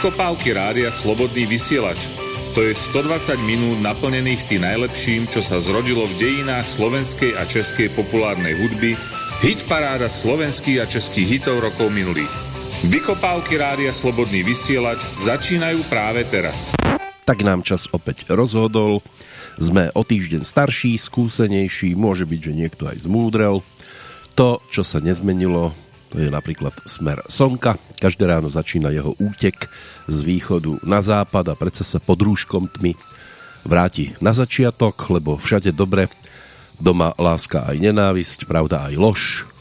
Vykopávky rádia Slobodný vysielač. To je 120 minút naplnených tým najlepším, čo sa zrodilo v dejinách slovenskej a českej populárnej hudby, hit paráda slovenských a českých hitov rokov minulých. Vykopávky rádia Slobodný vysielač začínajú práve teraz. Tak nám čas opäť rozhodol. Sme o týždeň starší, skúsenejší, môže byť, že niekto aj zmúdrel. To, čo sa nezmenilo, to je napríklad smer Slnka. Každé ráno začína jeho útek z východu na západ a predsa sa pod rúškom tmy vráti na začiatok, lebo všade dobre, doma láska aj nenávisť, pravda aj lož,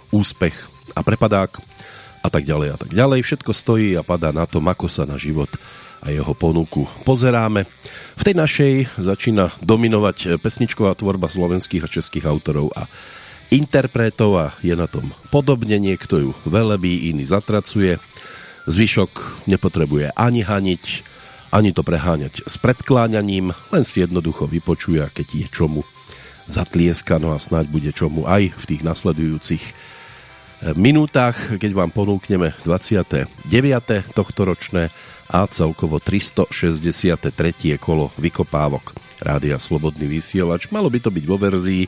úspech a prepadák a tak ďalej a tak ďalej. Všetko stojí a padá na tom, ako sa na život a jeho ponuku pozeráme. V tej našej začína dominovať pesničková tvorba slovenských a českých autorov a interpretov a je na tom podobne. Niekto ju velebí, iný zatracuje. Zvyšok nepotrebuje ani haniť, ani to preháňať s predkláňaním, len si jednoducho vypočuje, keď je čomu zatlieska, no a snáď bude čomu aj v tých nasledujúcich eh, minútach, keď vám ponúkneme 29. tohto ročné a celkovo 363. kolo vykopávok Rádia Slobodný vysielač. Malo by to byť vo verzii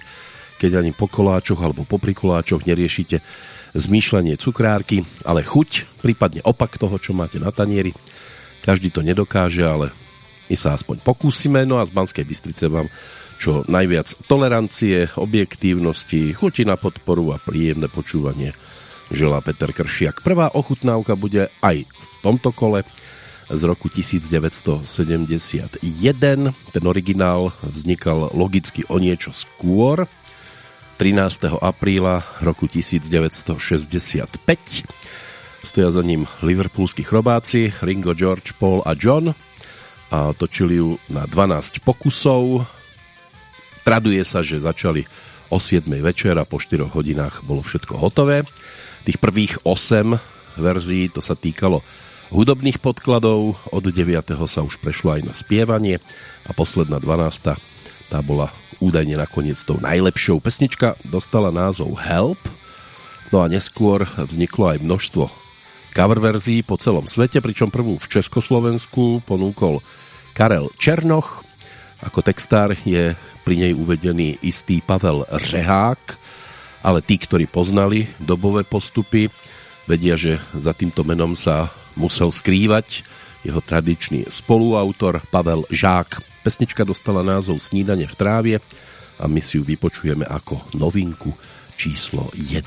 keď ani po koláčoch alebo po prikoláčoch neriešite zmýšľanie cukrárky, ale chuť, prípadne opak toho, čo máte na tanieri. Každý to nedokáže, ale my sa aspoň pokúsime. No a z Banskej Bystrice vám čo najviac tolerancie, objektívnosti, chuti na podporu a príjemné počúvanie želá Peter Kršiak. Prvá ochutnávka bude aj v tomto kole z roku 1971. Ten originál vznikal logicky o niečo skôr, 13. apríla roku 1965. Stoja za ním liverpoolskí chrobáci Ringo, George, Paul a John a točili ju na 12 pokusov. Traduje sa, že začali o 7 večer a po 4 hodinách bolo všetko hotové. Tých prvých 8 verzií to sa týkalo hudobných podkladov, od 9. sa už prešlo aj na spievanie a posledná 12. tá bola údajne nakoniec tou najlepšou. Pesnička dostala názov Help, no a neskôr vzniklo aj množstvo cover verzií po celom svete, pričom prvú v Československu ponúkol Karel Černoch. Ako textár je pri nej uvedený istý Pavel Řehák, ale tí, ktorí poznali dobové postupy, vedia, že za týmto menom sa musel skrývať jeho tradičný spoluautor Pavel Žák. Pesnička dostala názov Snídanie v trávie a my si ju vypočujeme ako novinku číslo 1.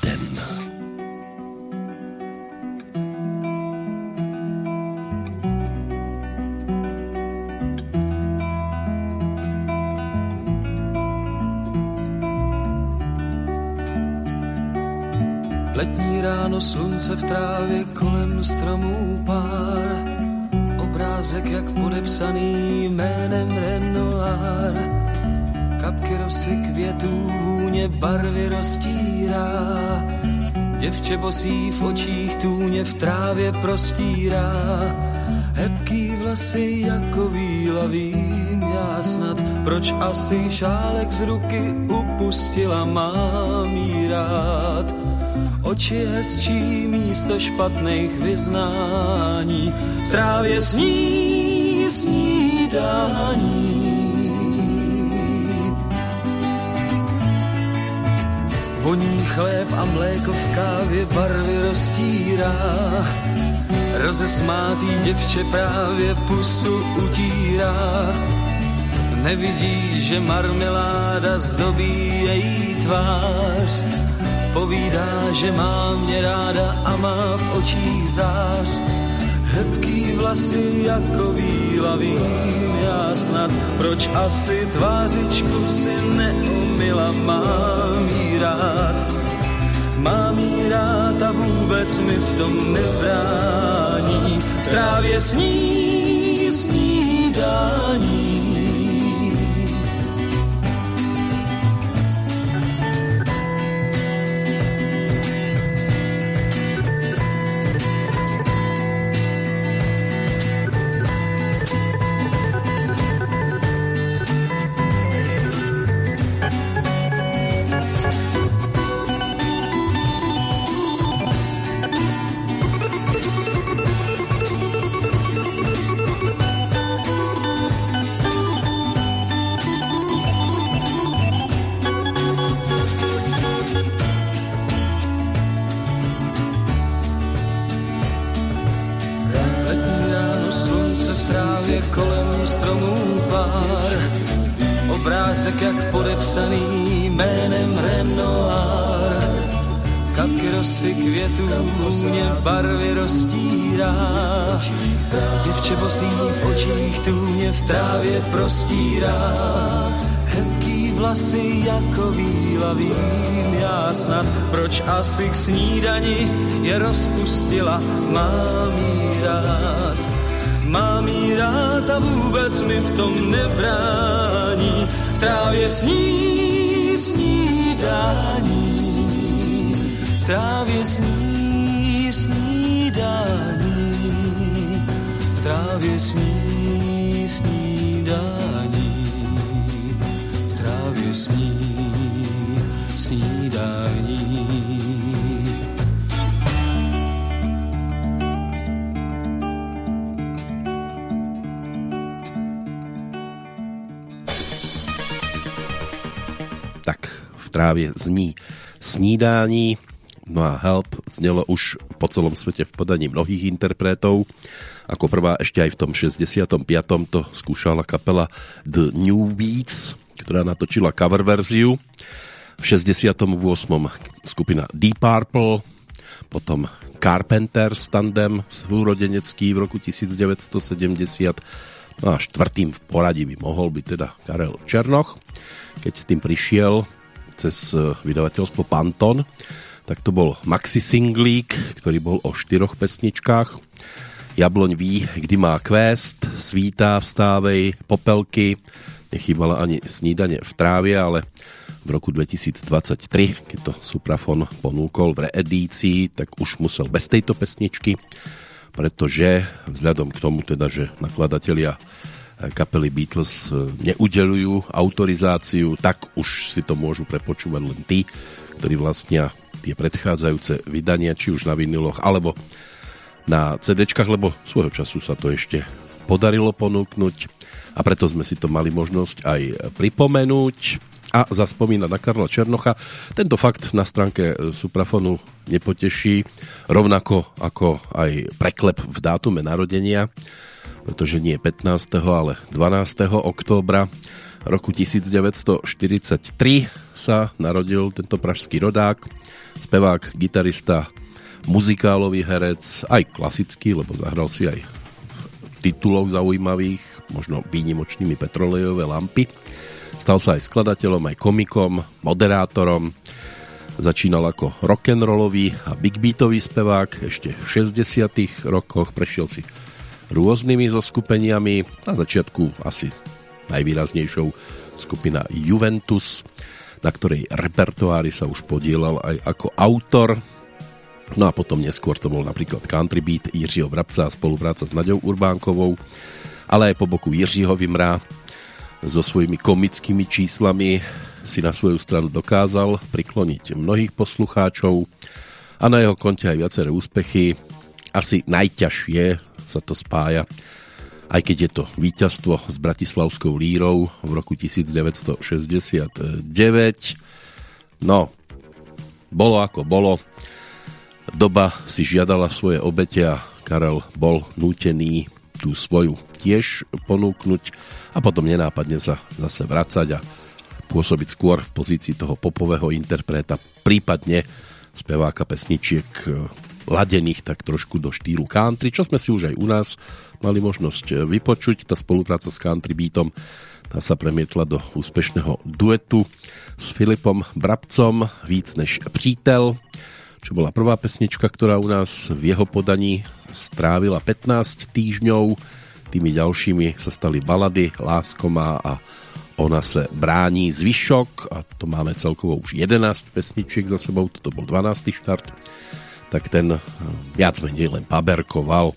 Letní ráno slunce v trávě kolem stromů pár obrázek jak podepsaný jménem Renoir. Kapky rosy květů hůně barvy roztírá. Děvče bosí v očích tůně v trávě prostírá. Hebký vlasy jako výlavím já snad, proč asi šálek z ruky upustila mám jí rád oči hezčí místo špatných vyznání, v trávě sní snídání. Voní chléb a mléko v kávě barvy roztírá, rozesmátý děvče právě pusu utírá. Nevidí, že marmeláda zdobí její tvář, Povídá, že má mě ráda a má v očích zář. Hebký vlasy jako víla vím já snad, proč asi tvářičku si neumila, mám jí rád. Mám jí rád a vůbec mi v tom nebrání, právě sní snídání mě barvy roztírá. Děvče bosý v očích tu mě v trávě prostírá. Hebký vlasy jako víla vím já snad, proč asi k snídani je rozpustila, mám jí rád. Mám jí rád a vůbec mi v tom nebrání, v trávě sní snídání trávě sní snídání, v trávě sní snídání, v trávě sní snídání. Tak v trávě zní snídání No a Help znelo už po celom svete v podaní mnohých interpretov. Ako prvá ešte aj v tom 65. to skúšala kapela The New Beats, ktorá natočila cover verziu. V 68. skupina Deep Purple, potom Carpenters tandem súrodenecký v roku 1970 no a štvrtým v poradí by mohol byť teda Karel Černoch, keď s tým prišiel cez vydavateľstvo Panton tak to bol maxi singlík, ktorý bol o štyroch pesničkách. Jabloň ví, kdy má kvést, svítá, vstávej, popelky, nechýbala ani snídanie v trávě, ale v roku 2023, keď to Suprafon ponúkol v reedícii, tak už musel bez tejto pesničky, pretože vzhľadom k tomu teda, že nakladatelia kapely Beatles neudelujú autorizáciu, tak už si to môžu prepočúvať len tí, ktorí vlastnia tie predchádzajúce vydania, či už na viniloch, alebo na CD, lebo svojho času sa to ešte podarilo ponúknuť a preto sme si to mali možnosť aj pripomenúť a zaspomínať na Karla Černocha. Tento fakt na stránke Suprafonu nepoteší, rovnako ako aj preklep v dátume narodenia, pretože nie 15. ale 12. októbra roku 1943 sa narodil tento pražský rodák spevák, gitarista, muzikálový herec, aj klasický, lebo zahral si aj titulov zaujímavých, možno výnimočnými petrolejové lampy. Stal sa aj skladateľom, aj komikom, moderátorom. Začínal ako rock'n'rollový a big beatový spevák. Ešte v 60 rokoch prešiel si rôznymi zoskupeniami. Na začiatku asi najvýraznejšou skupina Juventus na ktorej repertoári sa už podielal aj ako autor. No a potom neskôr to bol napríklad Country Beat Jiřího Vrabca a spolupráca s Naďou Urbánkovou, ale aj po boku Jiřího Vimra so svojimi komickými číslami si na svoju stranu dokázal prikloniť mnohých poslucháčov a na jeho konte aj viaceré úspechy. Asi najťažšie sa to spája aj keď je to víťazstvo s Bratislavskou lírou v roku 1969. No, bolo ako bolo. Doba si žiadala svoje obete a Karel bol nútený tú svoju tiež ponúknuť a potom nenápadne sa zase vracať a pôsobiť skôr v pozícii toho popového interpreta, prípadne speváka pesničiek ladených tak trošku do štýlu country, čo sme si už aj u nás mali možnosť eh, vypočuť. Tá spolupráca s country beatom tá sa premietla do úspešného duetu s Filipom Brabcom Víc než přítel, čo bola prvá pesnička, ktorá u nás v jeho podaní strávila 15 týždňov. Tými ďalšími sa stali balady Lásko má a Ona se brání zvyšok a to máme celkovo už 11 pesničiek za sebou, toto bol 12. štart tak ten eh, viac menej len paberkoval.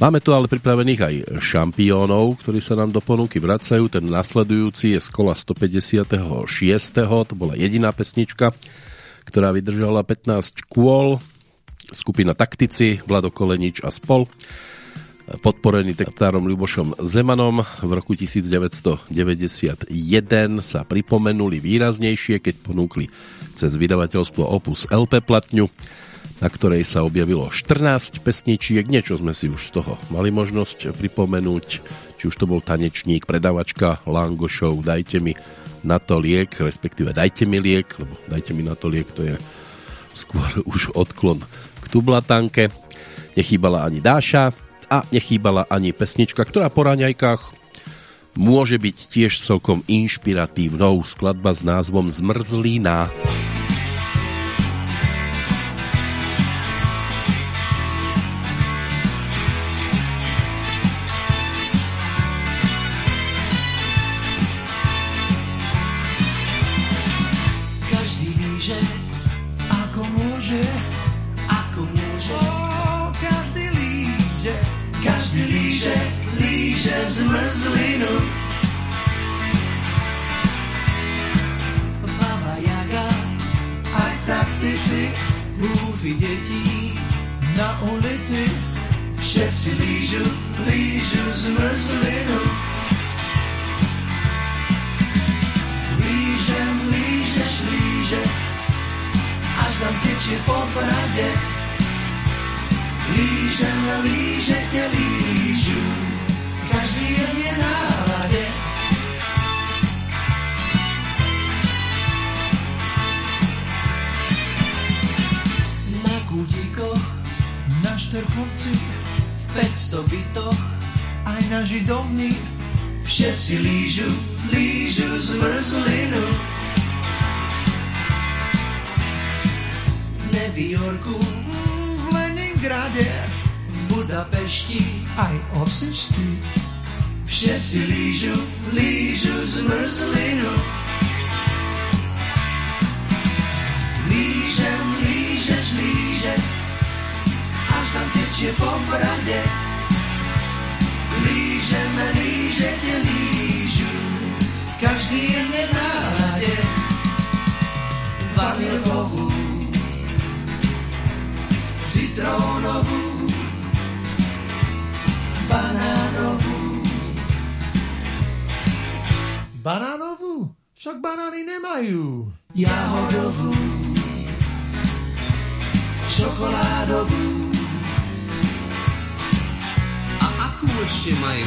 Máme tu ale pripravených aj šampiónov, ktorí sa nám do ponuky vracajú. Ten nasledujúci je z kola 156. To bola jediná pesnička, ktorá vydržala 15 kôl. Skupina Taktici, Vlado Kolenič a spol podporený tektárom Ľubošom Zemanom v roku 1991 sa pripomenuli výraznejšie, keď ponúkli cez vydavateľstvo Opus LP platňu na ktorej sa objavilo 14 pesničiek. Niečo sme si už z toho mali možnosť pripomenúť, či už to bol tanečník, predavačka, Lango Show, Dajte mi na to liek, respektíve dajte mi liek, lebo dajte mi na to liek, to je skôr už odklon k tublatanke. Nechýbala ani Dáša a nechýbala ani pesnička, ktorá po raňajkách môže byť tiež celkom inšpiratívnou skladba s názvom Zmrzlina. Zmrzlina. Fancy leisure, leisure's a mercenary. Leisure, leisure, leisure, aż nam tyczy po bradzie. Liże, na liże cię každý każdy je nie. Na kudikoch, na szterchowcych, 500 bytoch, aj na židovni. Všetci lížu, lížu zmrzlinu. Ne v Jorku, v Leningrade, v Budapešti, aj Osešti. Všetci lížu, lížu zmrzlinu. Lížem, lížeš, lížeš, ešte po brade. Lížeme, lížete, lížu, každý je v nenáde. Vanilkovú, citrónovú, banánovú. Banánovú? Však banány nemajú. Jahodovú, čokoládovú, Kłódź się mają.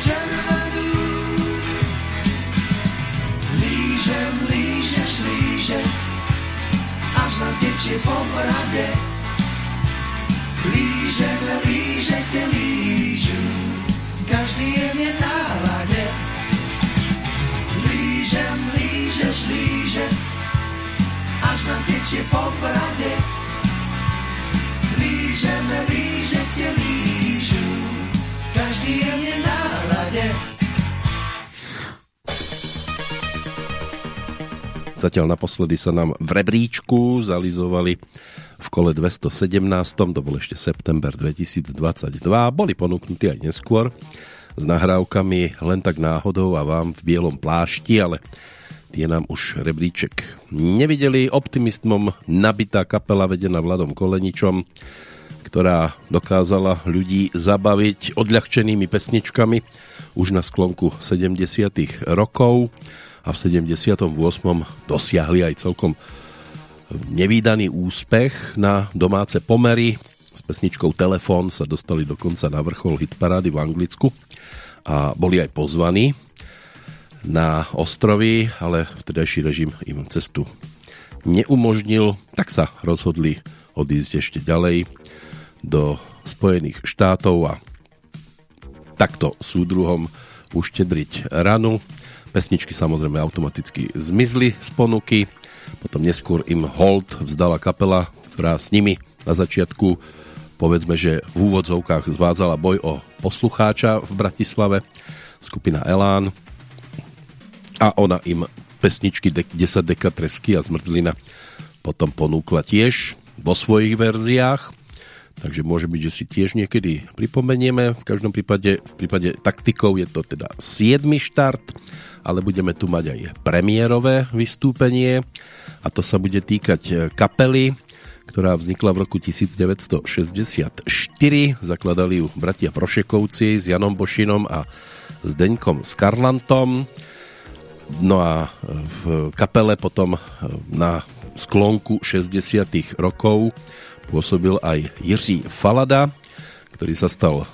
Czerwoni. Liżem, liżesz, liże, aż nam cię po radę. Liżem, liże cię liżu, każdy je mnie naładę. Liżem, liżesz, liże, aż nam cię po radę. Liżem, liżesz, Zatiaľ naposledy sa nám v rebríčku zalizovali v kole 217, to bol ešte september 2022, boli ponúknutí aj neskôr s nahrávkami len tak náhodou a vám v bielom plášti, ale tie nám už rebríček nevideli. Optimistmom nabitá kapela vedená Vladom Koleničom, ktorá dokázala ľudí zabaviť odľahčenými pesničkami už na sklonku 70. rokov a v 78. dosiahli aj celkom nevýdaný úspech na domáce pomery. S pesničkou Telefón sa dostali dokonca na vrchol hitparády v Anglicku a boli aj pozvaní na ostrovy, ale vtedajší režim im cestu neumožnil, tak sa rozhodli odísť ešte ďalej do Spojených štátov a takto súdruhom uštedriť ranu. Pesničky samozrejme automaticky zmizli z ponuky, potom neskôr im hold vzdala kapela, ktorá s nimi na začiatku povedzme, že v úvodzovkách zvádzala boj o poslucháča v Bratislave, skupina Elán. A ona im pesničky 10 deka tresky a zmrzlina potom ponúkla tiež vo svojich verziách takže môže byť, že si tiež niekedy pripomenieme. V každom prípade, v prípade taktikov je to teda 7. štart, ale budeme tu mať aj premiérové vystúpenie a to sa bude týkať kapely, ktorá vznikla v roku 1964. Zakladali ju bratia Prošekovci s Janom Bošinom a Zdeňkom Skarlantom. No a v kapele potom na sklonku 60. rokov pôsobil aj Jiří Falada, ktorý sa stal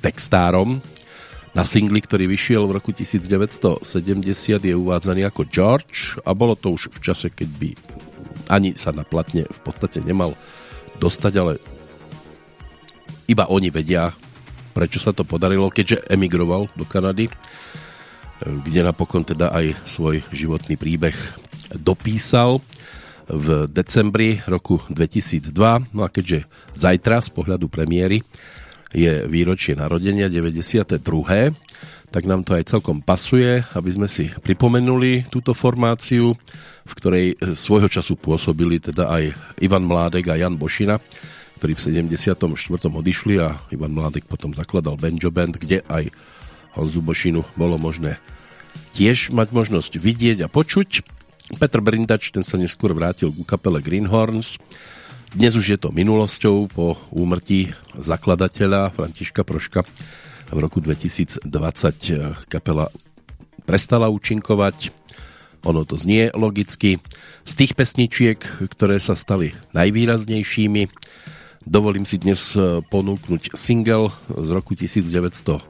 textárom. Na singli, ktorý vyšiel v roku 1970 je uvádzaný ako George a bolo to už v čase, keď by ani sa na platne v podstate nemal dostať, ale iba oni vedia, prečo sa to podarilo, keďže emigroval do Kanady, kde napokon teda aj svoj životný príbeh dopísal v decembri roku 2002. No a keďže zajtra z pohľadu premiéry je výročie narodenia 92. Tak nám to aj celkom pasuje, aby sme si pripomenuli túto formáciu, v ktorej svojho času pôsobili teda aj Ivan Mládek a Jan Bošina, ktorí v 74. odišli a Ivan Mládek potom zakladal Benjo Band, kde aj Honzu Bošinu bolo možné tiež mať možnosť vidieť a počuť. Petr Brindač, ten sa neskôr vrátil ku kapele Greenhorns, dnes už je to minulosťou po úmrtí zakladateľa Františka Proška v roku 2020 kapela prestala účinkovať. Ono to znie logicky. Z tých pesničiek, ktoré sa stali najvýraznejšími, dovolím si dnes ponúknuť single z roku 1970,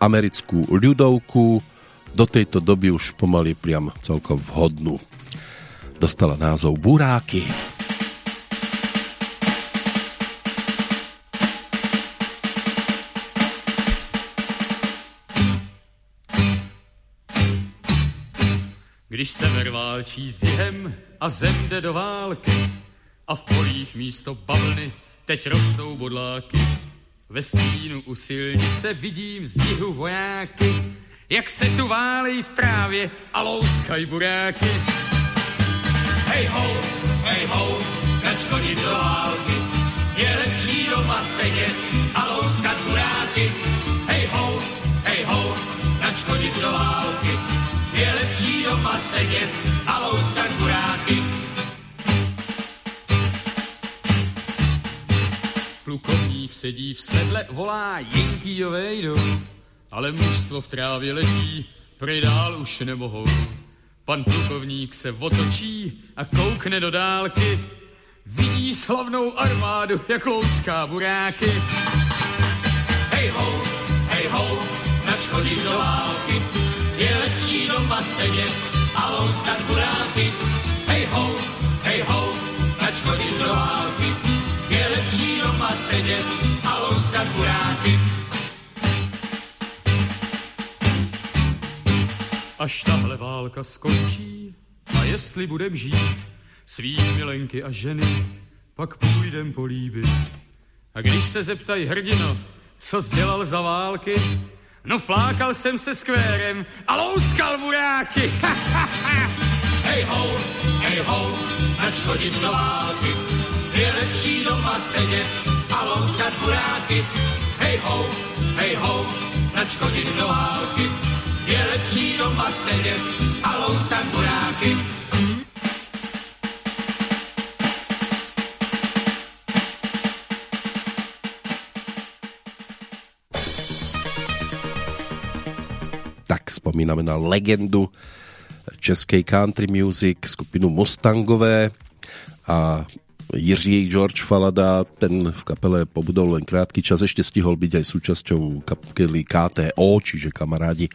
americkú ľudovku, do tejto doby už pomaly priam celkom vhodnú. Dostala názov Buráky. Když sever válčí s jihem a zem jde do války a v polích místo bavlny teď rostou bodláky. Ve stínu u silnice vidím z jihu vojáky, jak se tu válí v trávě a louskaj buráky. Hej ho, hej ho, načkodit do války, je lepší doma sedět a louskat buráky. Hej ho, hej ho, načkodit do války, je lepší doma sedět a louskat buráky. Plukovník sedí v sedle, volá Jinkýjové jdou, ale mužstvo v trávě leží, prej už nemohou. Pan plukovník se otočí a koukne do dálky, vidí slavnou armádu, jak louská buráky. Hej ho, hej ho, nač chodíš do války, je lepší doma sedět a louskat buráky. Hej ho, hej ho, nač chodíš do války, je lepší doma sedět a louskat buráky. Až tahle válka skončí a jestli budem žít svý milenky a ženy, pak půjdem políbit. A když se zeptají hrdino, co dělal za války, No flákal jsem se skvérem a louskal buráky. hej ho, hej ho, nač chodit do války. Je lepší doma sedět a louskat buráky. Hej ho, hej ho, nač chodit do války. Je lepší doma sedět a louskat buráky. spomíname na legendu českej country music, skupinu Mustangové a Jiří George Falada, ten v kapele pobudol len krátky čas, ešte stihol byť aj súčasťou kapely KTO, čiže kamarádi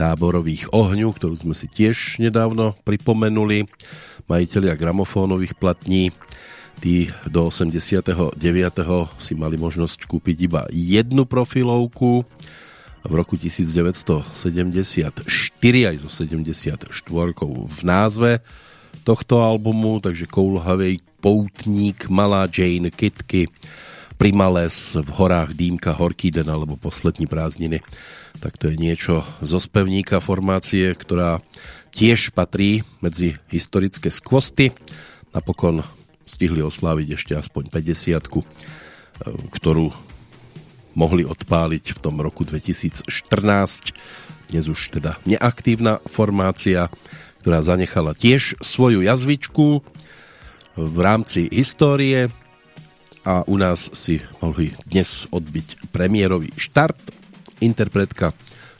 táborových ohňu, ktorú sme si tiež nedávno pripomenuli. Majiteľia gramofónových platní, tí do 89. si mali možnosť kúpiť iba jednu profilovku, v roku 1974 aj so 74 v názve tohto albumu, takže Koulhavej Poutník, Malá Jane, Kitky, Primales, v horách Dýmka, Horký den alebo Poslední prázdniny. Tak to je niečo zo spevníka formácie, ktorá tiež patrí medzi historické skvosty. Napokon stihli osláviť ešte aspoň 50 ktorú mohli odpáliť v tom roku 2014. Dnes už teda neaktívna formácia, ktorá zanechala tiež svoju jazvičku v rámci histórie a u nás si mohli dnes odbiť premiérový štart. Interpretka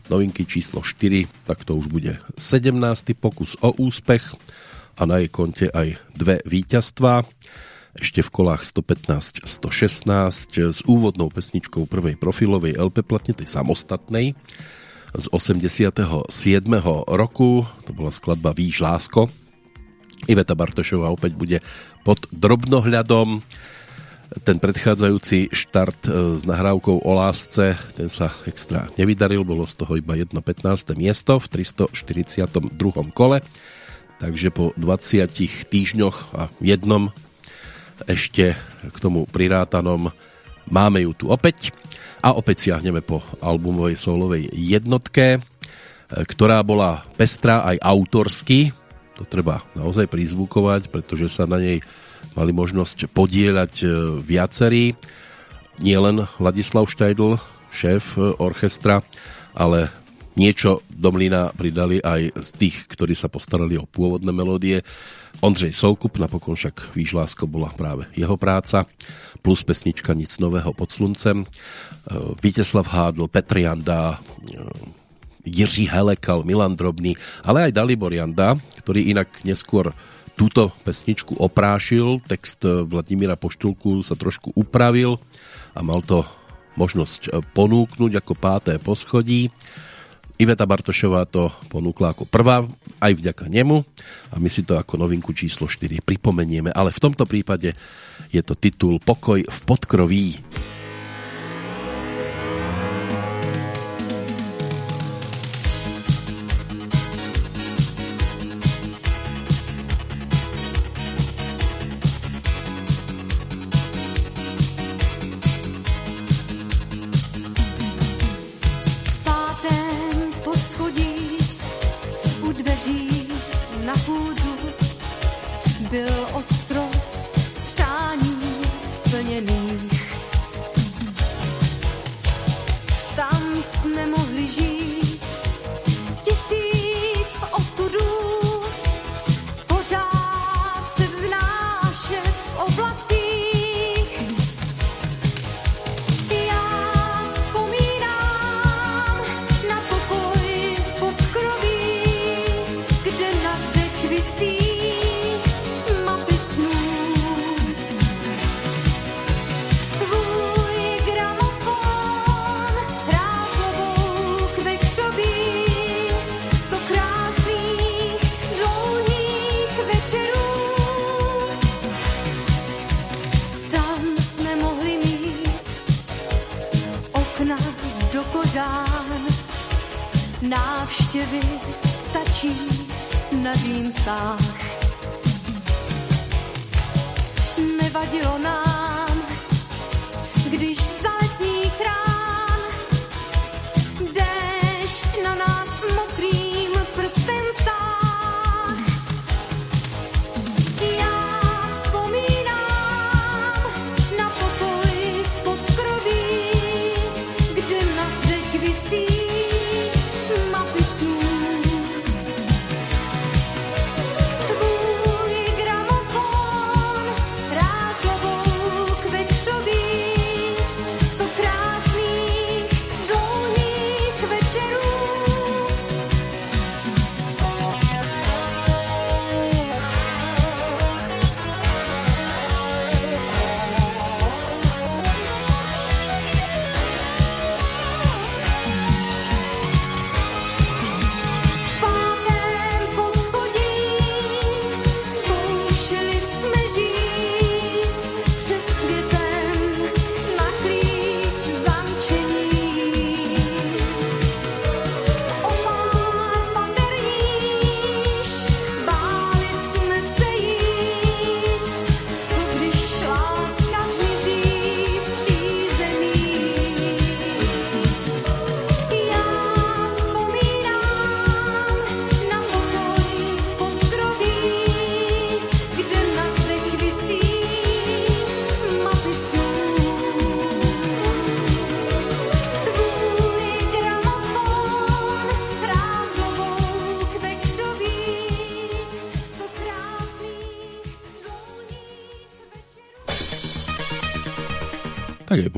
novinky číslo 4, tak to už bude 17. pokus o úspech a na jej konte aj dve víťazstvá. ešte v kolách 115-116 s úvodnou pesničkou prvej profilovej LP platne, tej samostatnej z 87. roku. To bola skladba Víš lásko. Iveta Bartošová opäť bude pod drobnohľadom. Ten predchádzajúci štart e, s nahrávkou o lásce, ten sa extra nevydaril, bolo z toho iba 1. 15. miesto v 342. kole. Takže po 20 týždňoch a jednom ešte k tomu prirátanom máme ju tu opäť a opäť siahneme po albumovej solovej jednotke, e, ktorá bola pestrá aj autorsky, to treba naozaj prizvukovať, pretože sa na nej mali možnosť podieľať e, viacerí. Nie len Ladislav Štajdl, šéf e, orchestra, ale niečo do mlyna pridali aj z tých, ktorí sa postarali o pôvodné melódie. Ondřej Soukup, napokon však Víš lásko bola práve jeho práca, plus pesnička Nic nového pod sluncem. E, Víteslav Hádl, Petr Janda, Jiří Helekal, Milan Drobný, ale aj Dalibor Janda, ktorý inak neskôr túto pesničku oprášil, text Vladimíra Poštulku sa trošku upravil a mal to možnosť ponúknuť ako páté poschodí. Iveta Bartošová to ponúkla ako prvá, aj vďaka nemu a my si to ako novinku číslo 4 pripomenieme, ale v tomto prípade je to titul Pokoj v podkroví.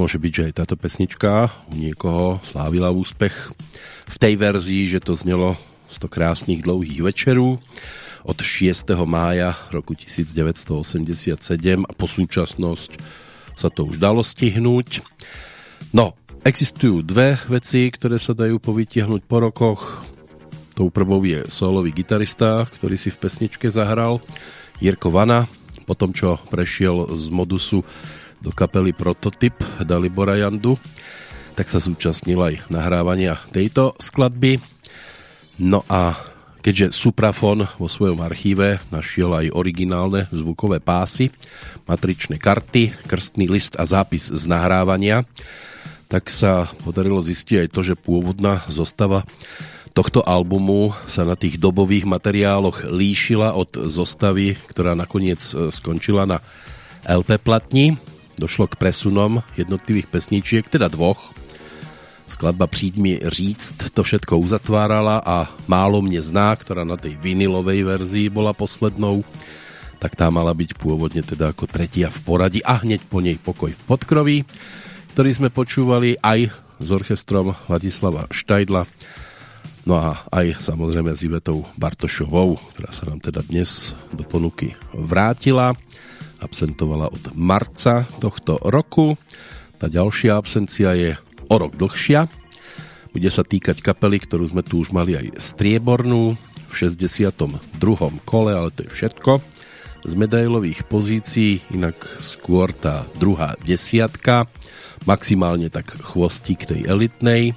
Môže byť, že aj táto pesnička u niekoho slávila úspech v tej verzii, že to znelo 100 krásnych dlouhých večerů. od 6. mája roku 1987 a po súčasnosť sa to už dalo stihnúť. No, existujú dve veci, ktoré sa dajú povytiahnuť po rokoch. Tou prvou je solový gitarista, ktorý si v pesničke zahral, Jirko Vana, po tom, čo prešiel z modusu do kapely Prototyp Dalibora Jandu, tak sa zúčastnil aj nahrávania tejto skladby. No a keďže Suprafon vo svojom archíve našiel aj originálne zvukové pásy, matričné karty, krstný list a zápis z nahrávania, tak sa podarilo zistiť aj to, že pôvodná zostava tohto albumu sa na tých dobových materiáloch líšila od zostavy, ktorá nakoniec e, skončila na LP platni. Došlo k presunom jednotlivých pesničiek, teda dvoch. Skladba Přijď mi říct to všetko uzatvárala a Málo mne zná, ktorá na tej vinilovej verzii bola poslednou, tak tá mala byť pôvodne teda ako tretia v poradí a hneď po nej Pokoj v podkroví, ktorý sme počúvali aj s orchestrom Ladislava Štajdla No a aj samozrejme s Ivetou Bartošovou, ktorá sa nám teda dnes do ponuky vrátila. Absentovala od marca tohto roku. Tá ďalšia absencia je o rok dlhšia. Bude sa týkať kapely, ktorú sme tu už mali aj striebornú v 62. kole, ale to je všetko. Z medailových pozícií inak skôr tá druhá desiatka, maximálne tak chvostík tej elitnej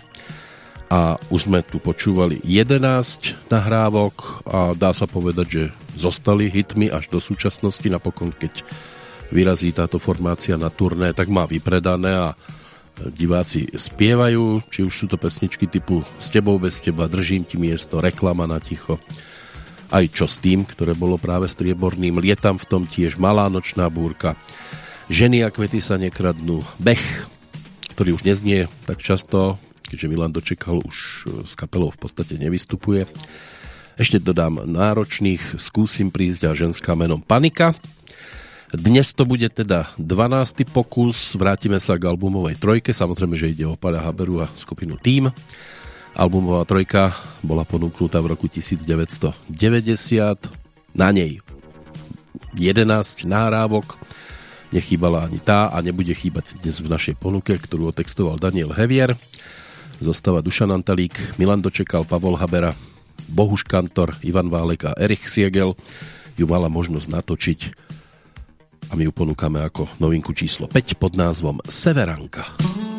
a už sme tu počúvali 11 nahrávok a dá sa povedať, že zostali hitmi až do súčasnosti, napokon keď vyrazí táto formácia na turné, tak má vypredané a diváci spievajú, či už sú to pesničky typu S tebou bez teba, Držím ti miesto, Reklama na ticho, aj čo s tým, ktoré bolo práve strieborným, Lietam v tom tiež, Malá nočná búrka, Ženy a kvety sa nekradnú, Bech, ktorý už neznie tak často, keďže Milan dočekal už e, s kapelou v podstate nevystupuje. Ešte dodám náročných, skúsim prísť a ženská menom Panika. Dnes to bude teda 12. pokus, vrátime sa k albumovej trojke, samozrejme, že ide o Paľa Haberu a skupinu Team. Albumová trojka bola ponúknutá v roku 1990, na nej 11 náhrávok, nechýbala ani tá a nebude chýbať dnes v našej ponuke, ktorú otextoval Daniel Hevier zostava Dušan Antalík, Milan Dočekal, Pavol Habera, Bohuš Kantor, Ivan Válek a Erich Siegel ju mala možnosť natočiť a my ju ponúkame ako novinku číslo 5 pod názvom Severanka. Severanka.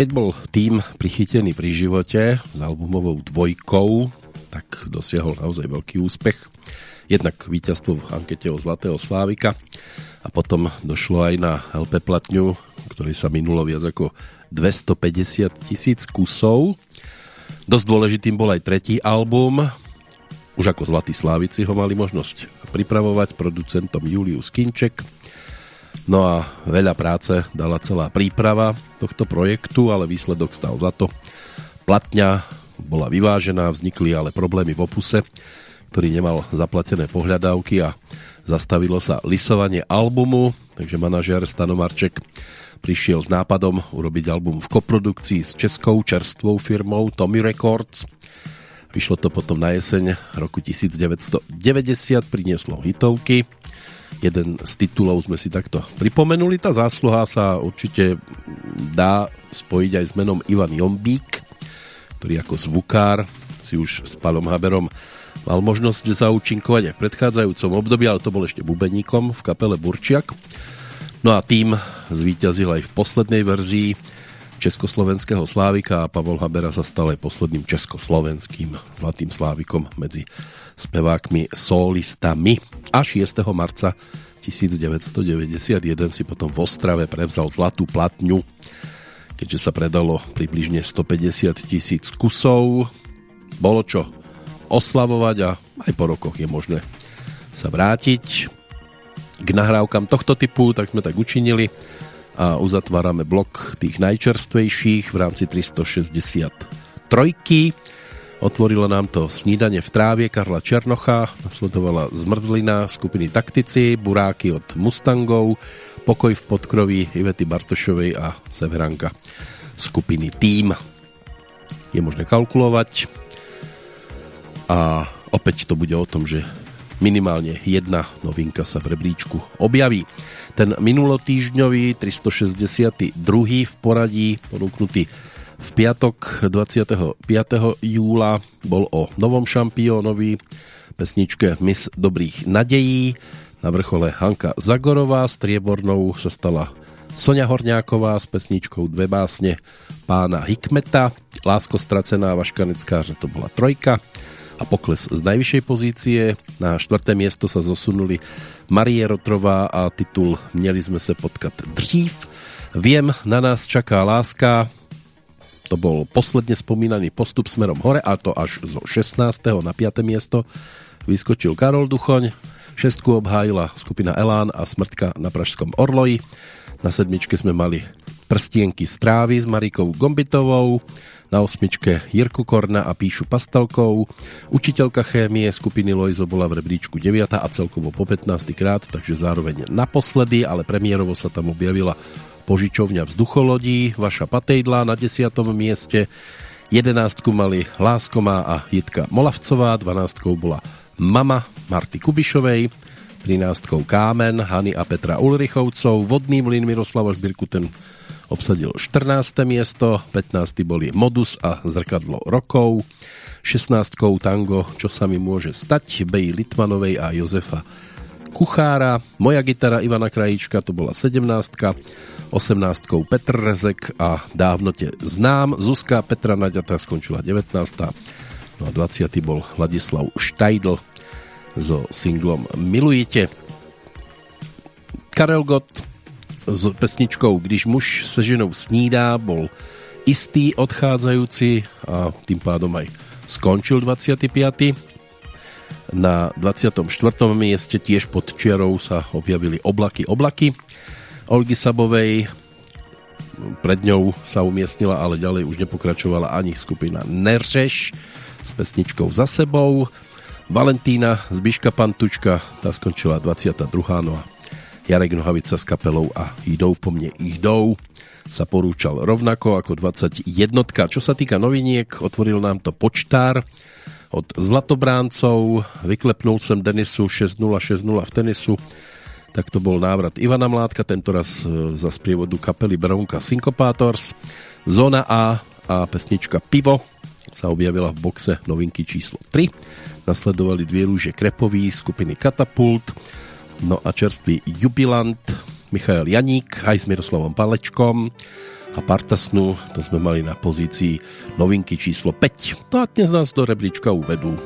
Keď bol tým prichytený pri živote s albumovou dvojkou, tak dosiahol naozaj veľký úspech. Jednak víťazstvo v ankete o Zlatého Slávika a potom došlo aj na LP platňu, ktorý sa minulo viac ako 250 tisíc kusov. Dosť dôležitým bol aj tretí album. Už ako Zlatý Slávici ho mali možnosť pripravovať producentom Julius Kinček No a veľa práce dala celá príprava tohto projektu, ale výsledok stal za to. Platňa bola vyvážená, vznikli ale problémy v opuse, ktorý nemal zaplatené pohľadávky a zastavilo sa lisovanie albumu, takže manažér Stanomarček prišiel s nápadom urobiť album v koprodukcii s českou čerstvou firmou Tommy Records. Vyšlo to potom na jeseň roku 1990, prinieslo hitovky, jeden z titulov sme si takto pripomenuli. Tá zásluha sa určite dá spojiť aj s menom Ivan Jombík, ktorý ako zvukár si už s Palom Haberom mal možnosť zaučinkovať aj v predchádzajúcom období, ale to bol ešte bubeníkom v kapele Burčiak. No a tým zvíťazil aj v poslednej verzii Československého Slávika a Pavol Habera sa stal aj posledným československým zlatým slávikom medzi spevákmi solistami. A 6. marca 1991 si potom v Ostrave prevzal zlatú platňu, keďže sa predalo približne 150 tisíc kusov. Bolo čo oslavovať a aj po rokoch je možné sa vrátiť k nahrávkam tohto typu, tak sme tak učinili a uzatvárame blok tých najčerstvejších v rámci 363. Otvorilo nám to snídanie v trávie Karla Černocha, nasledovala zmrzlina skupiny Taktici, buráky od Mustangov, pokoj v podkroví Ivety Bartošovej a Severanka skupiny Tým. Je možné kalkulovať a opäť to bude o tom, že minimálne jedna novinka sa v rebríčku objaví. Ten minulotýždňový 362. v poradí ponúknutý v piatok 25. júla bol o novom šampiónovi, pesničke Miss dobrých nadejí. Na vrchole Hanka Zagorová, striebornou sa stala Sonia Horňáková s pesničkou Dve básne pána Hikmeta, Lásko stracená Vaškaneckáře to bola trojka a pokles z najvyššej pozície. Na štvrté miesto sa zosunuli Marie Rotrová a titul Měli sme se potkat dřív. Viem, na nás čaká láska, to bol posledne spomínaný postup smerom hore a to až zo 16. na 5. miesto vyskočil Karol Duchoň, šestku obhájila skupina Elán a smrtka na Pražskom Orloji. Na sedmičke sme mali prstienky strávy s Marikou Gombitovou, na osmičke Jirku Korna a Píšu Pastelkou, učiteľka chémie skupiny Lojzo bola v rebríčku 9 a celkovo po 15 krát, takže zároveň naposledy, ale premiérovo sa tam objavila požičovňa vzducholodí, vaša Patejdla na 10. mieste, 11 mali Láskomá a Jitka Molavcová, 12 bola Mama Marty Kubišovej, 13 Kámen Hany a Petra Ulrichovcov, Vodný mlyn Miroslava Žbirku ten obsadil 14. miesto, 15. boli Modus a Zrkadlo rokov, 16 Tango Čo sa mi môže stať Bej Litmanovej a Jozefa Kuchára, Moja gitara Ivana Krajíčka to bola 17 18 Petr Rezek a Dávno te znám. Zuzka Petra Naďatá skončila 19. No a 20. bol Ladislav Štajdl so singlom Milujete. Karel Gott s pesničkou Když muž se ženou snídá bol istý odchádzajúci a tým pádom aj skončil 25. Na 24. mieste tiež pod čiarou sa objavili oblaky oblaky Olgy Sabovej. Pred ňou sa umiestnila, ale ďalej už nepokračovala ani skupina Neržeš s pesničkou Za sebou. Valentína Zbiška Pantučka, tá skončila 22. No a Jarek Nohavica s kapelou a Jdou po mne jdou sa porúčal rovnako ako 21. Čo sa týka noviniek, otvoril nám to počtár od Zlatobráncov, vyklepnul sem Denisu 6-0, 6-0 v tenisu, tak to bol návrat Ivana Mládka, tentoraz e, za sprievodu kapely Bronka Syncopators. Zóna A a pesnička Pivo sa objavila v boxe novinky číslo 3. Nasledovali dvie rúže Krepový skupiny Katapult, no a čerstvý jubilant Michael Janík aj s Miroslavom Palečkom a Partasnu, to sme mali na pozícii novinky číslo 5. No a dnes nás do rebríčka uvedú.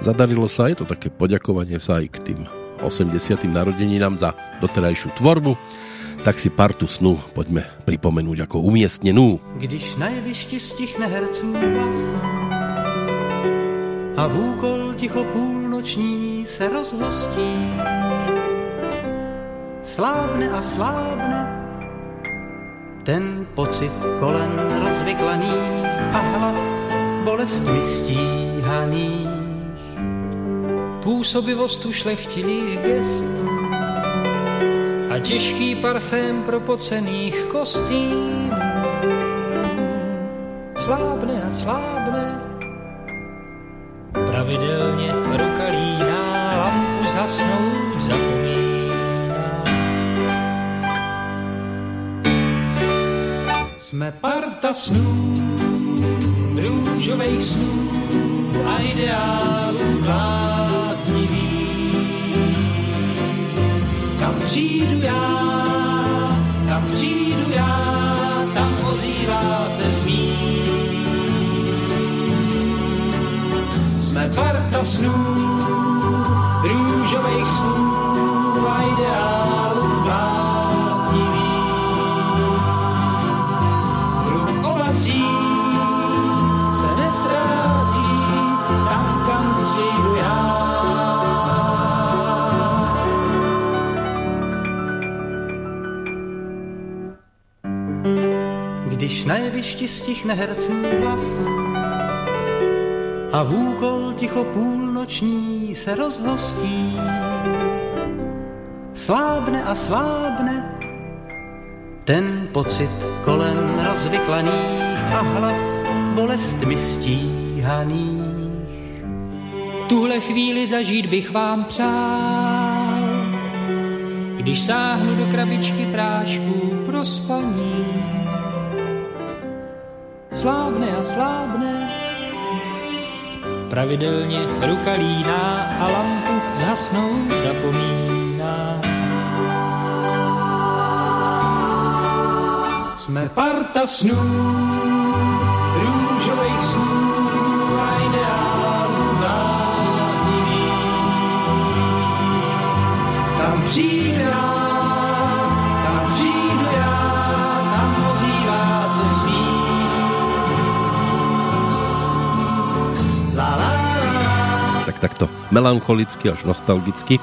Zadarilo sa, je to také poďakovanie sa aj k tým 80. narodeninám za doterajšiu tvorbu, tak si partu snu poďme pripomenúť ako umiestnenú. Když na jevišti stichne herců hlas a v úkol ticho půlnoční se rozhostí, slábne a slábne ten pocit kolen rozvyklaný a hlav bolestmi stíhaných působivost ušlechtilých gest a těžký parfém propocených kostýmů. Slábne a slábne, pravidelně ruka líná, lampu zasnout zapomíná. Jsme parta snů, růžových snů a ideálů bláznivý. Kam přijdu já, kam přijdu já, tam ozývá se smí. Jsme parta snů, růžových snů a ideálů Když na jevišti stichne herců hlas a v úkol ticho půlnoční se rozhostí. Slábne a slábne ten pocit kolem rozvyklaných a hlav bolestmi stíhaných. Tuhle chvíli zažít bych vám přál, když sáhnu do krabičky prášku pro spaní. Slábne a slábne, pravidelně ruka líná a lampu zhasnout zapomíná. Jsme parta snů, růžových snů a ideálů bláznivých. Tam přijde rád, takto melancholicky až nostalgicky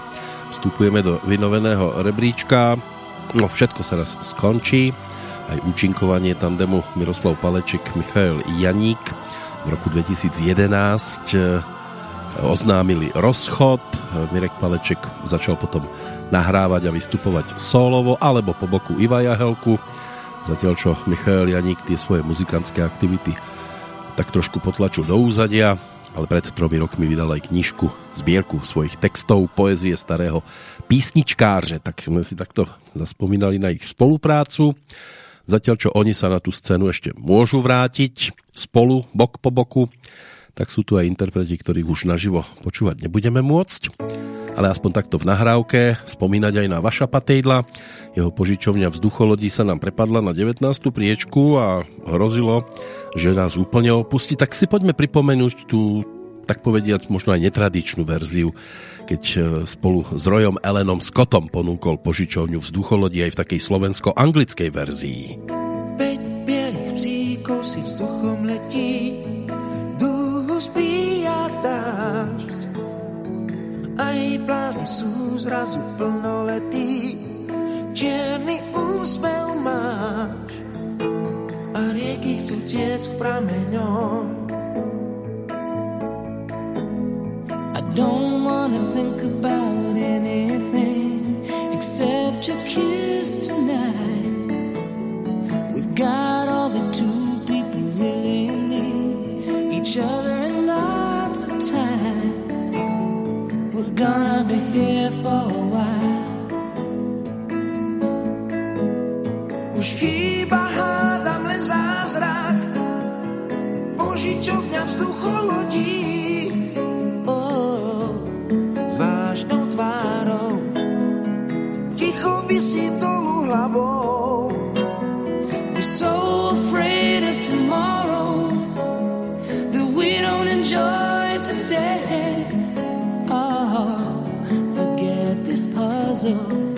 vstupujeme do vynoveného rebríčka. No všetko sa raz skončí. Aj účinkovanie tandemu Miroslav Paleček, Michail Janík v roku 2011 eh, oznámili rozchod. Mirek Paleček začal potom nahrávať a vystupovať solovo alebo po boku Iva Jahelku. Zatiaľ čo Michail Janík tie svoje muzikantské aktivity tak trošku potlačil do úzadia, ale pred tromi rokmi vydal aj knižku, zbierku svojich textov, poezie starého písničkárže, tak sme si takto zaspomínali na ich spoluprácu. Zatiaľ, čo oni sa na tú scénu ešte môžu vrátiť spolu, bok po boku, tak sú tu aj interpreti, ktorých už naživo počúvať nebudeme môcť. Ale aspoň takto v nahrávke spomínať aj na Vaša Patejdla. Jeho požičovňa vzducholodí sa nám prepadla na 19. priečku a hrozilo, že nás úplne opustí. Tak si poďme pripomenúť tú, tak povediac, možno aj netradičnú verziu keď e, spolu s Rojom Elenom Scottom ponúkol požičovňu vzducholodí aj v takej slovensko-anglickej verzii. Peť bielých psíkov si vzduchom letí, dúhu spí a dážď. Aj blázni sú zrazu plnoletí, čierny úsmev máš. A rieky chcú tiec k prameňom. I don't wanna think about anything except your kiss tonight. We've got all the two people really need each other in lots of time. We're gonna be here for a while. Už chýba hádam Oh. We're so afraid of tomorrow that we don't enjoy the day. Oh, forget this puzzle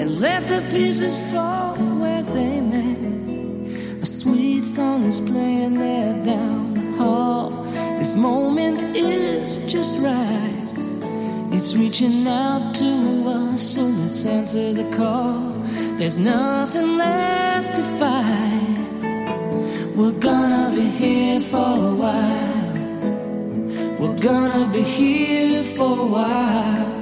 and let the pieces fall song is playing there down the hall. This moment is just right. It's reaching out to us, so let's answer the call. There's nothing left to fight. We're gonna be here for a while. We're gonna be here for a while.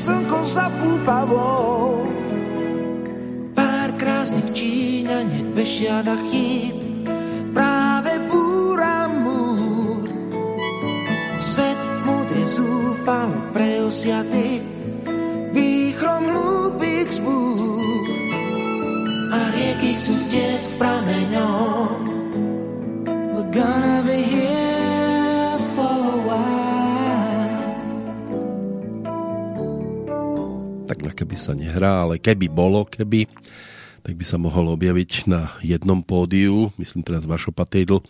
Slnko za púpavou. Pár krásnych Číňaniek bešiadach chýb práve búra múr. Svet múdry zúfalo preosiatý výchrom hlúbých zbúr. A rieky chcú tiec prameňom. We're gonna be here. Tak na keby sa nehrá, ale keby bolo, keby tak by sa mohol objaviť na jednom pódiu, myslím teraz Vašo Patejdl,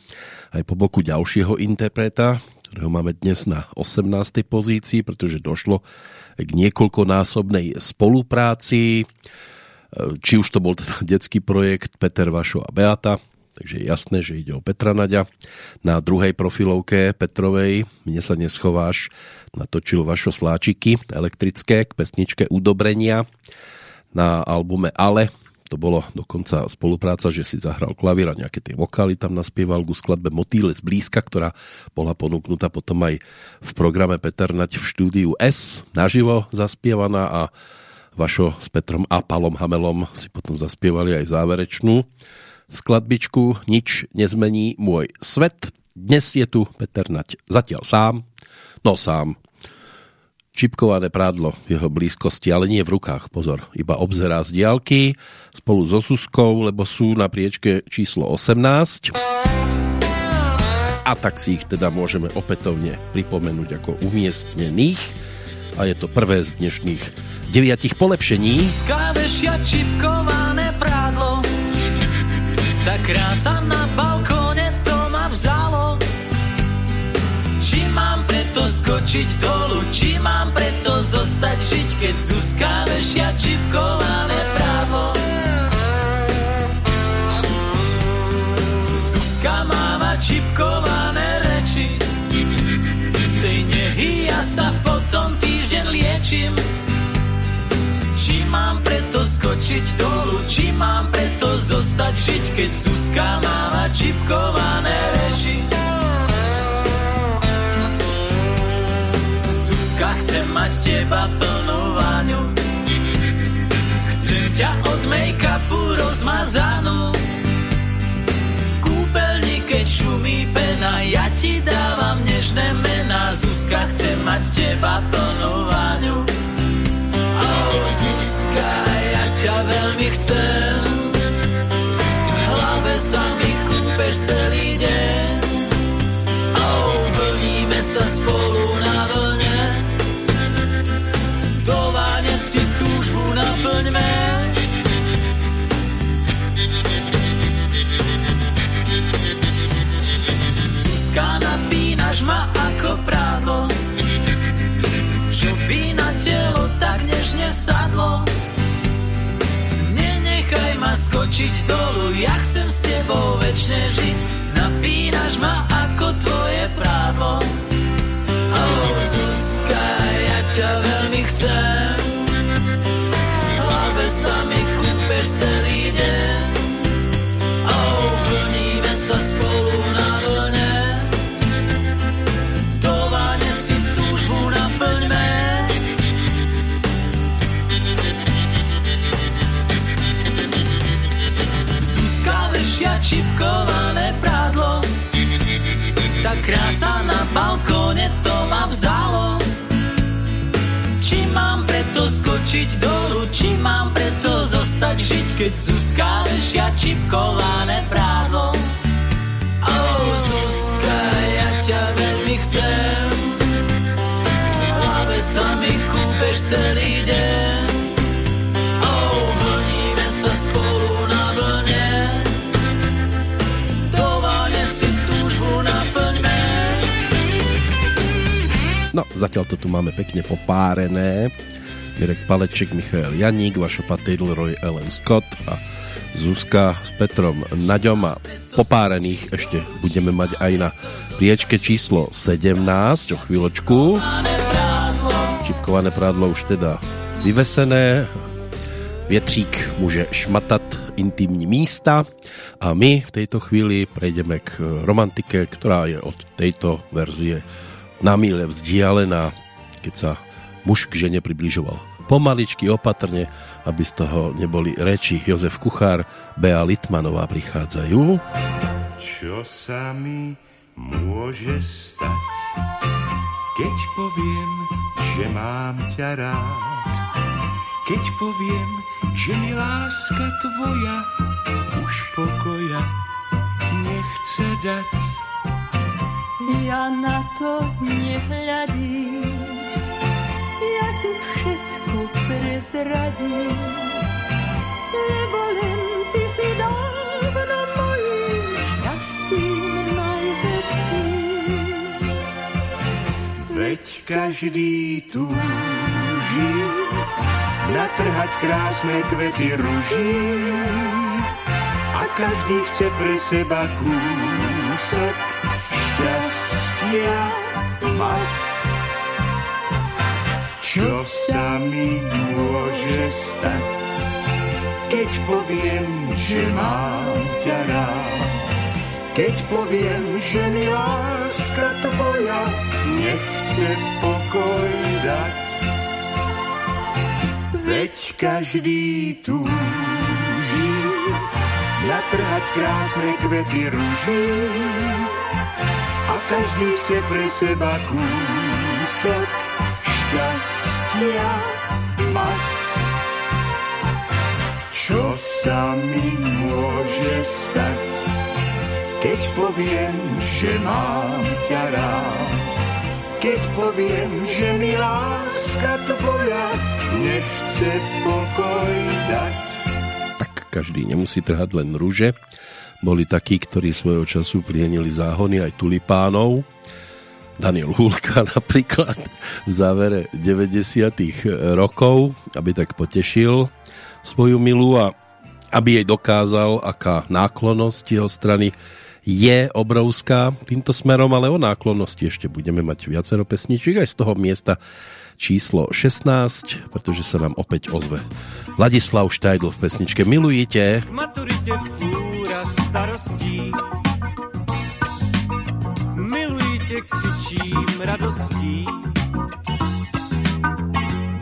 aj po boku ďalšieho interpreta, ktorého máme dnes na 18. pozícii, pretože došlo k niekoľkonásobnej spolupráci, či už to bol teda detský projekt Peter Vašo a Beata, takže je jasné, že ide o Petra Naďa. Na druhej profilovke Petrovej Mne sa neschováš natočil Vašo Sláčiky elektrické k pesničke Udobrenia na albume Ale to bolo dokonca spolupráca, že si zahral klavír a nejaké tie vokály tam naspieval ku skladbe Motýle z blízka, ktorá bola ponúknutá potom aj v programe Peter Nať v štúdiu S naživo zaspievaná a Vašo s Petrom a Palom Hamelom si potom zaspievali aj záverečnú skladbičku Nič nezmení môj svet. Dnes je tu Peter Nať zatiaľ sám, no sám, čipkované prádlo v jeho blízkosti, ale nie v rukách, pozor, iba obzerá z diálky spolu so Suskou, lebo sú na priečke číslo 18. A tak si ich teda môžeme opätovne pripomenúť ako umiestnených. A je to prvé z dnešných deviatich polepšení. Skávešia čipkované prádlo, tá krása na balkóne to ma vzalo. Či mám preto skočiť dolu, či mám preto zostať žiť, keď Zuzka vešia čipkované prádlo. Zuzka máva čipkované reči, z tej nehy ja sa potom týždeň liečím. Či mám preto skočiť dolu, či mám preto zostať žiť, keď Zuzka máva čipkované reči. Zuzka, chcem mať teba plnú váňu, chcem ťa od make-upu rozmazanú. Šumí pena, ja ti dávam nežné mená. Zuzka, chcem mať teba plnú váňu. Oh, Zuzka, ja ťa veľmi chcem. V hlave sa mi kúpeš celý deň. Oh, vlníme sa spolu Zuzka, napínaš ma ako právo čo by na telo tak nežne sadlo. Nenechaj ma skočiť dolu, ja chcem s tebou večne žiť. Napínaš ma ako tvoje prádlo. Oh, Zuzka, ja ťa veľmi chcem. Čipkované prádlo. Tá krása na balkóne to ma vzalo. Či mám preto skočiť dolu Či mám preto zostať žiť Keď Zuzka vešia čipkované prádlo. Oh Zuzka, ja ťa veľmi chcem. V hlave sa mi kúpeš celý deň zatiaľ to tu máme pekne popárené. Mirek Paleček, Michael Janík, Vašo Patejdl, Roy Ellen Scott a Zuzka s Petrom Naďom a popárených ešte budeme mať aj na priečke číslo 17 o chvíľočku. Čipkované prádlo už teda vyvesené. Větřík může šmatat intimní místa a my v tejto chvíli prejdeme k romantike, ktorá je od tejto verzie na míle vzdialená, keď sa muž k žene približoval pomaličky, opatrne, aby z toho neboli reči. Jozef Kuchár, Bea Litmanová prichádzajú. Čo sa mi môže stať, keď poviem, že mám ťa rád? Keď poviem, že mi láska tvoja už pokoja nechce dať. Ja na to nehľadím, ja ti všetko prezradím, lebo len ty si dávno mojím šťastím najväčším. Veď každý túži natrhať krásne kvety ruží a každý chce pre seba kúsok šťastia mať. Čo sa mi môže stať, keď poviem, že mám ťa rád? Keď poviem, že mi láska tvoja nechce pokoj dať. Veď každý túži natrhať krásne kvety ruží a každý chce pre seba kúsok šťastia mať. Čo sa mi môže stať, keď poviem, že mám ťa rád? Keď poviem, že mi láska tvoja nechce pokoj dať. Tak každý nemusí trhať len rúže. Boli takí, ktorí svojho času plienili záhony aj tulipánov. Daniel Hulka napríklad v závere 90. rokov, aby tak potešil svoju milú a aby jej dokázal, aká náklonosť jeho strany je obrovská týmto smerom, ale o náklonnosti ešte budeme mať viacero pesničiek aj z toho miesta číslo 16, pretože sa nám opäť ozve Ladislav Štajdl v pesničke Milujete. Maturite starostí. Milujte, křičím radostí.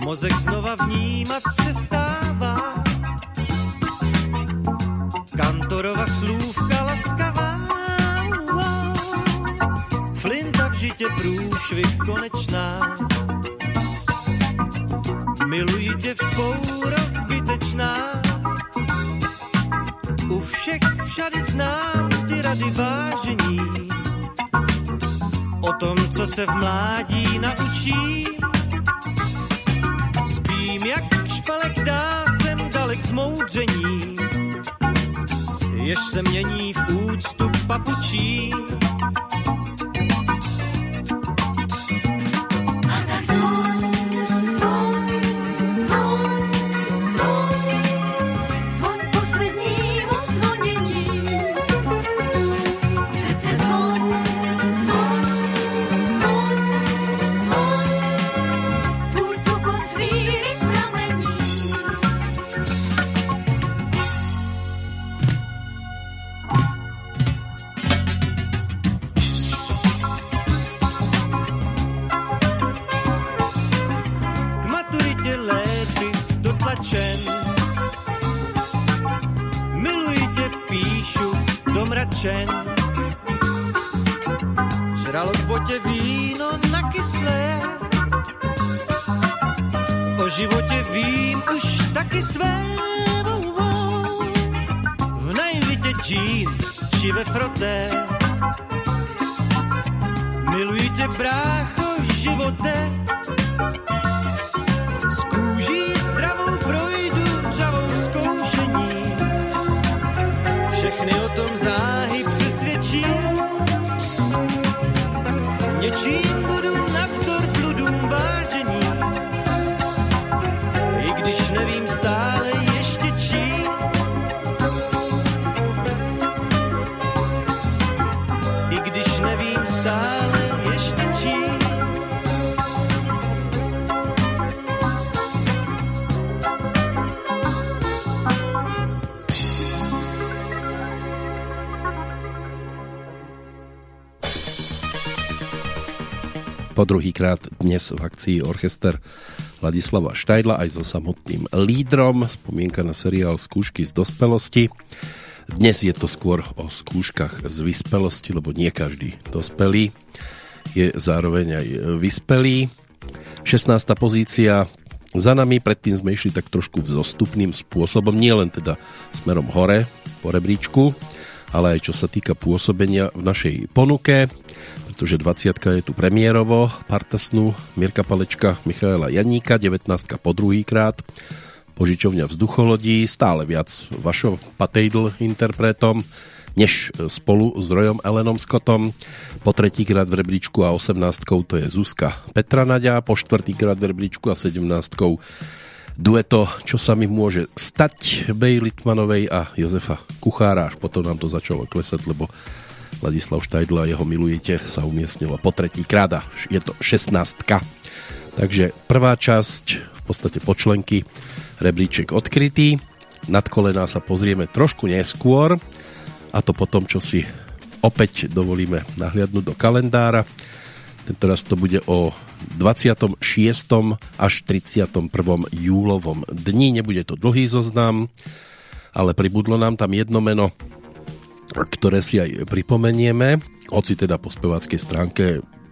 Mozek znova vnímat přestává. Kantorova slůvka laskavá. Flinta v žitě průšvih konečná. Miluji tě vzpouro zbytečná všech všady znám ty rady vážení. O tom, co se v mládí naučí Spím jak špalek dá jsem dalek zmoudření. Jež se mění v úctu k druhýkrát dnes v akcii orchester Ladislava Štajdla aj so samotným lídrom. Spomienka na seriál Skúšky z dospelosti. Dnes je to skôr o skúškach z vyspelosti, lebo nie každý dospelý je zároveň aj vyspelý. 16. pozícia za nami, predtým sme išli tak trošku vzostupným spôsobom, nie len teda smerom hore po rebríčku, ale aj čo sa týka pôsobenia v našej ponuke, pretože 20 je tu premiérovo, partasnú Mirka Palečka, Michaela Janíka, 19 po druhýkrát, požičovňa vzducholodí, stále viac vašo patejdl interpretom, než spolu s Rojom Elenom Scottom. Po tretíkrát v rebríčku a 18 to je Zuzka Petra Nadia, po štvrtýkrát v rebríčku a 17 dueto Čo sa mi môže stať Bej Litmanovej a Jozefa Kuchára. Až potom nám to začalo klesať, lebo Ladislav Štajdla a jeho milujete sa umiestnilo po tretíkrát a je to 16. Takže prvá časť, v podstate počlenky, rebríček odkrytý. Nad kolená sa pozrieme trošku neskôr, a to potom, čo si opäť dovolíme nahliadnúť do kalendára. Teraz to bude o 26. až 31. júlovom dni. Nebude to dlhý zoznam, ale pribudlo nám tam jedno meno, ktoré si aj pripomenieme, hoci teda po speváckej stránke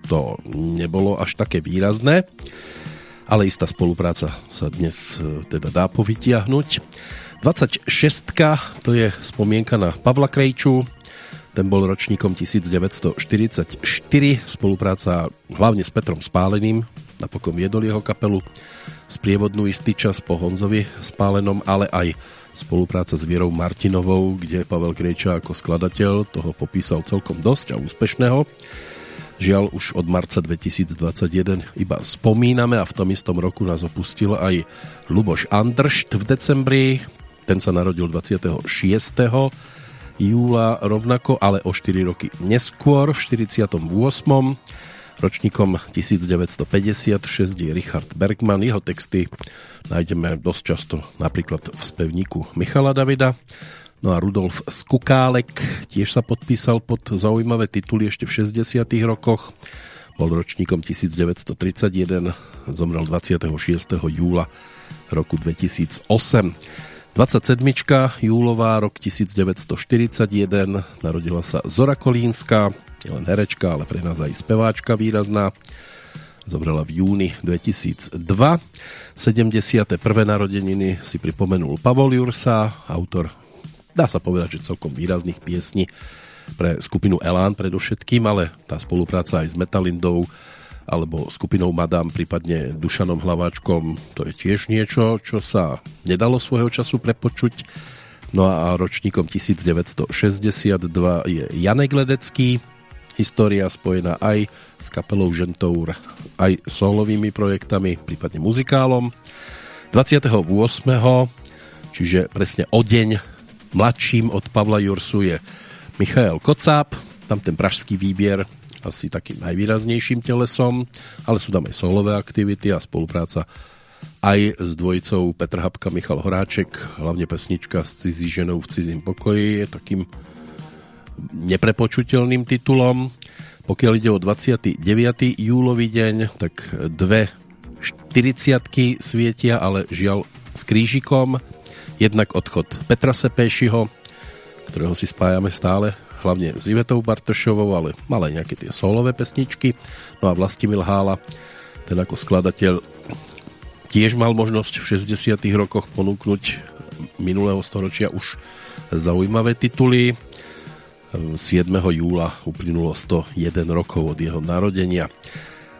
to nebolo až také výrazné, ale istá spolupráca sa dnes e, teda dá povytiahnuť. 26. to je spomienka na Pavla Krejču, ten bol ročníkom 1944, spolupráca hlavne s Petrom Spáleným, napokon viedol jeho kapelu, sprievodnú istý čas po Honzovi Spálenom, ale aj spolupráca s Vierou Martinovou, kde Pavel Krejča ako skladateľ toho popísal celkom dosť a úspešného. Žiaľ, už od marca 2021 iba spomíname a v tom istom roku nás opustil aj Luboš Andršt v decembri, ten sa narodil 26. júla rovnako, ale o 4 roky neskôr, v 48. Ročníkom 1956 je Richard Bergman. Jeho texty nájdeme dosť často napríklad v spevníku Michala Davida. No a Rudolf Skukálek tiež sa podpísal pod zaujímavé tituly ešte v 60 rokoch. Bol ročníkom 1931, zomrel 26. júla roku 2008. 27. júlová, rok 1941, narodila sa Zora Kolínska, len herečka, ale pre nás aj speváčka výrazná. Zomrela v júni 2002. 71. narodeniny si pripomenul Pavol Jursa, autor, dá sa povedať, že celkom výrazných piesní pre skupinu Elán predovšetkým, ale tá spolupráca aj s Metalindou alebo skupinou Madame, prípadne Dušanom Hlaváčkom, to je tiež niečo, čo sa nedalo svojho času prepočuť. No a ročníkom 1962 je Janek Ledecký, história spojená aj s kapelou Žentour, aj solovými projektami, prípadne muzikálom. 28. čiže presne o deň mladším od Pavla Jursu je Michael Kocáb, tam ten pražský výbier asi takým najvýraznejším telesom, ale sú tam aj solové aktivity a spolupráca aj s dvojicou Petr Habka, Michal Horáček, hlavne pesnička s cizí ženou v cizím pokoji je takým neprepočutelným titulom. Pokiaľ ide o 29. júlový deň, tak dve 40 svietia, ale žiaľ s krížikom. Jednak odchod Petra Sepéšiho, ktorého si spájame stále hlavne s Ivetou Bartošovou, ale mal aj nejaké tie solové pesničky. No a Vlastimil Hála, ten ako skladateľ tiež mal možnosť v 60 rokoch ponúknuť minulého storočia už zaujímavé tituly. 7. júla uplynulo 101 rokov od jeho narodenia.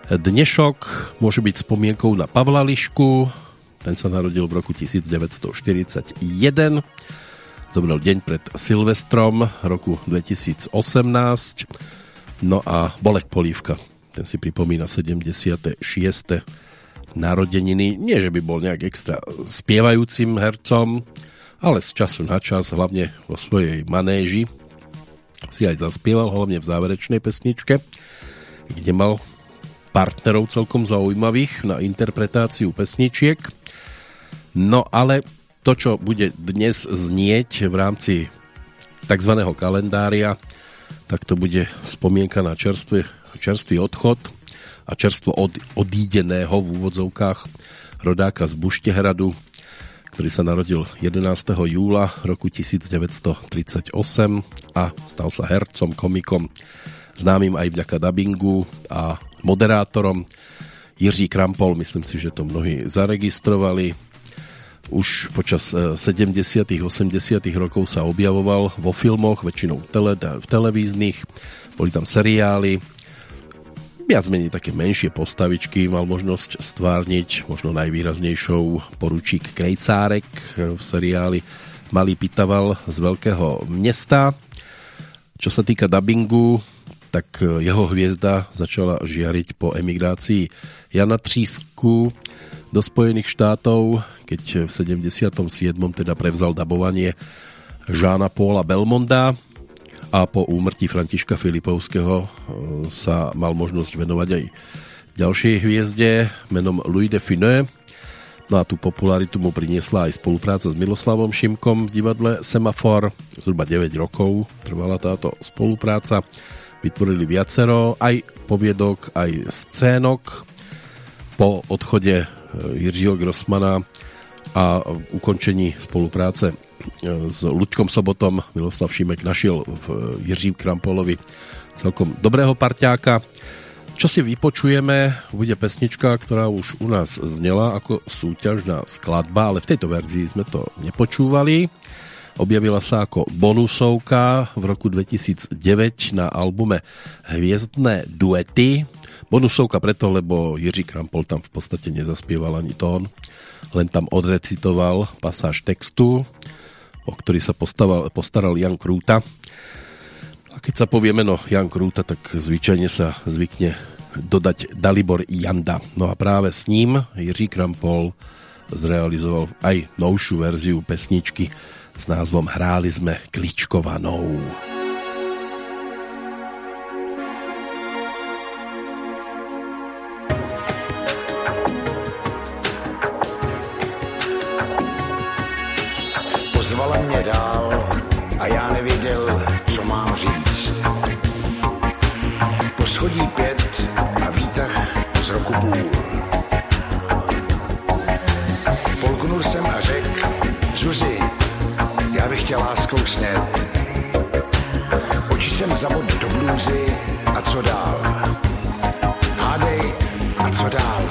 Dnešok môže byť spomienkou na Pavla Lišku, ten sa narodil v roku 1941 zomrel deň pred Silvestrom roku 2018. No a Bolek Polívka, ten si pripomína 76. narodeniny. Nie, že by bol nejak extra spievajúcim hercom, ale z času na čas, hlavne vo svojej manéži, si aj zaspieval, hlavne v záverečnej pesničke, kde mal partnerov celkom zaujímavých na interpretáciu pesničiek. No ale to, čo bude dnes znieť v rámci tzv. kalendária, tak to bude spomienka na čerstvý, čerstvý odchod a čerstvo od, odídeného v úvodzovkách rodáka z Buštehradu, ktorý sa narodil 11. júla roku 1938 a stal sa hercom, komikom, známym aj vďaka dubbingu a moderátorom. Jiří Krampol, myslím si, že to mnohí zaregistrovali. Už počas 70 80 rokov sa objavoval vo filmoch, väčšinou tele, v televíznych, boli tam seriály, viac menej také menšie postavičky mal možnosť stvárniť, možno najvýraznejšou poručík Krejcárek v seriáli Malý Pitaval z veľkého mesta. Čo sa týka dubbingu, tak jeho hviezda začala žiariť po emigrácii Jana Třísku do Spojených štátov, keď v 77. teda prevzal dabovanie Žána Paula Belmonda a po úmrtí Františka Filipovského e, sa mal možnosť venovať aj ďalšej hviezde menom Louis de Funès. No a tú popularitu mu priniesla aj spolupráca s Miloslavom Šimkom v divadle Semafor. Zhruba 9 rokov trvala táto spolupráca. Vytvorili viacero aj poviedok, aj scénok. Po odchode Jiřího Grossmana a ukončení spolupráce E, s Luďkom Sobotom Miloslav Šimek našiel v Jiřím Krampolovi celkom dobrého parťáka. Čo si vypočujeme, bude pesnička, ktorá už u nás znela ako súťažná skladba, ale v tejto verzii sme to nepočúvali. Objavila sa ako bonusovka v roku 2009 na albume Hviezdné duety. Bonusovka preto, lebo Jiří Krampol tam v podstate nezaspieval ani tón, len tam odrecitoval pasáž textu o ktorý sa postaval, postaral Jan Krúta. A keď sa povie meno Jan Krúta, tak zvyčajne sa zvykne dodať Dalibor Janda. No a práve s ním Jiří Krampol zrealizoval aj novšiu verziu pesničky s názvom Hráli sme kličkovanou. Mě dál a já nevěděl, co mám říct. Poschodí pět a výtah z roku půl. Polknul jsem a řekl, Zuzi, já bych chtěl láskou snět. Oči jsem zavod do blůzy a co dál? Hádej, a co dál?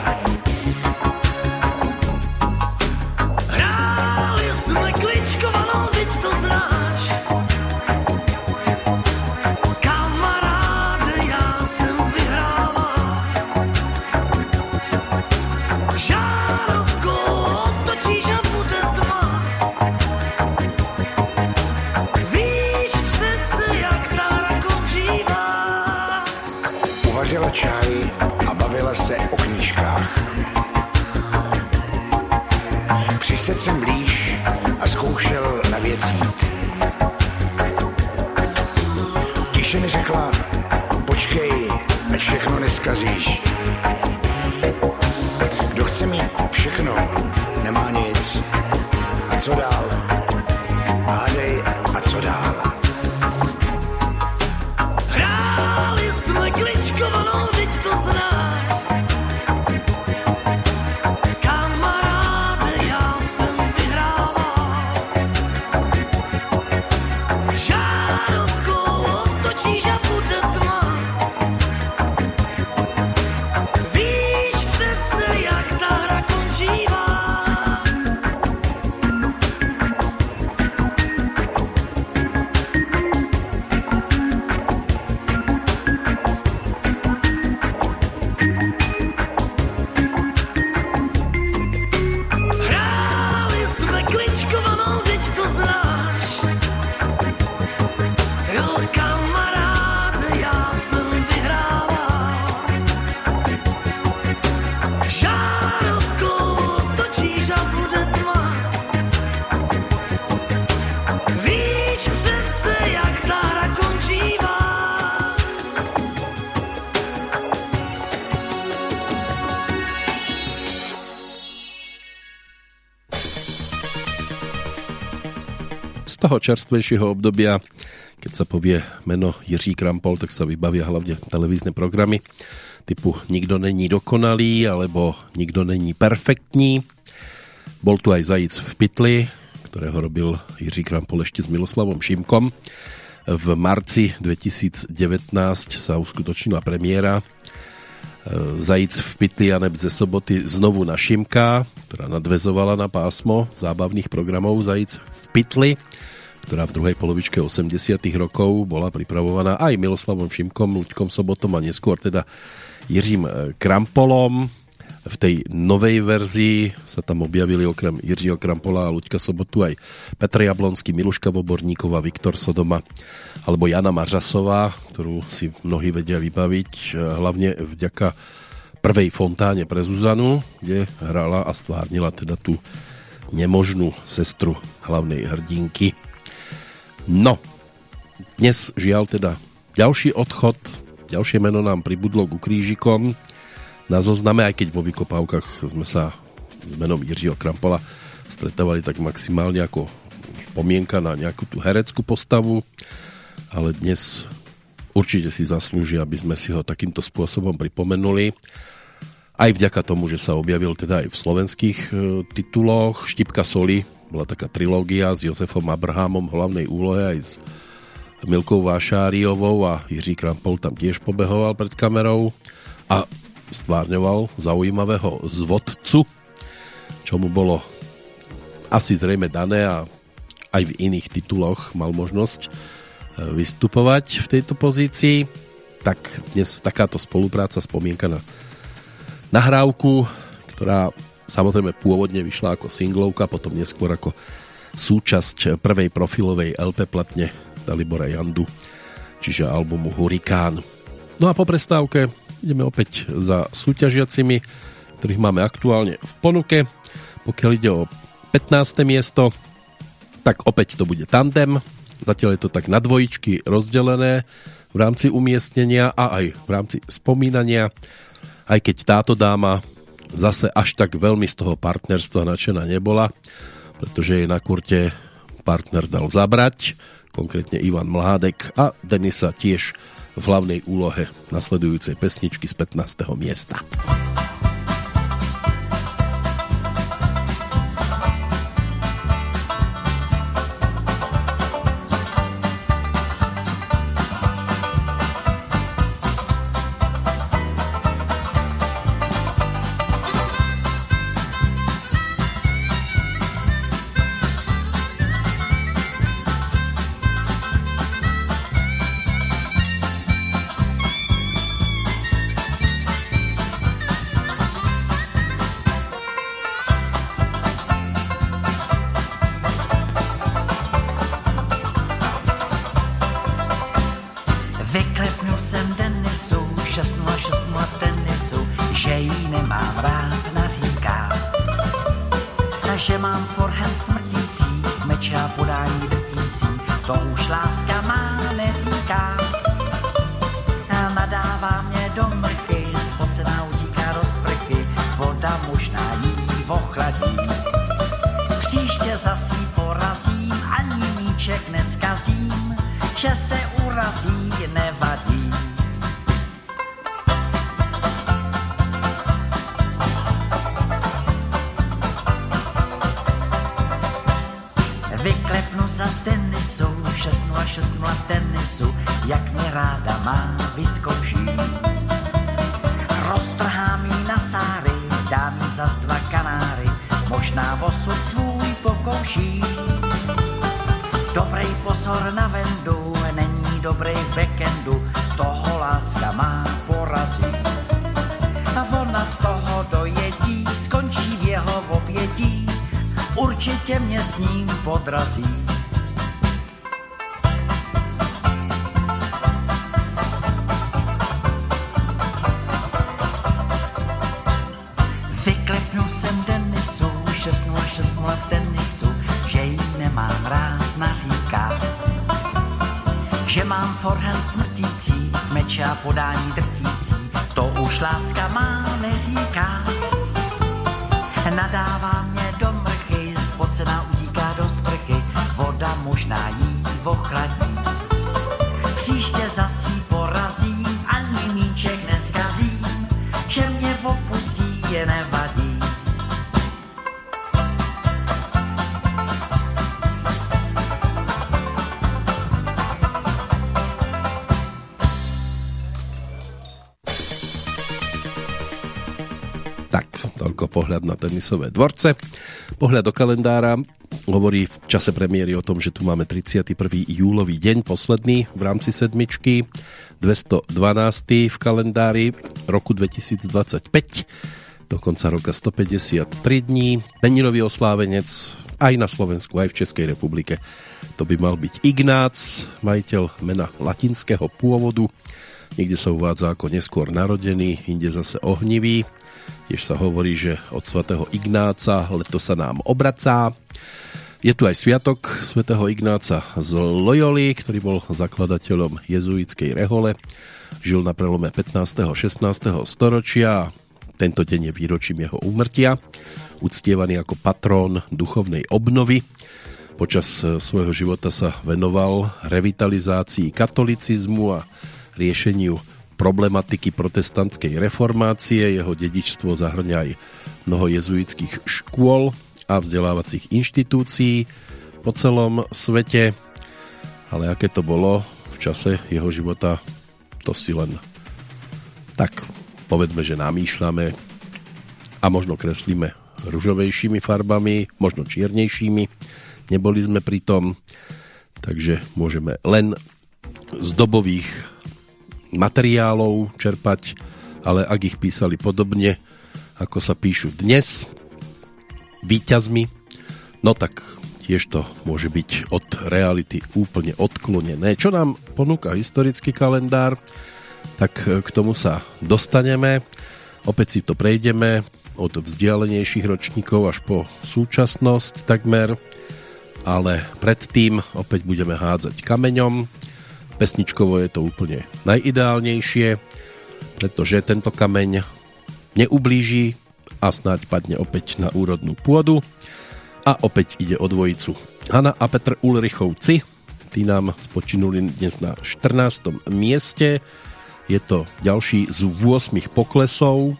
Přisedl jsem blíž a zkoušel na věc jít. Tiše mi řekla, počkej, ať všechno neskazíš. Kdo chce mít všechno, nemá nic. A co dál? Toho čerstvejšieho obdobia, keď sa povie meno Jiří Krampol, tak sa vybavia hlavne televízne programy typu Nikdo není dokonalý alebo Nikdo není perfektní. Bol tu aj Zajíc v pytli, ktorého robil Jiří Krampol ešte s Miloslavom Šimkom. V marci 2019 sa uskutočnila premiéra Zajíc v pytli a neb ze soboty znovu na Šimka, ktorá nadvezovala na pásmo zábavných programov Zajíc v pytli, ktorá v druhej polovičke 80 rokov bola pripravovaná aj Miloslavom Šimkom, Luďkom Sobotom a neskôr teda Jiřím Krampolom. V tej novej verzii sa tam objavili okrem Jiřího Krampola a Luďka Sobotu aj Petr Jablonský, Miluška Voborníková, Viktor Sodoma alebo Jana Mařasová, ktorú si mnohí vedia vybaviť, hlavne vďaka prvej fontáne pre Zuzanu, kde hrala a stvárnila teda tú nemožnú sestru hlavnej hrdinky. No, dnes žiaľ teda ďalší odchod, ďalšie meno nám pribudlo ku krížikom na zozname, aj keď vo vykopávkach sme sa s menom Jiřího Krampola stretávali tak maximálne ako spomienka na nejakú tú hereckú postavu, ale dnes určite si zaslúži, aby sme si ho takýmto spôsobom pripomenuli. Aj vďaka tomu, že sa objavil teda aj v slovenských e, tituloch. Štipka soli bola taká trilógia s Josefom Abrahamom v hlavnej úlohe aj s Milkou Vášáriovou a Jiří Krampol tam tiež pobehoval pred kamerou a stvárňoval zaujímavého zvodcu, čo mu bolo asi zrejme dané a aj v iných tituloch mal možnosť vystupovať v tejto pozícii, tak dnes takáto spolupráca, spomienka na nahrávku, ktorá samozrejme pôvodne vyšla ako singlovka, potom neskôr ako súčasť prvej profilovej LP platne Dalibora Jandu, čiže albumu Hurikán. No a po prestávke ideme opäť za súťažiacimi, ktorých máme aktuálne v ponuke. Pokiaľ ide o 15. miesto, tak opäť to bude tandem, Zatiaľ je to tak na dvojičky rozdelené v rámci umiestnenia a aj v rámci spomínania, aj keď táto dáma zase až tak veľmi z toho partnerstva nadšená nebola, pretože jej na kurte partner dal zabrať, konkrétne Ivan Mládek a Denisa tiež v hlavnej úlohe nasledujúcej pesničky z 15. miesta. Tenisové dvorce. Pohľad do kalendára hovorí v čase premiéry o tom, že tu máme 31. júlový deň, posledný v rámci sedmičky, 212. v kalendári roku 2025, do konca roka 153 dní. Meninový oslávenec aj na Slovensku, aj v Českej republike. To by mal byť Ignác, majiteľ mena latinského pôvodu. Niekde sa uvádza ako neskôr narodený, inde zase ohnivý. Tiež sa hovorí, že od svatého Ignáca leto sa nám obracá. Je tu aj sviatok svätého Ignáca z Loyoli, ktorý bol zakladateľom jezuitskej rehole. Žil na prelome 15. a 16. storočia. Tento deň je výročím jeho úmrtia. Uctievaný ako patrón duchovnej obnovy. Počas svojho života sa venoval revitalizácii katolicizmu a riešeniu problematiky protestantskej reformácie. Jeho dedičstvo zahrňa aj mnoho jezuitských škôl a vzdelávacích inštitúcií po celom svete. Ale aké to bolo v čase jeho života, to si len tak povedzme, že namýšľame a možno kreslíme ružovejšími farbami, možno čiernejšími. Neboli sme pri tom, takže môžeme len z dobových materiálov čerpať, ale ak ich písali podobne, ako sa píšu dnes, výťazmi, no tak tiež to môže byť od reality úplne odklonené. Čo nám ponúka historický kalendár, tak k tomu sa dostaneme. Opäť si to prejdeme od vzdialenejších ročníkov až po súčasnosť takmer, ale predtým opäť budeme hádzať kameňom. Pesničkovo je to úplne najideálnejšie, pretože tento kameň neublíži a snáď padne opäť na úrodnú pôdu. A opäť ide o dvojicu. Hanna a Petr Ulrichovci, tí nám spočinuli dnes na 14. mieste. Je to ďalší z 8 poklesov.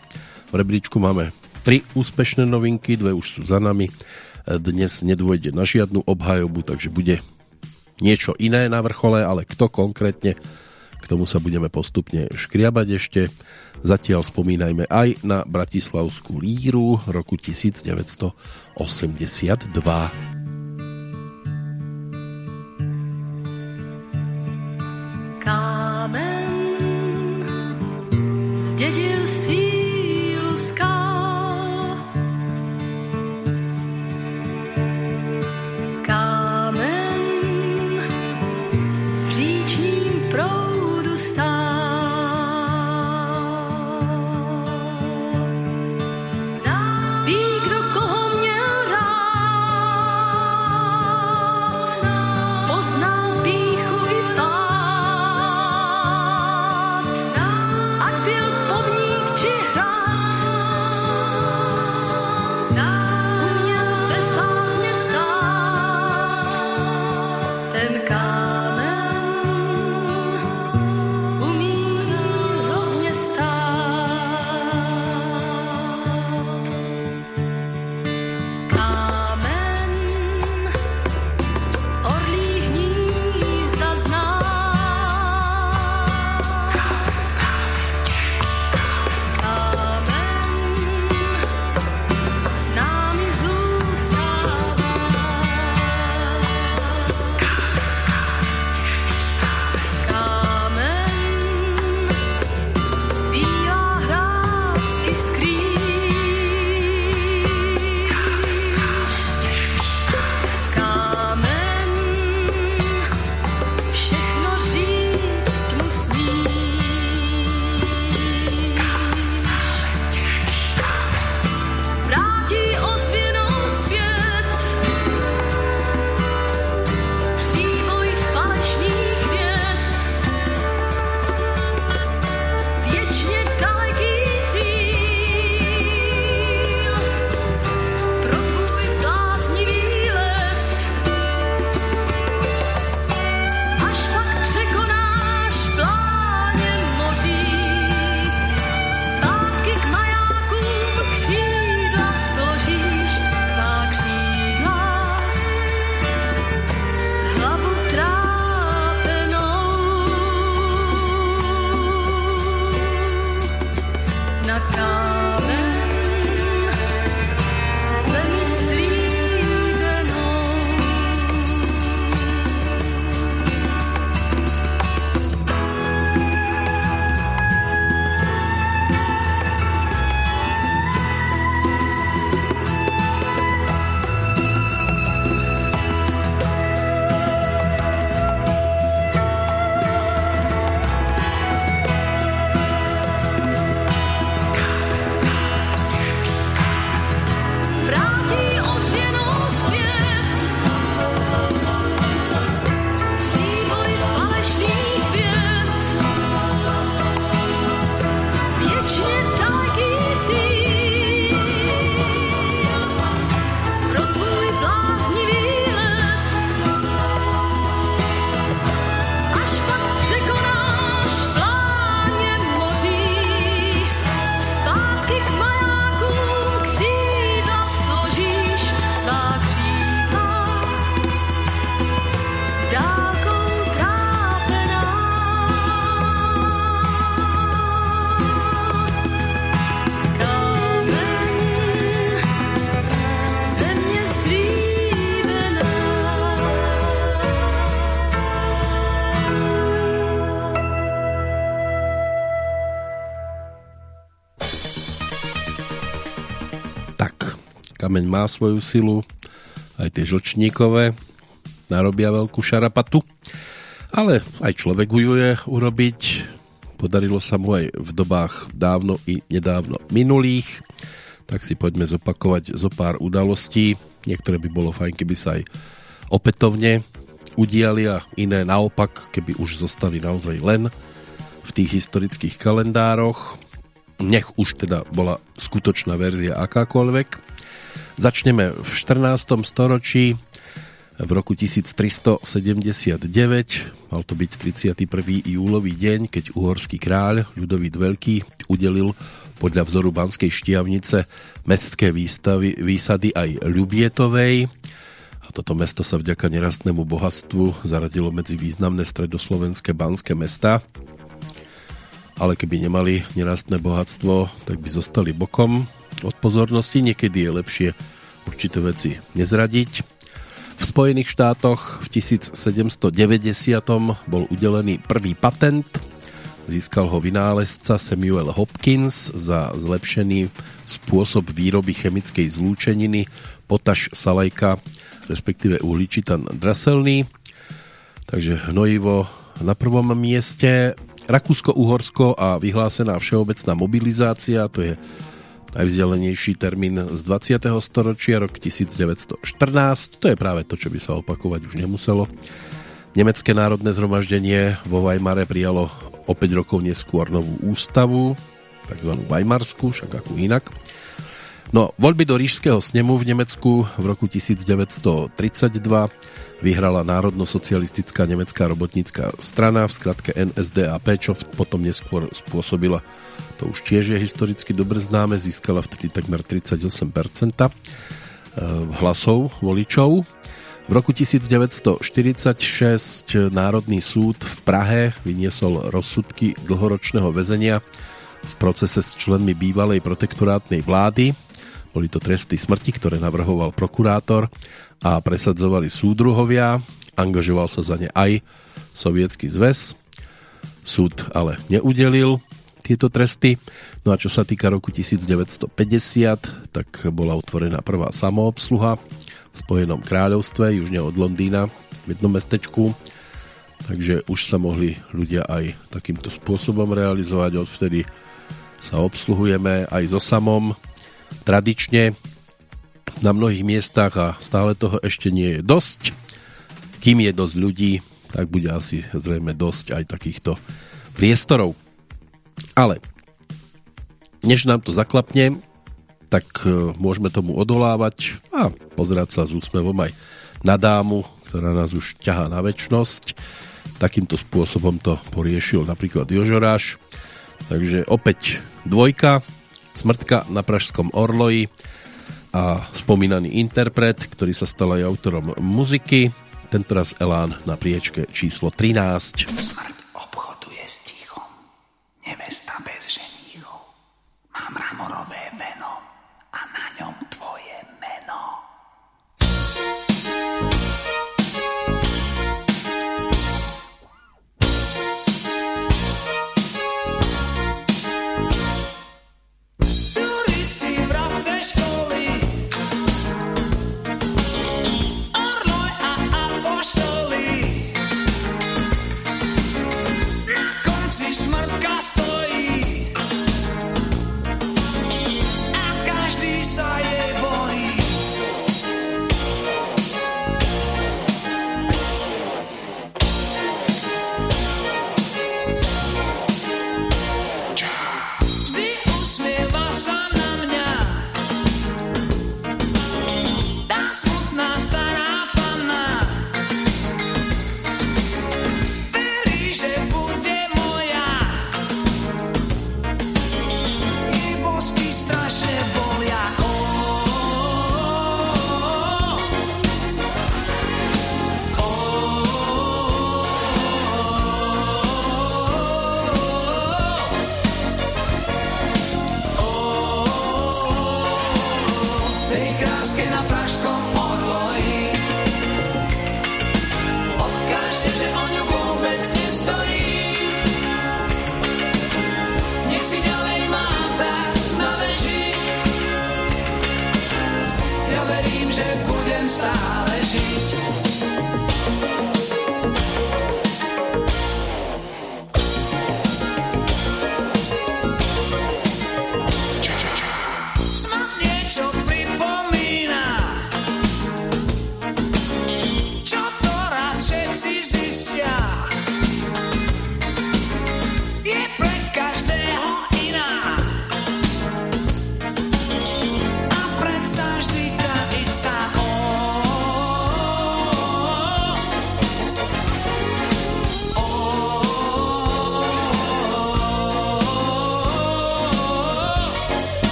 V rebríčku máme 3 úspešné novinky, dve už sú za nami. Dnes nedôjde na žiadnu obhajobu, takže bude niečo iné na vrchole, ale kto konkrétne, k tomu sa budeme postupne škriabať ešte. Zatiaľ spomínajme aj na Bratislavskú líru roku 1982. Kámen zdedil sílu kameň má svoju silu, aj tie žlčníkové narobia veľkú šarapatu, ale aj človek ju je urobiť. Podarilo sa mu aj v dobách dávno i nedávno minulých, tak si poďme zopakovať zo pár udalostí. Niektoré by bolo fajn, keby sa aj opätovne udiali a iné naopak, keby už zostali naozaj len v tých historických kalendároch. Nech už teda bola skutočná verzia akákoľvek. Začneme v 14. storočí v roku 1379 mal to byť 31. júlový deň, keď uhorský kráľ Ľudovít Veľký udelil podľa vzoru Banskej štiavnice mestské výstavy, výsady aj Ľubietovej. A toto mesto sa vďaka nerastnému bohatstvu zaradilo medzi významné stredoslovenské banské mesta. Ale keby nemali nerastné bohatstvo, tak by zostali bokom od pozornosti. Niekedy je lepšie určité veci nezradiť v Spojených štátoch v 1790 bol udelený prvý patent. Získal ho vynálezca Samuel Hopkins za zlepšený spôsob výroby chemickej zlúčeniny potaž salajka, respektíve uhličitan draselný. Takže hnojivo na prvom mieste. Rakúsko-Uhorsko a vyhlásená všeobecná mobilizácia, to je najvzdialenejší termín z 20. storočia, rok 1914. To je práve to, čo by sa opakovať už nemuselo. Nemecké národné zhromaždenie vo Weimare prijalo o 5 rokov neskôr novú ústavu, tzv. Weimarsku, však ako inak. No, voľby do ríšského snemu v Nemecku v roku 1932 vyhrala národno-socialistická nemecká robotnícká strana v skratke NSDAP, čo potom neskôr spôsobila to už tiež je historicky dobre známe, získala vtedy takmer 38% eh, hlasov voličov. V roku 1946 Národný súd v Prahe vyniesol rozsudky dlhoročného väzenia v procese s členmi bývalej protektorátnej vlády. Boli to tresty smrti, ktoré navrhoval prokurátor a presadzovali súdruhovia. Angažoval sa za ne aj sovietský zväz. Súd ale neudelil tieto tresty. No a čo sa týka roku 1950, tak bola otvorená prvá samoobsluha v Spojenom kráľovstve, južne od Londýna, v jednom mestečku. Takže už sa mohli ľudia aj takýmto spôsobom realizovať. Odvtedy sa obsluhujeme aj so samom tradične na mnohých miestach a stále toho ešte nie je dosť. Kým je dosť ľudí, tak bude asi zrejme dosť aj takýchto priestorov. Ale než nám to zaklapne, tak e, môžeme tomu odolávať a pozerať sa s úsmevom aj na dámu, ktorá nás už ťahá na väčnosť. Takýmto spôsobom to poriešil napríklad Jožoráš. Takže opäť dvojka, smrtka na Pražskom Orloji a spomínaný interpret, ktorý sa stal aj autorom muziky, tentoraz Elán na priečke číslo 13. Smrt obchoduje s tichom, nevesta bez ženíchov. Má mramorové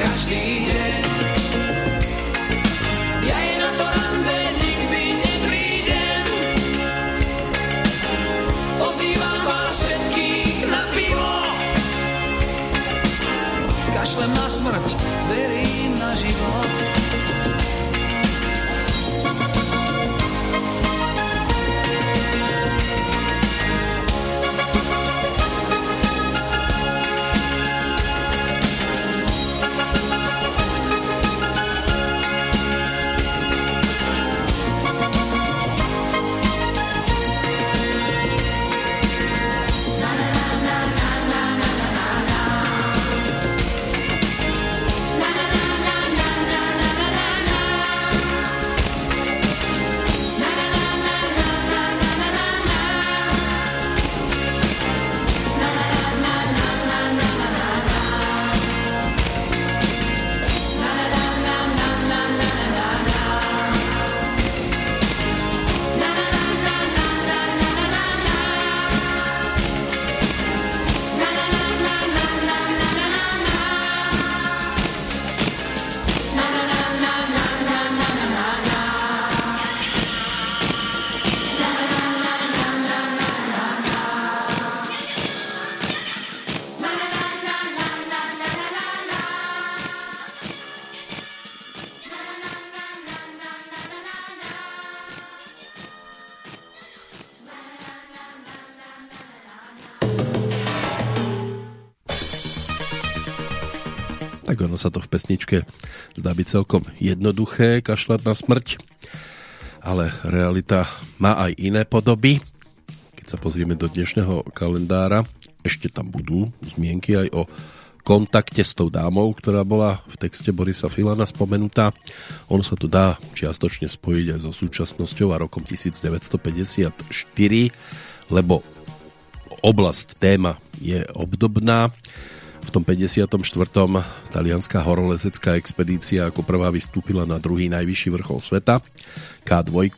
čaká každý pesničke zdá byť celkom jednoduché, kašľať na smrť, ale realita má aj iné podoby. Keď sa pozrieme do dnešného kalendára, ešte tam budú zmienky aj o kontakte s tou dámou, ktorá bola v texte Borisa Filana spomenutá. Ono sa tu dá čiastočne spojiť aj so súčasnosťou a rokom 1954, lebo oblast, téma je obdobná. V tom 54. talianská horolezecká expedícia ako prvá vystúpila na druhý najvyšší vrchol sveta, K2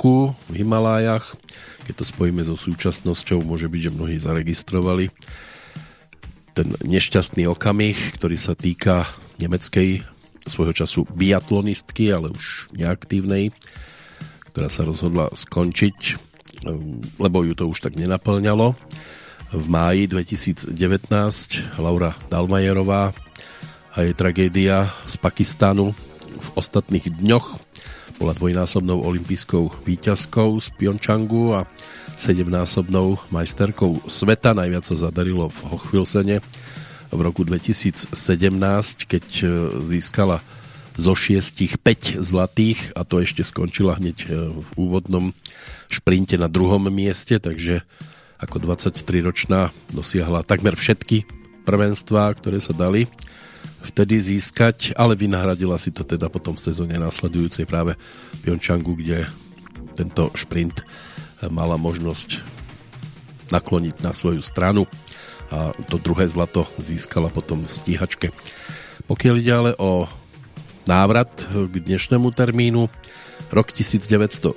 v Himalájach. Keď to spojíme so súčasnosťou, môže byť, že mnohí zaregistrovali ten nešťastný okamih, ktorý sa týka nemeckej svojho času biatlonistky, ale už neaktívnej, ktorá sa rozhodla skončiť, lebo ju to už tak nenaplňalo v máji 2019 Laura Dalmajerová a jej tragédia z Pakistanu v ostatných dňoch bola dvojnásobnou olympijskou výťazkou z Pyeongchangu a sedemnásobnou majsterkou sveta. Najviac sa zadarilo v Hochfilsene v roku 2017, keď získala zo šiestich 5 zlatých a to ešte skončila hneď v úvodnom šprinte na druhom mieste, takže ako 23-ročná dosiahla takmer všetky prvenstvá, ktoré sa dali vtedy získať, ale vynahradila si to teda potom v sezóne následujúcej práve Pyeongchangu, kde tento šprint mala možnosť nakloniť na svoju stranu a to druhé zlato získala potom v stíhačke. Pokiaľ ide ale o návrat k dnešnému termínu, Rok 1964,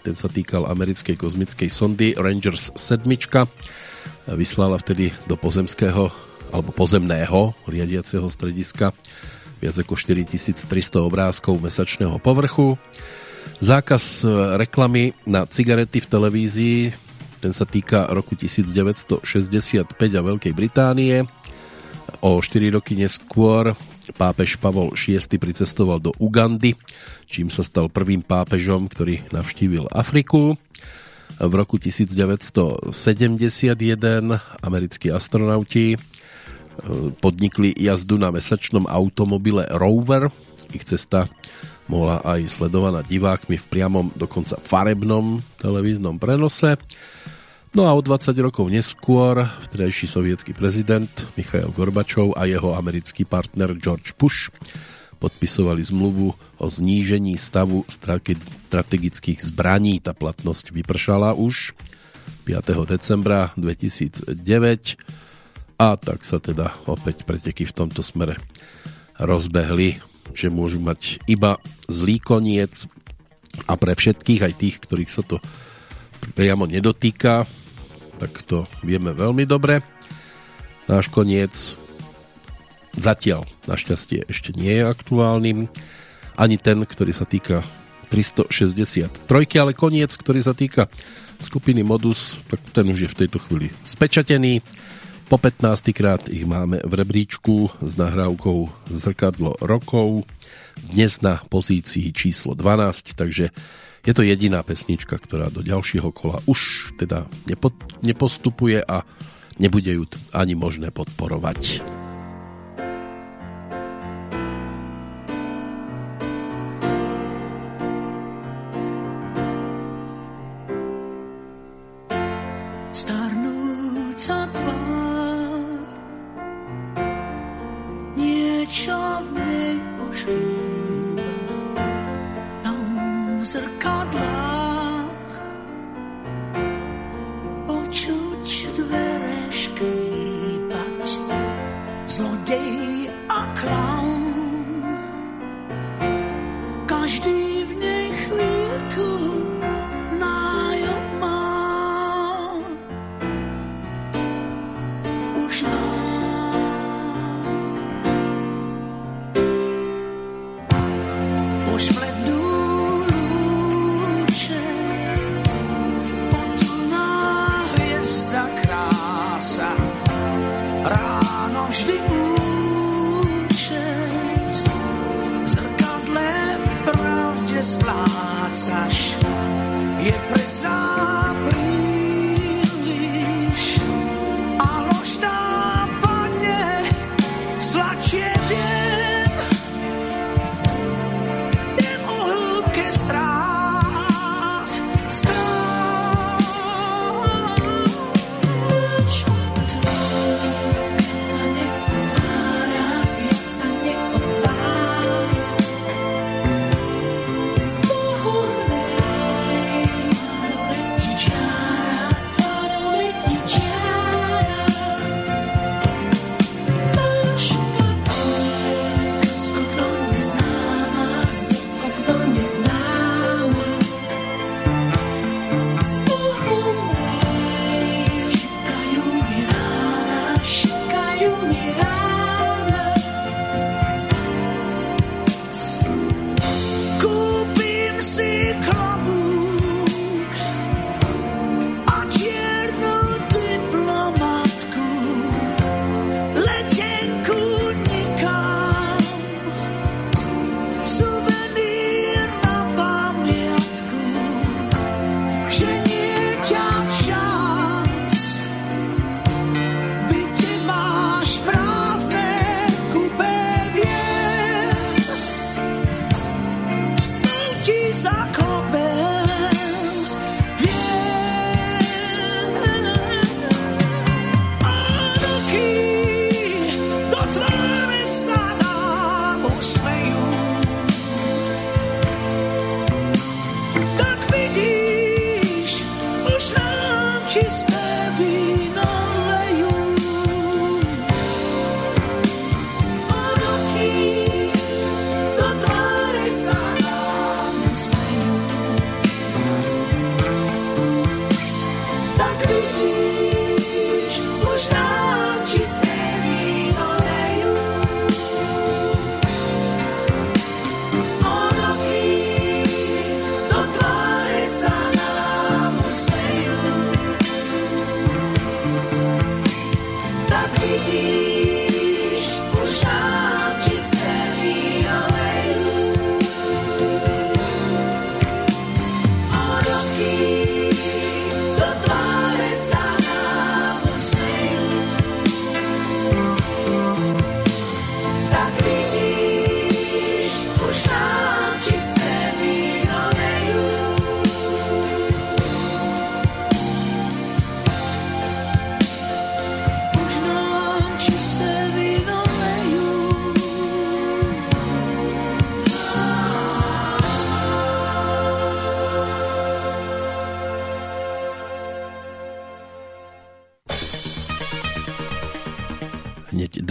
ten sa týkal americkej kozmickej sondy Rangers 7. Vyslala vtedy do pozemského alebo pozemného riadiaceho strediska viac ako 4300 obrázkov mesačného povrchu. Zákaz reklamy na cigarety v televízii, ten sa týka roku 1965 a Veľkej Británie. O 4 roky neskôr pápež Pavol VI pricestoval do Ugandy, čím sa stal prvým pápežom, ktorý navštívil Afriku. V roku 1971 americkí astronauti e, podnikli jazdu na mesačnom automobile Rover. Ich cesta mohla aj sledovaná divákmi v priamom, dokonca farebnom televíznom prenose. No a o 20 rokov neskôr vtedajší sovietský prezident Michail Gorbačov a jeho americký partner George Bush podpisovali zmluvu o znížení stavu strategických zbraní. Tá platnosť vypršala už 5. decembra 2009 a tak sa teda opäť preteky v tomto smere rozbehli že môžu mať iba zlý koniec a pre všetkých, aj tých, ktorých sa to priamo nedotýka, tak to vieme veľmi dobre. Náš koniec zatiaľ našťastie ešte nie je aktuálnym. Ani ten, ktorý sa týka 363, ale koniec, ktorý sa týka skupiny Modus, tak ten už je v tejto chvíli spečatený po 15. krát ich máme v rebríčku s nahrávkou Zrkadlo rokov. Dnes na pozícii číslo 12, takže je to jediná pesnička, ktorá do ďalšieho kola už teda nepostupuje a nebude ju ani možné podporovať.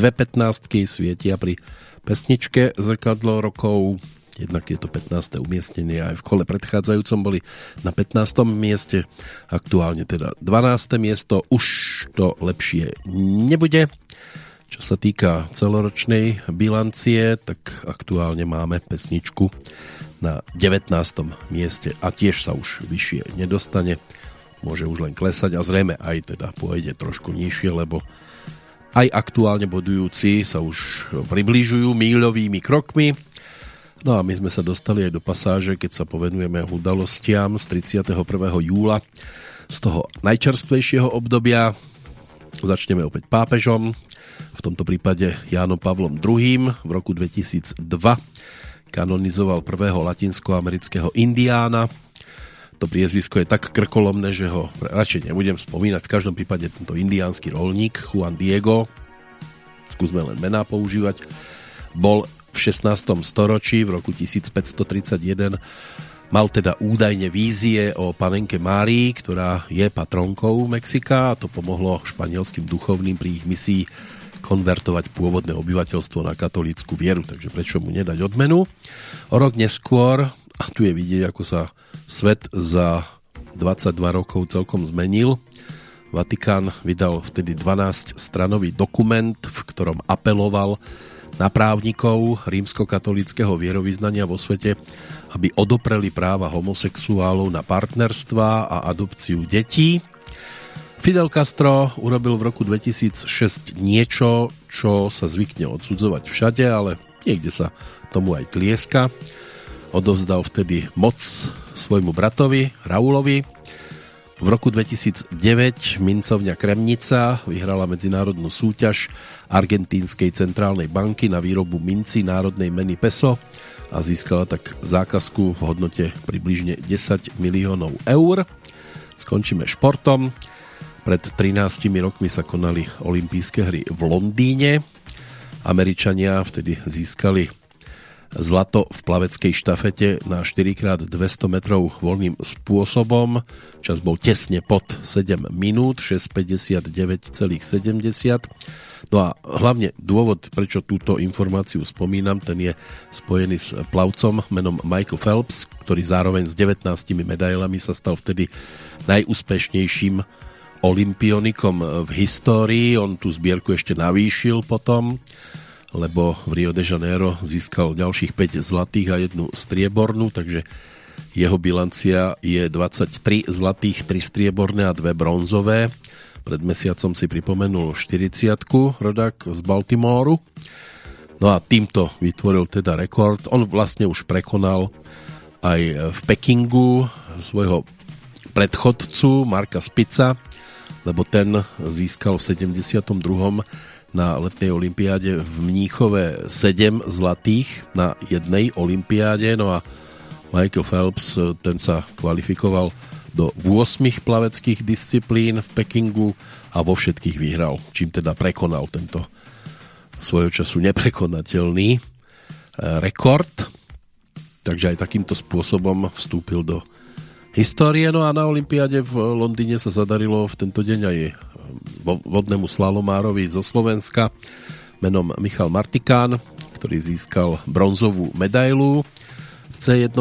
Dve 15 svietia pri pesničke Zrkadlo rokov. Jednak je to 15. umiestnenie aj v kole predchádzajúcom boli na 15. mieste, aktuálne teda 12. miesto, už to lepšie nebude. Čo sa týka celoročnej bilancie, tak aktuálne máme pesničku na 19. mieste a tiež sa už vyššie nedostane. Môže už len klesať a zrejme aj teda pôjde trošku nižšie, lebo aj aktuálne bodujúci sa už približujú míľovými krokmi. No a my sme sa dostali aj do pasáže, keď sa povenujeme udalostiam z 31. júla z toho najčerstvejšieho obdobia. Začneme opäť pápežom, v tomto prípade Jánom Pavlom II. v roku 2002 kanonizoval prvého latinskoamerického indiána. To priezvisko je tak krkolomné, že ho radšej nebudem spomínať. V každom prípade tento indiánsky rolník Juan Diego, skúsme len mená používať, bol v 16. storočí, v roku 1531, mal teda údajne vízie o panenke Márii, ktorá je patronkou Mexika a to pomohlo španielským duchovným pri ich misii konvertovať pôvodné obyvateľstvo na katolícku vieru, takže prečo mu nedať odmenu. O rok neskôr, a tu je vidieť, ako sa svet za 22 rokov celkom zmenil, Vatikán vydal vtedy 12-stranový dokument, v ktorom apeloval na právnikov rímskokatolického vierovýznania vo svete, aby odopreli práva homosexuálov na partnerstva a adopciu detí. Fidel Castro urobil v roku 2006 niečo, čo sa zvykne odsudzovať všade, ale niekde sa tomu aj tlieska. Odovzdal vtedy moc svojmu bratovi Raulovi, v roku 2009 mincovňa Kremnica vyhrala medzinárodnú súťaž Argentínskej centrálnej banky na výrobu minci národnej meny peso a získala tak zákazku v hodnote približne 10 miliónov eur. Skončíme športom. Pred 13 rokmi sa konali olympijské hry v Londýne. Američania vtedy získali zlato v plaveckej štafete na 4x200 metrov voľným spôsobom. Čas bol tesne pod 7 minút, 6.59,70. No a hlavne dôvod, prečo túto informáciu spomínam, ten je spojený s plavcom menom Michael Phelps, ktorý zároveň s 19 medailami sa stal vtedy najúspešnejším olympionikom v histórii. On tú zbierku ešte navýšil potom lebo v Rio de Janeiro získal ďalších 5 zlatých a jednu striebornú, takže jeho bilancia je 23 zlatých, 3 strieborné a 2 bronzové. Pred mesiacom si pripomenul 40 rodák z Baltimoru. No a týmto vytvoril teda rekord. On vlastne už prekonal aj v Pekingu svojho predchodcu Marka Spica, lebo ten získal v 72 na letnej olympiáde v Mníchove 7 zlatých na jednej olympiáde, no a Michael Phelps, ten sa kvalifikoval do 8 plaveckých disciplín v Pekingu a vo všetkých vyhral, čím teda prekonal tento svojho času neprekonateľný eh, rekord. Takže aj takýmto spôsobom vstúpil do histórie. No a na Olympiáde v Londýne sa zadarilo v tento deň aj vodnému slalomárovi zo Slovenska menom Michal Martikán, ktorý získal bronzovú medailu v C1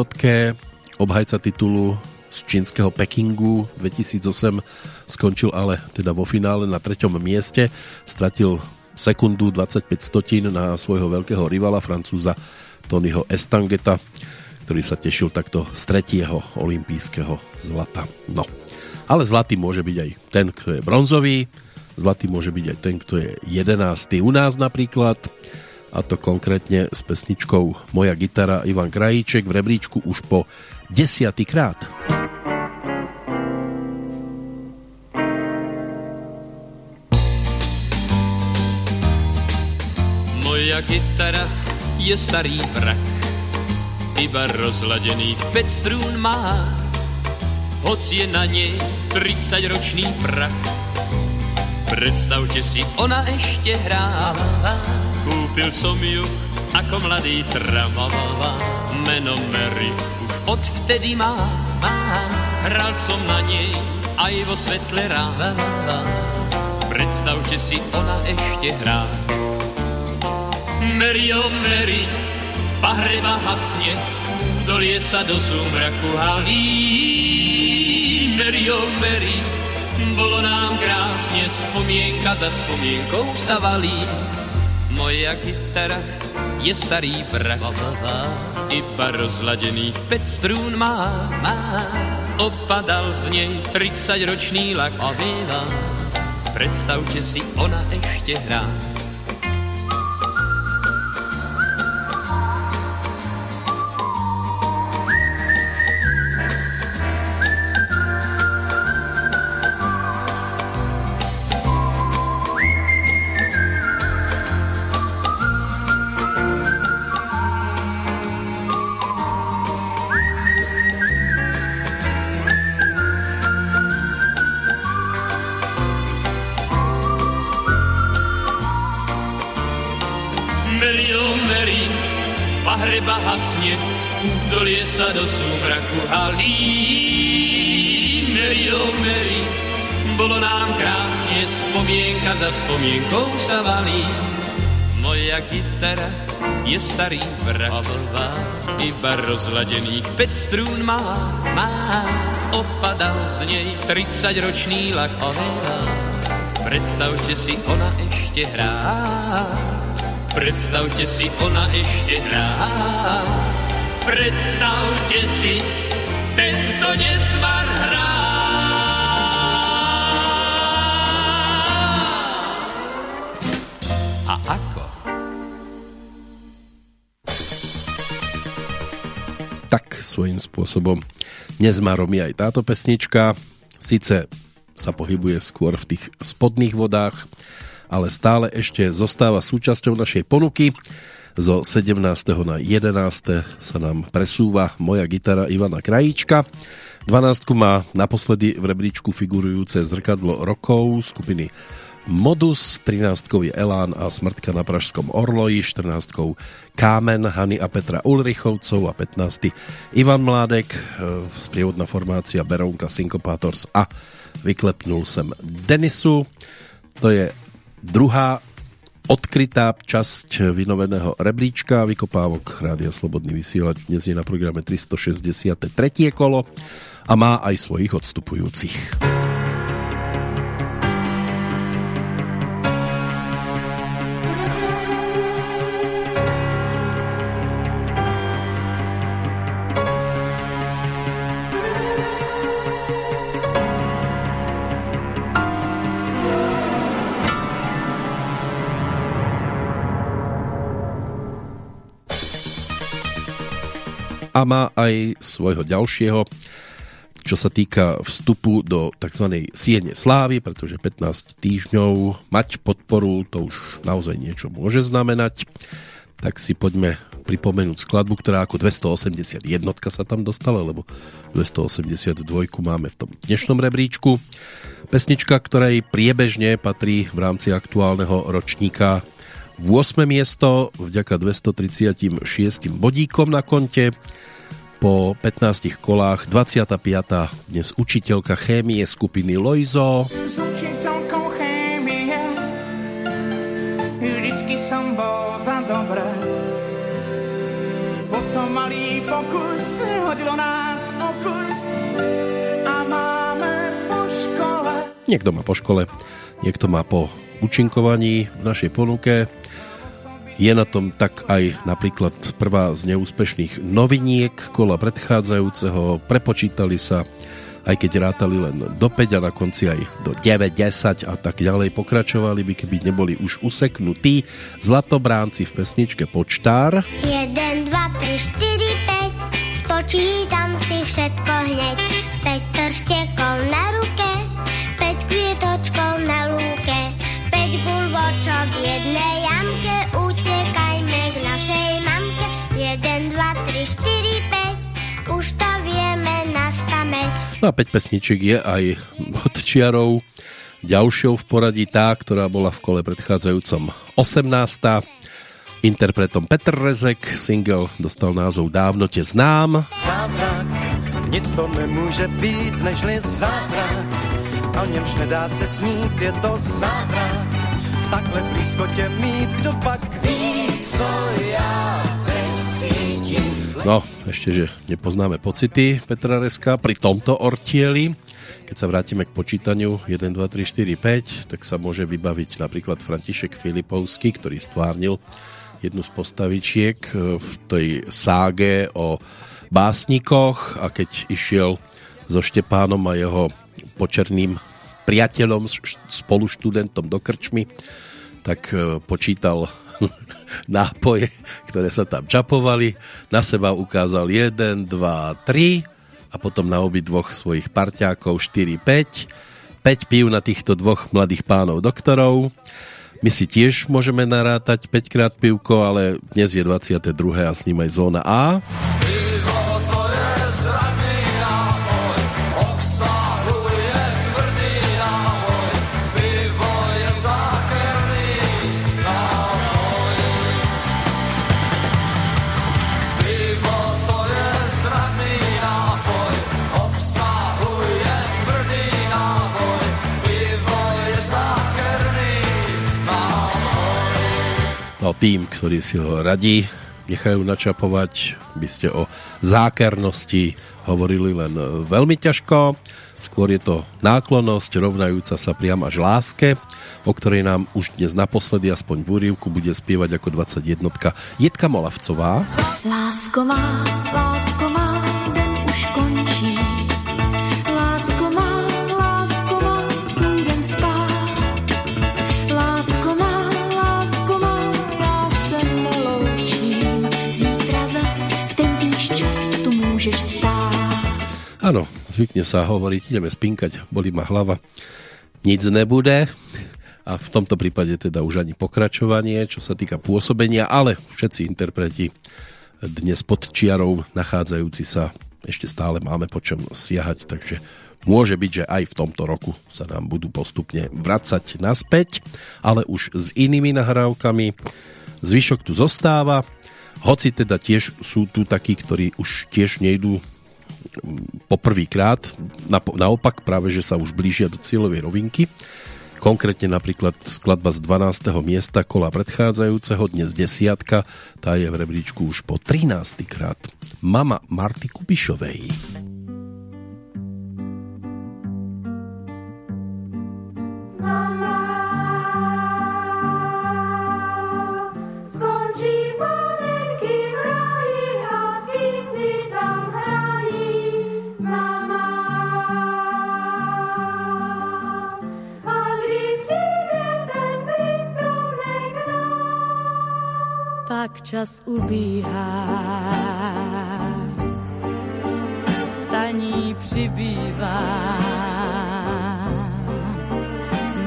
obhajca titulu z čínskeho Pekingu. 2008 skončil ale teda vo finále na treťom mieste. Stratil sekundu 25 stotín na svojho veľkého rivala francúza Tonyho Estangeta ktorý sa tešil takto z tretieho olympijského zlata. No, ale zlatý môže byť aj ten, kto je bronzový, zlatý môže byť aj ten, kto je jedenáctý u nás napríklad, a to konkrétne s pesničkou Moja gitara Ivan Krajíček v rebríčku už po desiatý krát. Moja gitara je starý vrak, iba rozladený 5 strún má hoc je na nej 30 ročný prach. Predstavte si, ona ešte hráva, kúpil som ju ako mladý tramavava, meno Mary už odvtedy má, hral som na nej aj vo svetle ráva. Predstavte si, ona ešte hrá, Mary, oh Mary, pahreba hasne, údolie sa do súmraku halí. Mary, oh Mary, bolo nám krásne, spomienka za spomienkou sa valí. Moja kytara je starý prach, iba rozladených pet strún má, má. Opadal z nej 30-ročný lak, predstavte si, ona ešte hrá. Sa do súmraku halí. Mary, oh Mary, bolo nám krásne, spomienka za spomienkou sa valí. Moja kytara je starý vrachová, iba rozladených 5 strún má, má. Opadal z nej 30-ročný laková. Predstavte si, ona ešte hrá. Predstavte si, ona ešte hrá. Predstavte si, tento nesmar hrá. A ako? Tak svojím spôsobom nezmarom aj táto pesnička. Sice sa pohybuje skôr v tých spodných vodách, ale stále ešte zostáva súčasťou našej ponuky. Zo 17. na 11. sa nám presúva moja gitara Ivana Krajíčka. 12. má naposledy v rebríčku figurujúce zrkadlo rokov skupiny Modus, 13 je Elán a Smrtka na Pražskom Orloji, 14 Kámen Hany a Petra Ulrichovcov a 15 Ivan Mládek, e, sprievodná formácia Berónka Syncopators a vyklepnul sem Denisu. To je druhá odkrytá časť vynoveného rebríčka vykopávok Rádia Slobodný vysielač. Dnes je na programe 363. kolo a má aj svojich odstupujúcich. A má aj svojho ďalšieho, čo sa týka vstupu do tzv. siene slávy, pretože 15 týždňov mať podporu, to už naozaj niečo môže znamenať. Tak si poďme pripomenúť skladbu, ktorá ako 281 sa tam dostala, lebo 282 máme v tom dnešnom rebríčku. Pesnička, ktorej priebežne patrí v rámci aktuálneho ročníka 8. miesto vďaka 236 bodíkom na konte po 15 kolách 25. dnes učiteľka chémie skupiny Loizo S učiteľkou chémie Vždycky som bol za dobré Potom malý pokus Hodilo nás o kus A máme po škole Niekto má po škole, niekto má po účinkovaní v našej ponuke je na tom tak aj napríklad prvá z neúspešných noviniek kola predchádzajúceho. Prepočítali sa, aj keď rátali len do 5 a na konci aj do 9, 10 a tak ďalej pokračovali by, keby neboli už useknutí. Zlatobránci v pesničke Počtár. 1, 2, 3, 4, 5 Spočítam si všetko hneď No a 5 pesničiek je aj pod čiarou. Ďalšou v poradí tá, ktorá bola v kole predchádzajúcom 18. Interpretom Petr Rezek, single dostal názov Dávno tě znám. Zázrak, nic to nemůže být, nežli zázrak. O němž nedá se snít, je to zázrak. Takhle blízko tě mít, kdo pak víc. co já. No, ešte, že nepoznáme pocity Petra Reska pri tomto ortieli. Keď sa vrátime k počítaniu 1, 2, 3, 4, 5, tak sa môže vybaviť napríklad František Filipovský, ktorý stvárnil jednu z postavičiek e, v tej ságe o básnikoch a keď išiel so Štepánom a jeho počerným priateľom, spoluštudentom do krčmy, tak e, počítal nápoje, ktoré sa tam čapovali. Na seba ukázal 1, 2, 3 a potom na obi dvoch svojich parťákov 4, 5. 5 pív na týchto dvoch mladých pánov doktorov. My si tiež môžeme narátať 5 krát pivko, ale dnes je 22. a s ním aj zóna A. tým, ktorí si ho radí, nechajú načapovať, by ste o zákernosti hovorili len veľmi ťažko. Skôr je to náklonosť rovnajúca sa priam až láske, o ktorej nám už dnes naposledy aspoň v úrivku bude spievať ako 21 Jitka Molavcová. Lásko má, Áno, zvykne sa hovoriť, ideme spinkať, bolí ma hlava. Nic nebude a v tomto prípade teda už ani pokračovanie, čo sa týka pôsobenia, ale všetci interpreti dnes pod čiarou nachádzajúci sa ešte stále máme po čom siahať, takže môže byť, že aj v tomto roku sa nám budú postupne vracať naspäť, ale už s inými nahrávkami. Zvyšok tu zostáva, hoci teda tiež sú tu takí, ktorí už tiež nejdú poprvýkrát, naopak práve, že sa už blížia do cieľovej rovinky. Konkrétne napríklad skladba z 12. miesta kola predchádzajúceho, dnes desiatka, tá je v rebríčku už po 13. krát. Mama Marty Kubišovej. Tak čas ubíhá. Taní přibývá.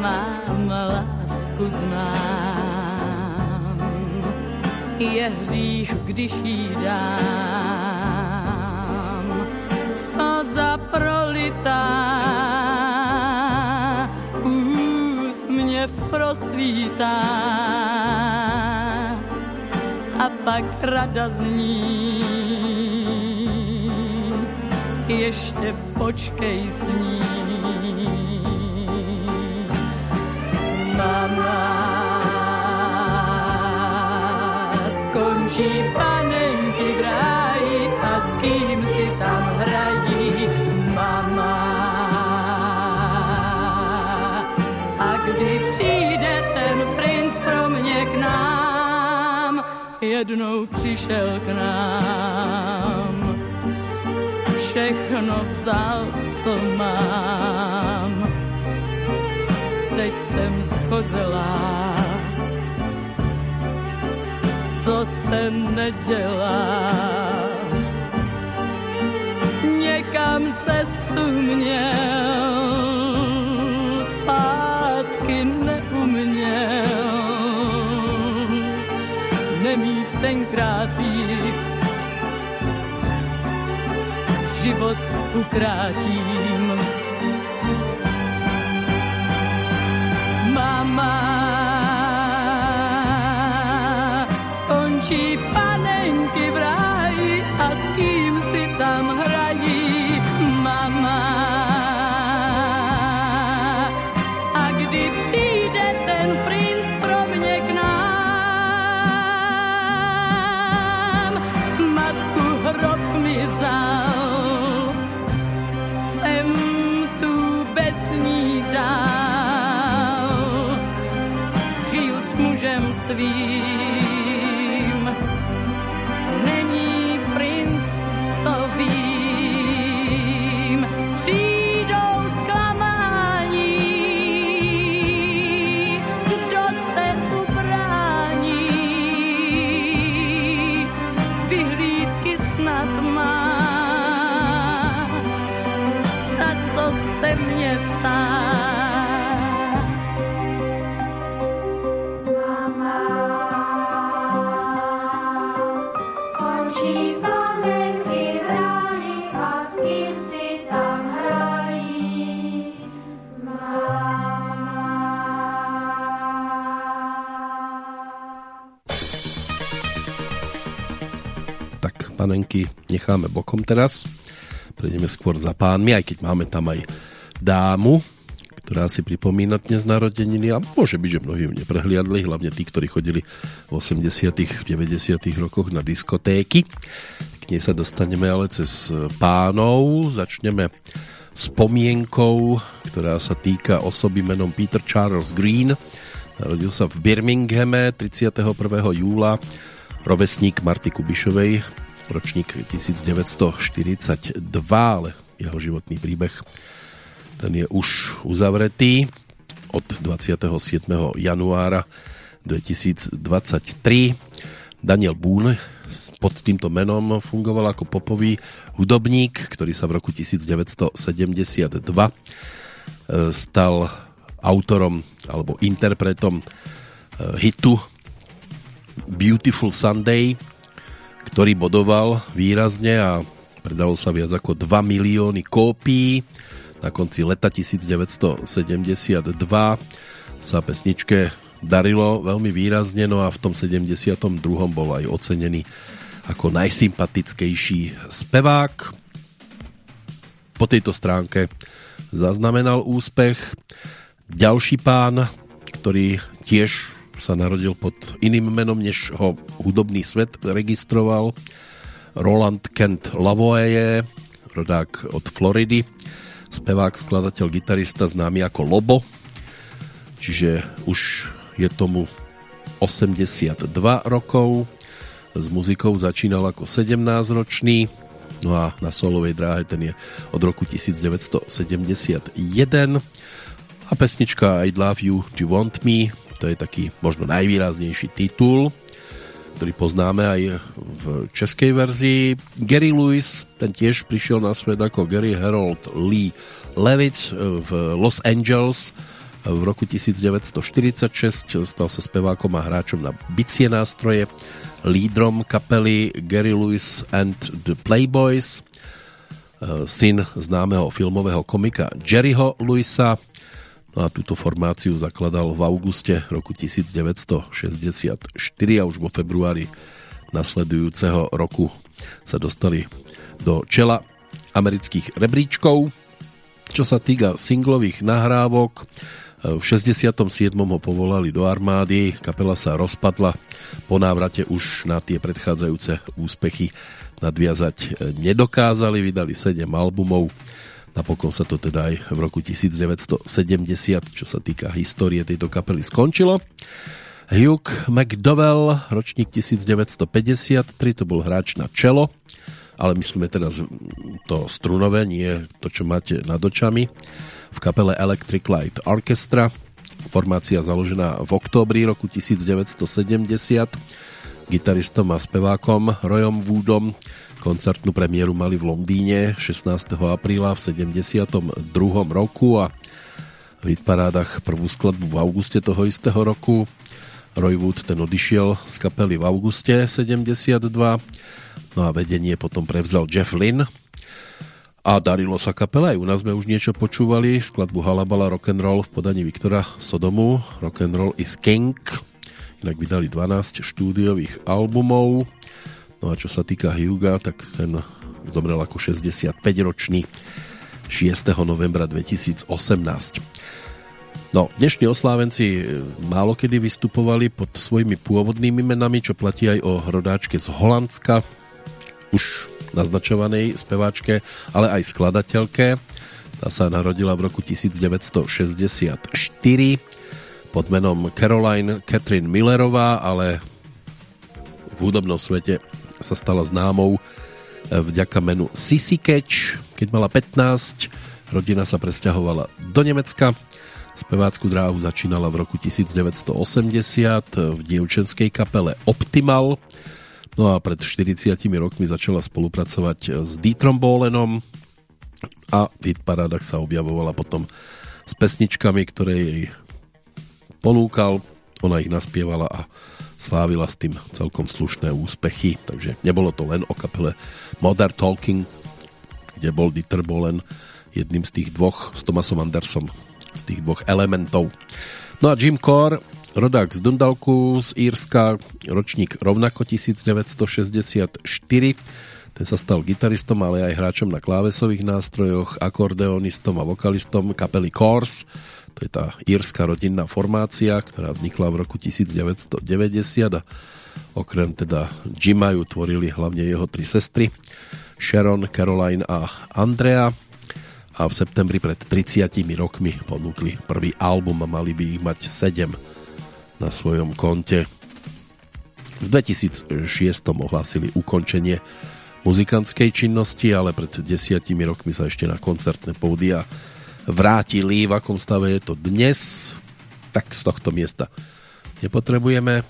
Mám lásku znám. Je hřích, když jí dám. Slza prolitá. Úsměv prosvítá a pak rada zní. Ještě počkej s ní. Mama skončí panenky v ráji a s kým si tam hrají. Mama a kdy přijde jednou přišel k nám. Všechno vzal, co mám. Teď jsem schořelá, to se nedělá. Někam cestu měl, tenkrát jí, život ukrátím. Mama skončí panenky necháme bokom teraz. Prejdeme skôr za pánmi, aj keď máme tam aj dámu, ktorá si pripomína dnes narodeniny a môže byť, že mnohí ju neprehliadli, hlavne tí, ktorí chodili v 80 90 rokoch na diskotéky. K nej sa dostaneme ale cez pánov. Začneme spomienkou, ktorá sa týka osoby menom Peter Charles Green. Narodil sa v Birminghame 31. júla rovesník Marty Kubišovej, ročník 1942, ale jeho životný príbeh ten je už uzavretý od 27. januára 2023. Daniel Boone pod týmto menom fungoval ako popový hudobník, ktorý sa v roku 1972 stal autorom alebo interpretom hitu Beautiful Sunday, ktorý bodoval výrazne a predalo sa viac ako 2 milióny kópií. Na konci leta 1972 sa pesničke darilo veľmi výrazne, no a v tom 72. bol aj ocenený ako najsympatickejší spevák. Po tejto stránke zaznamenal úspech. Ďalší pán, ktorý tiež sa narodil pod iným menom, než ho hudobný svet registroval. Roland Kent Lavoie, rodák od Floridy, spevák, skladateľ, gitarista známy ako Lobo, čiže už je tomu 82 rokov. S muzikou začínal ako 17-ročný, no a na solovej dráhe ten je od roku 1971 a pesnička I Love You, Do You Want Me to je taký možno najvýraznejší titul, ktorý poznáme aj v českej verzii. Gary Lewis, ten tiež prišiel na svet ako Gary Harold Lee Levitt v Los Angeles v roku 1946. Stal sa spevákom a hráčom na bicie nástroje, lídrom kapely Gary Lewis and the Playboys, syn známeho filmového komika Jerryho Lewisa, No a túto formáciu zakladal v auguste roku 1964 a už vo februári nasledujúceho roku sa dostali do čela amerických rebríčkov. Čo sa týka singlových nahrávok, v 67. ho povolali do armády, kapela sa rozpadla, po návrate už na tie predchádzajúce úspechy nadviazať nedokázali, vydali 7 albumov, Napokon sa to teda aj v roku 1970, čo sa týka histórie tejto kapely, skončilo. Hugh McDowell, ročník 1953, to bol hráč na čelo, ale myslíme teraz to strunové, nie to, čo máte nad očami. V kapele Electric Light Orchestra, formácia založená v októbri roku 1970, gitaristom a spevákom Royom Woodom, Koncertnú premiéru mali v Londýne 16. apríla v 72. roku a v hitparádach prvú skladbu v auguste toho istého roku. Roy Wood ten odišiel z kapely v auguste 72. No a vedenie potom prevzal Jeff Lynn. A darilo sa kapela, aj u nás sme už niečo počúvali, skladbu Halabala Rock'n'Roll v podaní Viktora Sodomu, Rock'n'Roll is King. Inak vydali 12 štúdiových albumov No a čo sa týka Huga, tak ten zomrel ako 65-ročný 6. novembra 2018. No, dnešní oslávenci málo kedy vystupovali pod svojimi pôvodnými menami, čo platí aj o rodáčke z Holandska, už naznačovanej speváčke, ale aj skladateľke. Tá sa narodila v roku 1964 pod menom Caroline Catherine Millerová, ale v hudobnom svete sa stala známou vďaka menu Sissy Catch. Keď mala 15, rodina sa presťahovala do Nemecka. Spevácku dráhu začínala v roku 1980 v dievčenskej kapele Optimal. No a pred 40 rokmi začala spolupracovať s Dietrom Bolenom a v hitparádach sa objavovala potom s pesničkami, ktoré jej ponúkal. Ona ich naspievala a slávila s tým celkom slušné úspechy, takže nebolo to len o kapele Modern Talking, kde bol Dieter Bolen jedným z tých dvoch, s Thomasom Andersom, z tých dvoch elementov. No a Jim Core, rodák z Dundalku, z Írska, ročník rovnako 1964, ten sa stal gitaristom, ale aj hráčom na klávesových nástrojoch, akordeonistom a vokalistom kapely Course, to je tá írska rodinná formácia, ktorá vznikla v roku 1990 a okrem teda Jima ju tvorili hlavne jeho tri sestry Sharon, Caroline a Andrea a v septembri pred 30 rokmi ponúkli prvý album a mali by ich mať 7 na svojom konte. V 2006 ohlásili ukončenie muzikantskej činnosti, ale pred desiatimi rokmi sa ešte na koncertné pódia vrátili, v akom stave je to dnes, tak z tohto miesta nepotrebujeme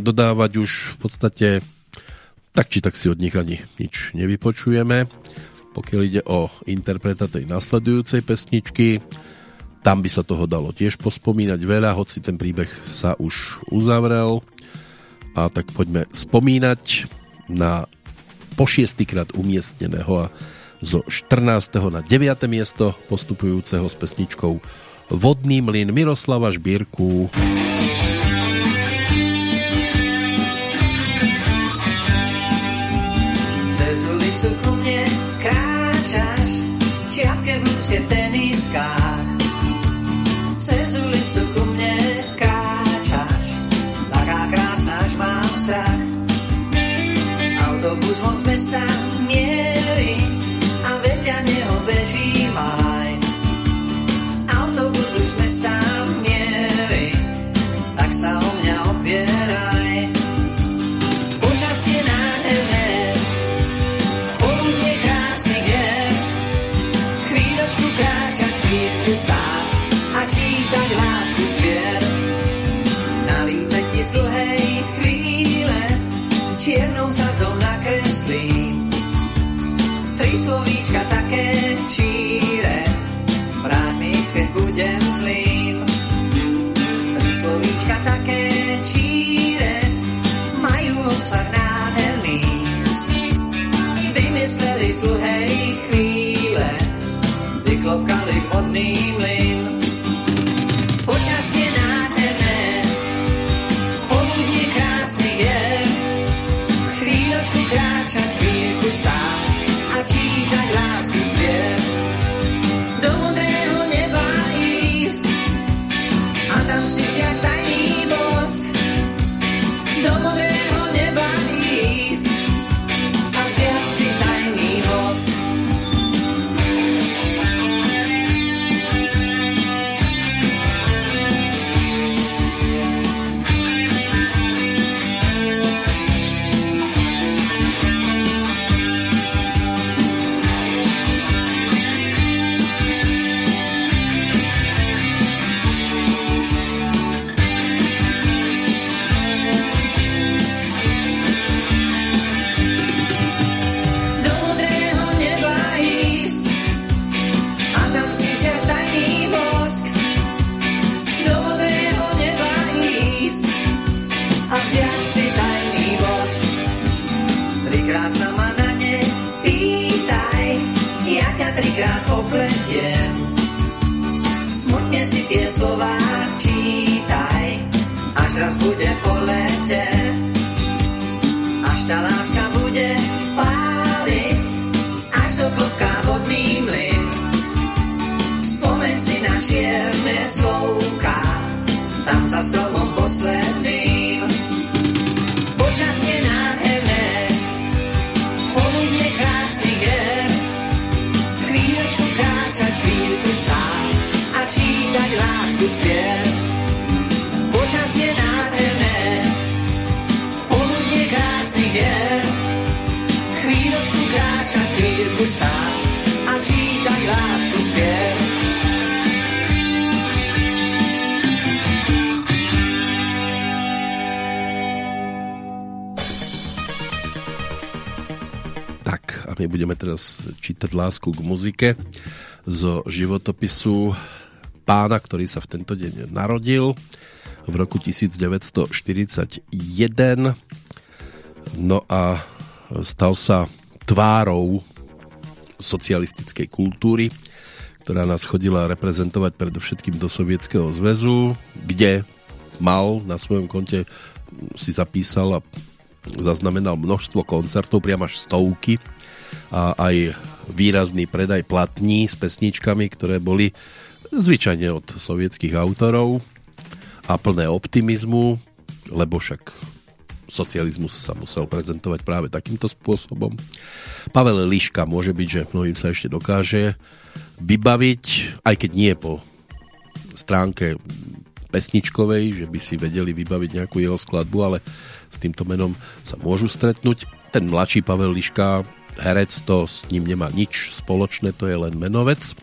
dodávať už v podstate tak či tak si od nich ani nič nevypočujeme. Pokiaľ ide o interpreta tej nasledujúcej pesničky, tam by sa toho dalo tiež pospomínať veľa, hoci ten príbeh sa už uzavrel. A tak poďme spomínať na po šiestýkrát umiestneného a zo 14. na 9. miesto postupujúceho s pesničkou Vodný mlyn Miroslava Žbírku. Cez ulicu ku mne kráčaš, čiapke v ľudské v teniskách. Cez ulicu ku mne kráčaš, taká krásna, až mám strach. Autobus von z mesta chvíľku stáť a čítať lásku spier. Na líce ti z dlhej chvíle čiernou sadzou nakreslím tri slovíčka také číre, vráť mi ich, keď budem zlým. Tri slovíčka také číre, majú obsah nádherný. Vymysleli sluhej chvíle, vyklopkali vodný mlyn. Počasie nádherné, poludne krásny je, chvíľočku kráčať, chvíľku stáť a čítať lásku spiev. Ťa opletiem. Smutne si tie slová čítaj, až raz bude po lete. Až tá láska bude páliť, až do klopka vodný mlyn. Spomeň si na čierne slovka, tam za stromom posledným. Počasie nádherné, zpěv. Počas je nádherné, poludně krásný věr. Chvíločku kráčat, chvíľku stát a čítať lásku a my budeme teraz čítať lásku k muzike zo životopisu pána, ktorý sa v tento deň narodil v roku 1941 no a stal sa tvárou socialistickej kultúry, ktorá nás chodila reprezentovať predovšetkým do Sovietskeho zväzu, kde mal na svojom konte si zapísal a zaznamenal množstvo koncertov, priam až stovky a aj výrazný predaj platní s pesničkami, ktoré boli zvyčajne od sovietských autorov a plné optimizmu, lebo však socializmus sa musel prezentovať práve takýmto spôsobom. Pavel Liška môže byť, že mnohým sa ešte dokáže vybaviť, aj keď nie po stránke pesničkovej, že by si vedeli vybaviť nejakú jeho skladbu, ale s týmto menom sa môžu stretnúť. Ten mladší Pavel Liška, herec, to s ním nemá nič spoločné, to je len menovec.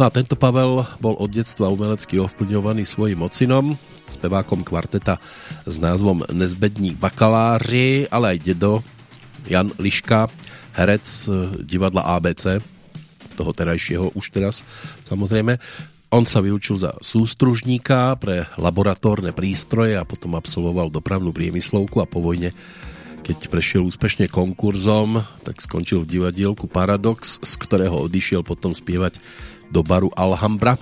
No a tento Pavel bol od detstva umelecky ovplyvňovaný svojim ocinom, spevákom kvarteta s názvom Nezbedník bakaláři, ale aj dedo Jan Liška, herec divadla ABC, toho terajšieho už teraz samozrejme. On sa vyučil za sústružníka pre laboratórne prístroje a potom absolvoval dopravnú priemyslovku a po vojne keď prešiel úspešne konkurzom, tak skončil v divadielku Paradox, z ktorého odišiel potom spievať do baru Alhambra,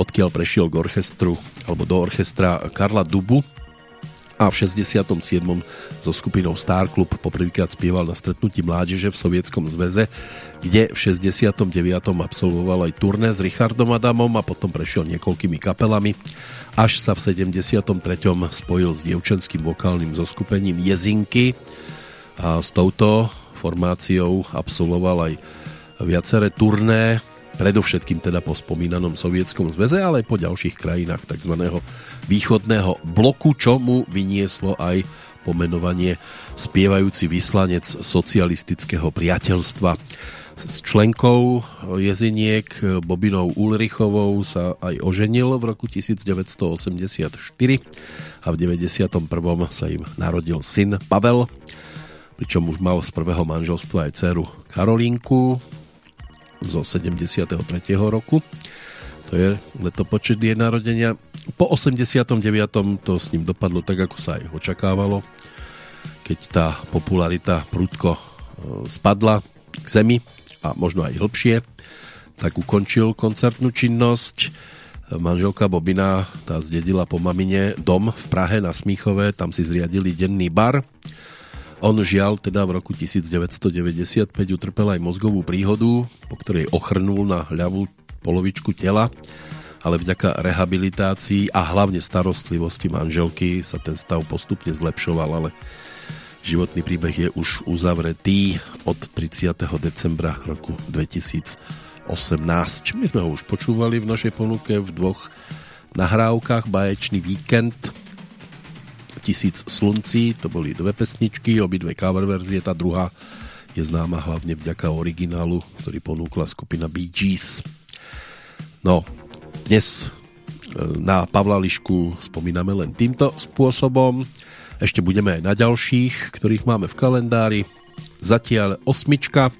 odkiaľ prešiel k orchestru, alebo do orchestra Karla Dubu a v 67. so skupinou Star Club poprvýkrát spieval na stretnutí mládeže v Sovietskom zväze, kde v 69. absolvoval aj turné s Richardom Adamom a potom prešiel niekoľkými kapelami, až sa v 73. spojil s dievčenským vokálnym zoskupením Jezinky a s touto formáciou absolvoval aj viaceré turné, predovšetkým teda po spomínanom Sovietskom zväze, ale aj po ďalších krajinách tzv. východného bloku, čo mu vynieslo aj pomenovanie spievajúci vyslanec socialistického priateľstva. S členkou jeziniek Bobinou Ulrichovou sa aj oženil v roku 1984 a v 91. sa im narodil syn Pavel, pričom už mal z prvého manželstva aj dceru Karolínku, zo 73. roku. To je letopočet jej narodenia. Po 89. to s ním dopadlo tak, ako sa aj očakávalo, keď tá popularita prudko e, spadla k zemi a možno aj hlbšie, tak ukončil koncertnú činnosť. Manželka Bobina tá zdedila po mamine dom v Prahe na Smíchove, tam si zriadili denný bar on žiaľ teda v roku 1995 utrpel aj mozgovú príhodu, po ktorej ochrnul na ľavú polovičku tela, ale vďaka rehabilitácii a hlavne starostlivosti manželky sa ten stav postupne zlepšoval, ale životný príbeh je už uzavretý od 30. decembra roku 2018. My sme ho už počúvali v našej ponuke v dvoch nahrávkach Baječný víkend Tisíc sluncí, to boli dve pesničky, obidve cover verzie, tá druhá je známa hlavne vďaka originálu, ktorý ponúkla skupina Bee Gees. No, dnes e, na Pavla Lišku spomíname len týmto spôsobom. Ešte budeme aj na ďalších, ktorých máme v kalendári. Zatiaľ osmička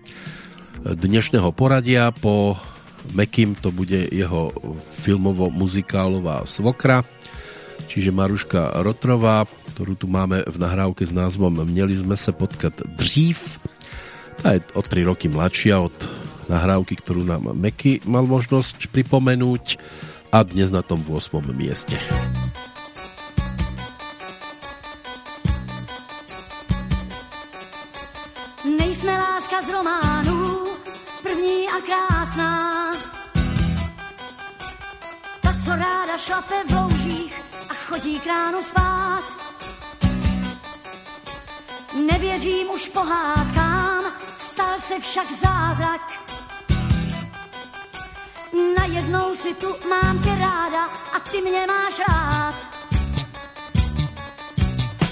dnešného poradia po Mekim to bude jeho filmovo-muzikálová svokra čiže Maruška Rotrová, ktorú tu máme v nahrávke s názvom Měli sme sa potkať dřív. Tá je o 3 roky mladšia od nahrávky, ktorú nám Meky mal možnosť pripomenúť a dnes na tom 8. mieste. Nejsme láska z románu, první a krásná. Ta, co ráda šlape v loužích, chodí k ránu spát. Nevěřím už pohádkám, stal se však zázrak. Na Najednou si tu, mám tě ráda a ty mě máš rád.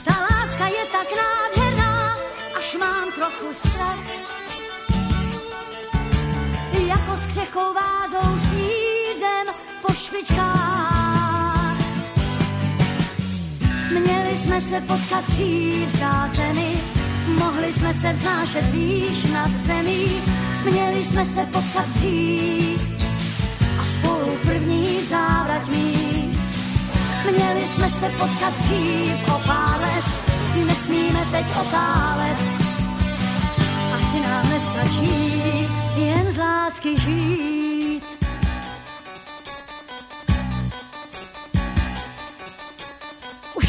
Ta láska je tak nádherná, až mám trochu strach. Jako s křechou vázou sídem po špičkách. Měli jsme se potkat dřív zázemí, mohli jsme se vznášet výš nad zemí, měli jsme se potkat dřív a spolu první závrať mít. Měli jsme se potkat dřív o pár let, nesmíme teď otálet. Asi nám nestačí jen z lásky žít.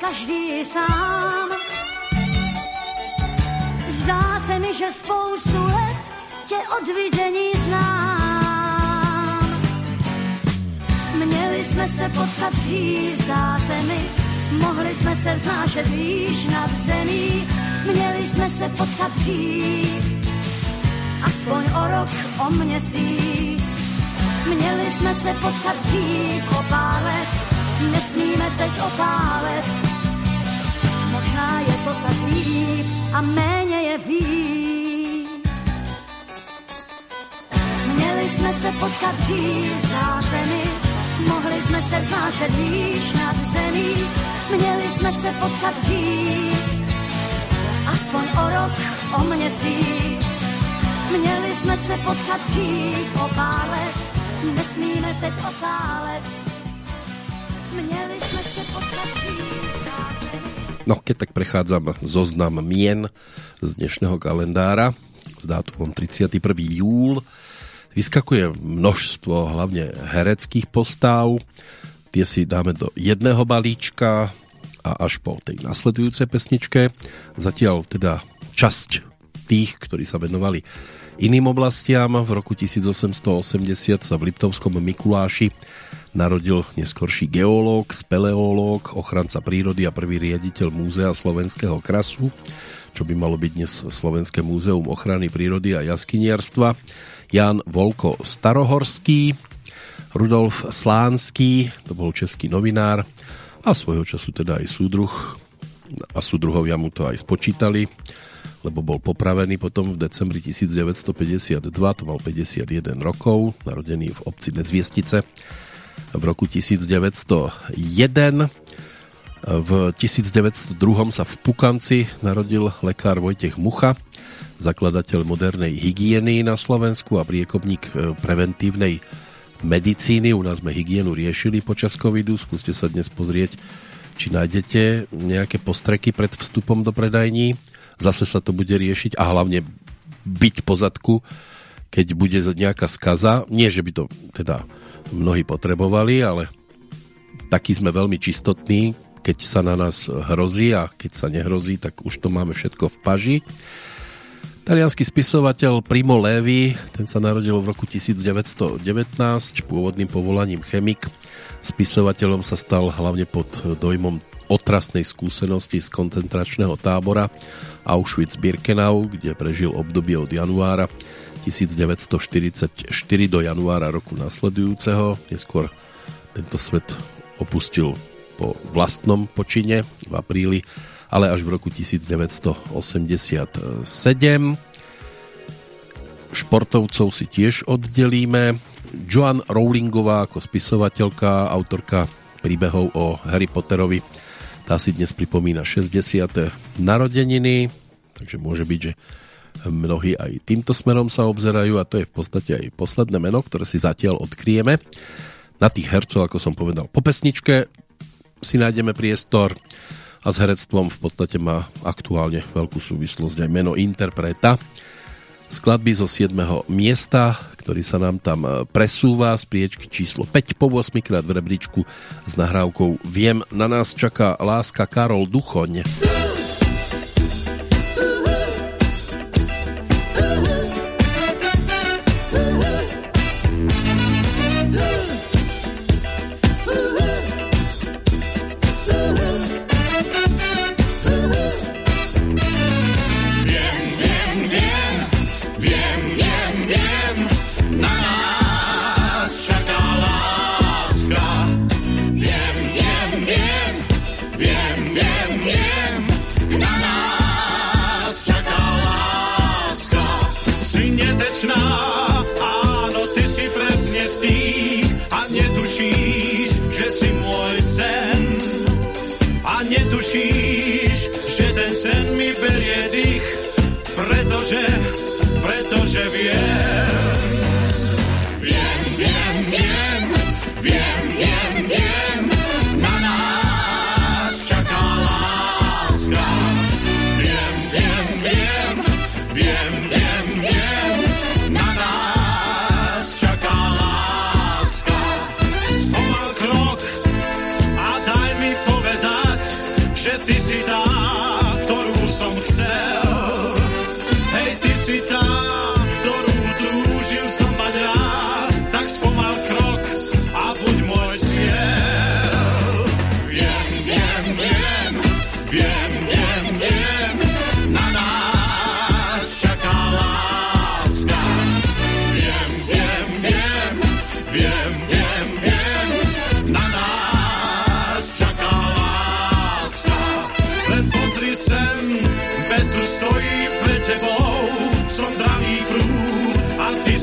každý sám. Zdá se mi, že spoustu let tě od vidění znám. Měli jsme se potkat dřív v zázemí, mohli jsme se vznášet výš nad zemí. Měli jsme se potkat dřív, aspoň o rok, o měsíc. Měli jsme se potkat dřív o pár let, nesmíme teď otálet. Je to tak líp a méně je víc. Měli jsme se potkat dřív zázemí, mohli jsme se vznášet výš nad zemí. Měli jsme se potkat dřív, aspoň o rok, o měsíc. Měli jsme se potkat dřív o pár let, nesmíme teď otálet. Měli No, keď tak prechádzam zoznam mien z dnešného kalendára s dátumom 31. júl, vyskakuje množstvo hlavne hereckých postáv. Tie si dáme do jedného balíčka a až po tej nasledujúcej pesničke. Zatiaľ teda časť tých, ktorí sa venovali iným oblastiam. V roku 1880 sa v Liptovskom Mikuláši narodil neskorší geológ, speleológ, ochranca prírody a prvý riaditeľ Múzea slovenského krasu, čo by malo byť dnes Slovenské múzeum ochrany prírody a jaskyniarstva. Jan Volko Starohorský, Rudolf Slánský, to bol český novinár a svojho času teda aj súdruh a súdruhovia mu to aj spočítali lebo bol popravený potom v decembri 1952, to mal 51 rokov, narodený v obci Nezviestice v roku 1901. V 1902 sa v Pukanci narodil lekár Vojtech Mucha, zakladateľ modernej hygieny na Slovensku a priekovník e, preventívnej medicíny. U nás sme hygienu riešili počas covidu. Skúste sa dnes pozrieť, či nájdete nejaké postreky pred vstupom do predajní. Zase sa to bude riešiť a hlavne byť pozadku, keď bude nejaká skaza. Nie, že by to teda mnohí potrebovali, ale taký sme veľmi čistotní, keď sa na nás hrozí a keď sa nehrozí, tak už to máme všetko v paži. Talianský spisovateľ Primo Levi, ten sa narodil v roku 1919, pôvodným povolaním chemik. Spisovateľom sa stal hlavne pod dojmom otrasnej skúsenosti z koncentračného tábora Auschwitz-Birkenau, kde prežil obdobie od januára 1944 do januára roku nasledujúceho. Neskôr tento svet opustil po vlastnom počine v apríli, ale až v roku 1987. Športovcov si tiež oddelíme. Joan Rowlingová ako spisovateľka, autorka príbehov o Harry Potterovi, tá si dnes pripomína 60. narodeniny, takže môže byť, že mnohí aj týmto smerom sa obzerajú a to je v podstate aj posledné meno, ktoré si zatiaľ odkryjeme. Na tých hercov, ako som povedal, po pesničke si nájdeme priestor a s herectvom v podstate má aktuálne veľkú súvislosť aj meno interpreta, skladby zo 7. miesta, ktorý sa nám tam e, presúva z priečky číslo 5 po 8 krát v rebríčku s nahrávkou Viem, na nás čaká láska Karol Duchoň. Viem, sen mi berie dých, pretože, pretože viem.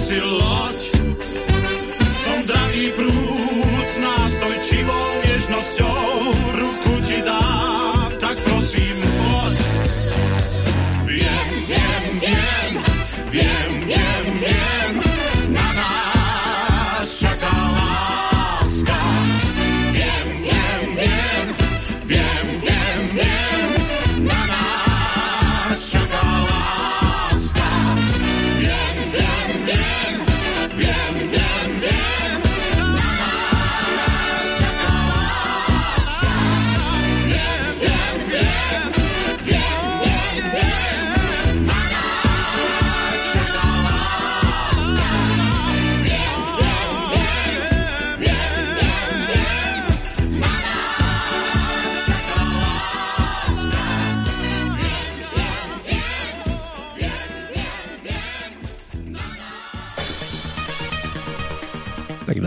Si loď. Som dravý prúd s nástojčivou nežnosťou, ruku ti dá, tak prosím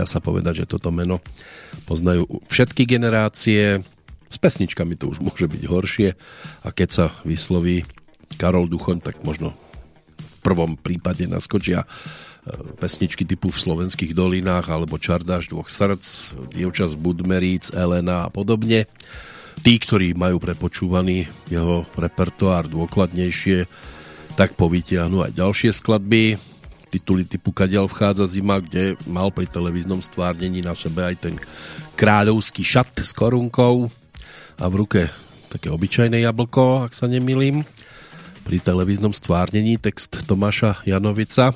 sa povedať, že toto meno poznajú všetky generácie. S pesničkami to už môže byť horšie a keď sa vysloví Karol Duchoň, tak možno v prvom prípade naskočia e, pesničky typu v slovenských dolinách alebo Čardáš dvoch srdc, Dievča z Budmeríc, Elena a podobne. Tí, ktorí majú prepočúvaný jeho repertoár dôkladnejšie, tak povytiahnu aj ďalšie skladby, tituly typu Kadiaľ vchádza zima, kde mal pri televíznom stvárnení na sebe aj ten kráľovský šat s korunkou a v ruke také obyčajné jablko, ak sa nemýlim. Pri televíznom stvárnení text Tomáša Janovica.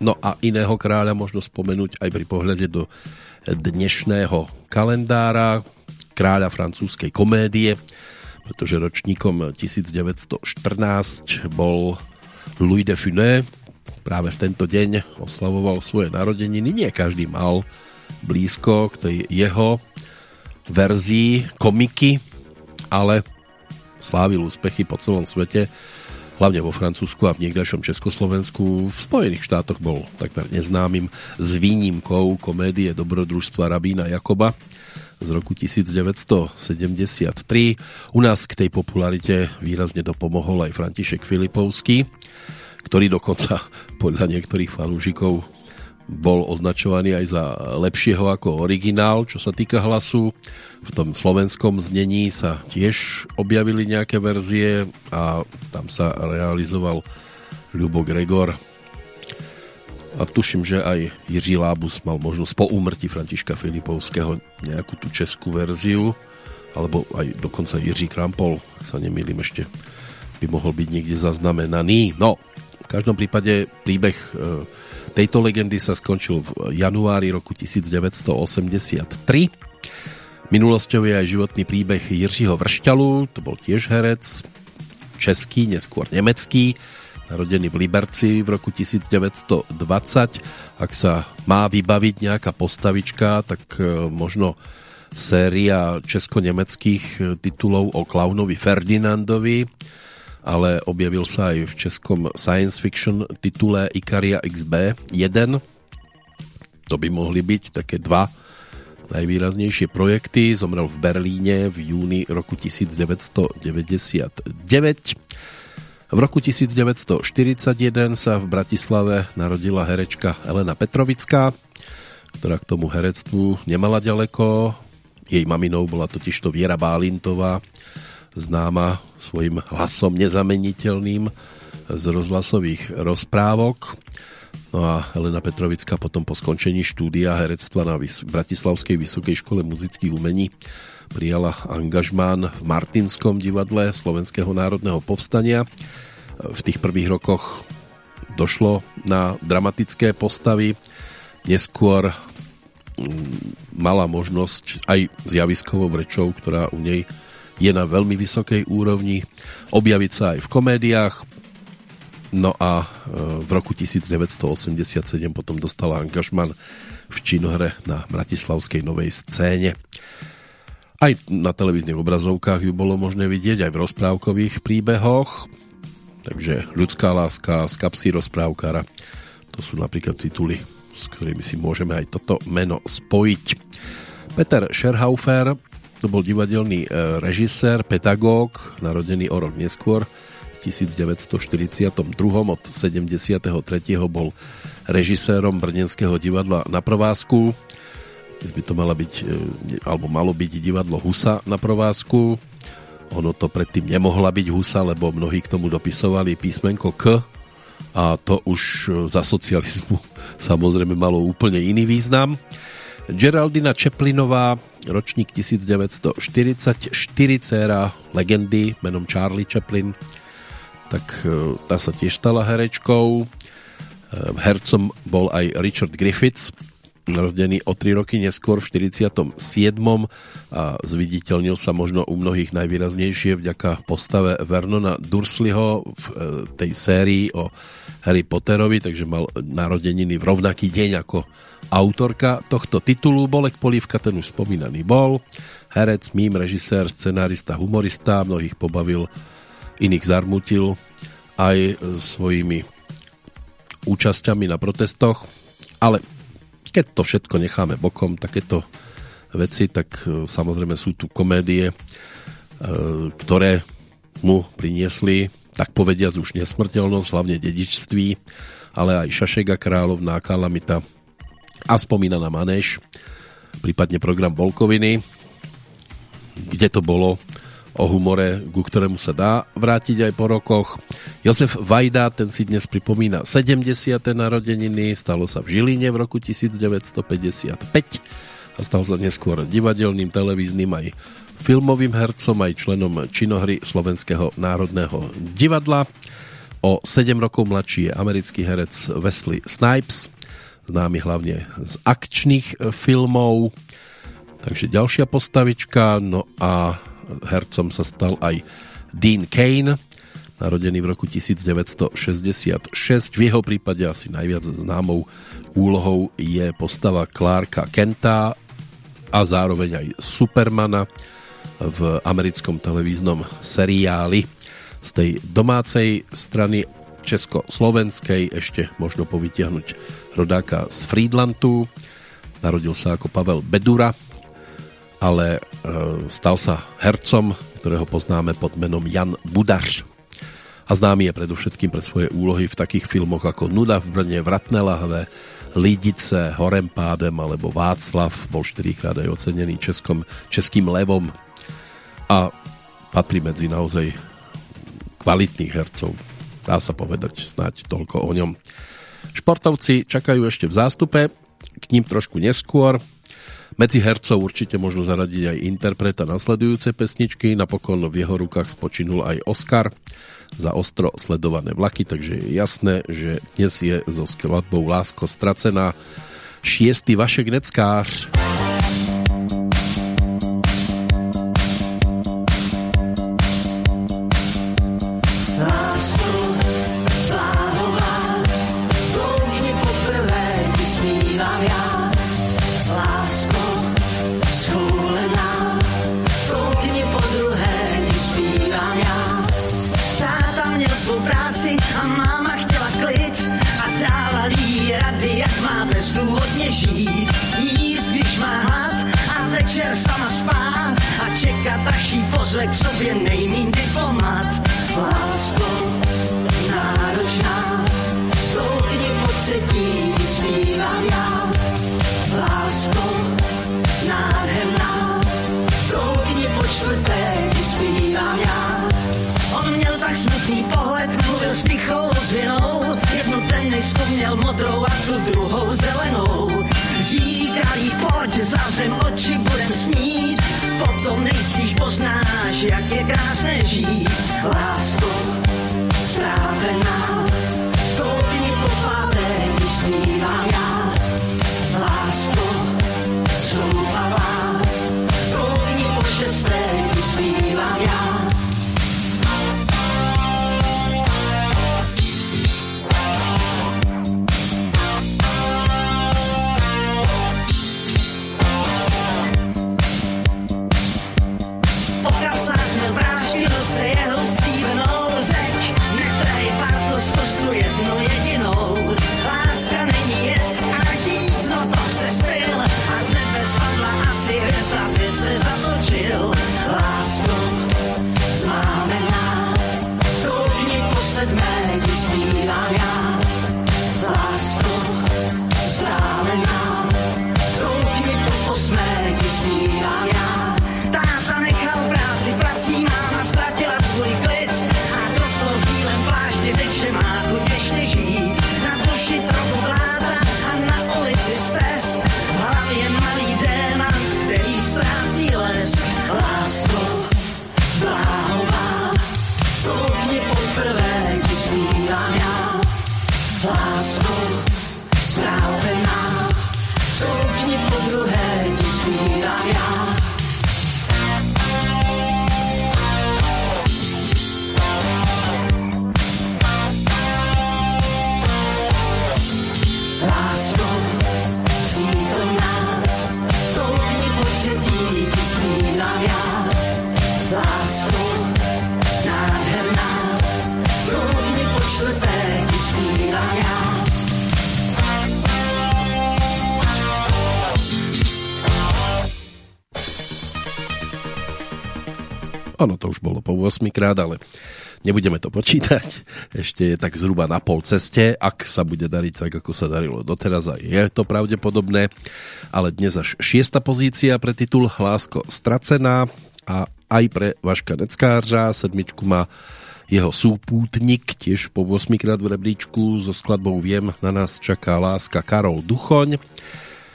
No a iného kráľa možno spomenúť aj pri pohľade do dnešného kalendára kráľa francúzskej komédie, pretože ročníkom 1914 bol Louis de Funès, práve v tento deň oslavoval svoje narodeniny. Nie každý mal blízko k tej jeho verzii komiky, ale slávil úspechy po celom svete, hlavne vo Francúzsku a v niekdejšom Československu. V Spojených štátoch bol takmer neznámym s výnimkou komédie Dobrodružstva Rabína Jakoba z roku 1973. U nás k tej popularite výrazne dopomohol aj František Filipovský, ktorý dokonca podľa niektorých fanúšikov bol označovaný aj za lepšieho ako originál, čo sa týka hlasu. V tom slovenskom znení sa tiež objavili nejaké verzie a tam sa realizoval Ľubo Gregor. A tuším, že aj Jiří Lábus mal možnosť po úmrtí Františka Filipovského nejakú tú českú verziu, alebo aj dokonca Jiří Krampol, ak sa nemýlim ešte, by mohol byť niekde zaznamenaný. No, V každom prípade príbeh e, tejto legendy sa skončil v januári roku 1983. Minulosťou je aj životný príbeh Jiřího Vršťalu, to bol tiež herec, český, neskôr nemecký, narodený v Liberci v roku 1920. Ak sa má vybaviť nejaká postavička, tak e, možno séria česko-nemeckých e, titulov o klaunovi Ferdinandovi, ale objavil sa aj v českom science fiction titule Ikaria XB 1. To by mohli byť také dva najvýraznejšie projekty. Zomrel v Berlíne v júni roku 1999. V roku 1941 sa v Bratislave narodila herečka Elena Petrovická, ktorá k tomu herectvu nemala ďaleko. Jej maminou bola totižto Viera Bálintová, známa svojim hlasom nezameniteľným z rozhlasových rozprávok. No a Helena Petrovická potom po skončení štúdia herectva na Bratislavskej vysokej škole muzických umení prijala angažmán v Martinskom divadle Slovenského národného povstania. V tých prvých rokoch došlo na dramatické postavy. Neskôr mm, mala možnosť aj s javiskovou rečou, ktorá u nej je na veľmi vysokej úrovni, objaviť sa aj v komédiách. No a e, v roku 1987 potom dostala angažman v činohre na Bratislavskej novej scéne. Aj na televíznych obrazovkách ju bolo možné vidieť, aj v rozprávkových príbehoch. Takže ľudská láska z kapsy rozprávkara. To sú napríklad tituly, s ktorými si môžeme aj toto meno spojiť. Peter Scherhaufer to bol divadelný e, režisér, pedagóg, narodený o rok neskôr, v 1942. Od 73. bol režisérom Brnenského divadla na Provázku. Dnes by to mala byť, e, alebo malo byť divadlo Husa na Provázku. Ono to predtým nemohla byť Husa, lebo mnohí k tomu dopisovali písmenko K a to už e, za socializmu samozrejme malo úplne iný význam. Geraldina Čeplinová, ročník 1944, dcéra legendy menom Charlie Chaplin, tak e, tá sa tiež stala herečkou. E, hercom bol aj Richard Griffiths, narodený o 3 roky neskôr v 47. a zviditeľnil sa možno u mnohých najvýraznejšie vďaka postave Vernona Dursleyho v e, tej sérii o Harry Potterovi, takže mal narodeniny v rovnaký deň ako autorka tohto titulu. Bolek Polívka, ten už spomínaný bol. Herec, mým, režisér, scenárista, humorista, mnohých pobavil, iných zarmutil aj svojimi účasťami na protestoch, ale keď to všetko necháme bokom, takéto veci, tak e, samozrejme sú tu komédie, e, ktoré mu priniesli tak povediac už nesmrteľnosť, hlavne dedičství, ale aj Šašek a kráľovná kalamita a spomínaná Maneš, prípadne program Volkoviny, kde to bolo o humore, ku ktorému sa dá vrátiť aj po rokoch. Josef Vajda, ten si dnes pripomína 70. narodeniny, stalo sa v Žiline v roku 1955 a stal sa neskôr divadelným, televíznym aj filmovým hercom aj členom činohry Slovenského národného divadla. O 7 rokov mladší je americký herec Wesley Snipes, známy hlavne z akčných filmov. Takže ďalšia postavička, no a hercom sa stal aj Dean Kane, narodený v roku 1966. V jeho prípade asi najviac známou úlohou je postava Clarka Kenta a zároveň aj Supermana v americkom televíznom seriáli. Z tej domácej strany československej ešte možno povytiahnuť rodáka z Friedlandu. Narodil sa ako Pavel Bedura, ale e, stal sa hercom, ktorého poznáme pod menom Jan Budař. A známy je predovšetkým pre svoje úlohy v takých filmoch ako Nuda v Brne, Vratné lahve, Lidice, Horem pádem alebo Václav. Bol štyrikrát aj ocenený českom, českým levom a patrí medzi naozaj kvalitných hercov. Dá sa povedať snáď toľko o ňom. Športovci čakajú ešte v zástupe, k ním trošku neskôr. Medzi hercov určite môžu zaradiť aj interpreta nasledujúce pesničky, napokon v jeho rukách spočinul aj Oscar za ostro sledované vlaky, takže je jasné, že dnes je so skladbou Lásko stracená šiestý Vašek Neckář. Měl modrou a tu druhou zelenou. Říkal jí, pojď, zavřem oči, budem snít, potom nejspíš poznáš, jak je krásné žít. Lásko, Ono to už bolo po 8 krát, ale nebudeme to počítať. Ešte je tak zhruba na pol ceste, ak sa bude dariť tak, ako sa darilo doteraz a je to pravdepodobné. Ale dnes až šiesta pozícia pre titul Lásko stracená a aj pre Vaška Neckářa. Sedmičku má jeho súpútnik, tiež po 8 krát v rebríčku so skladbou Viem, na nás čaká láska Karol Duchoň.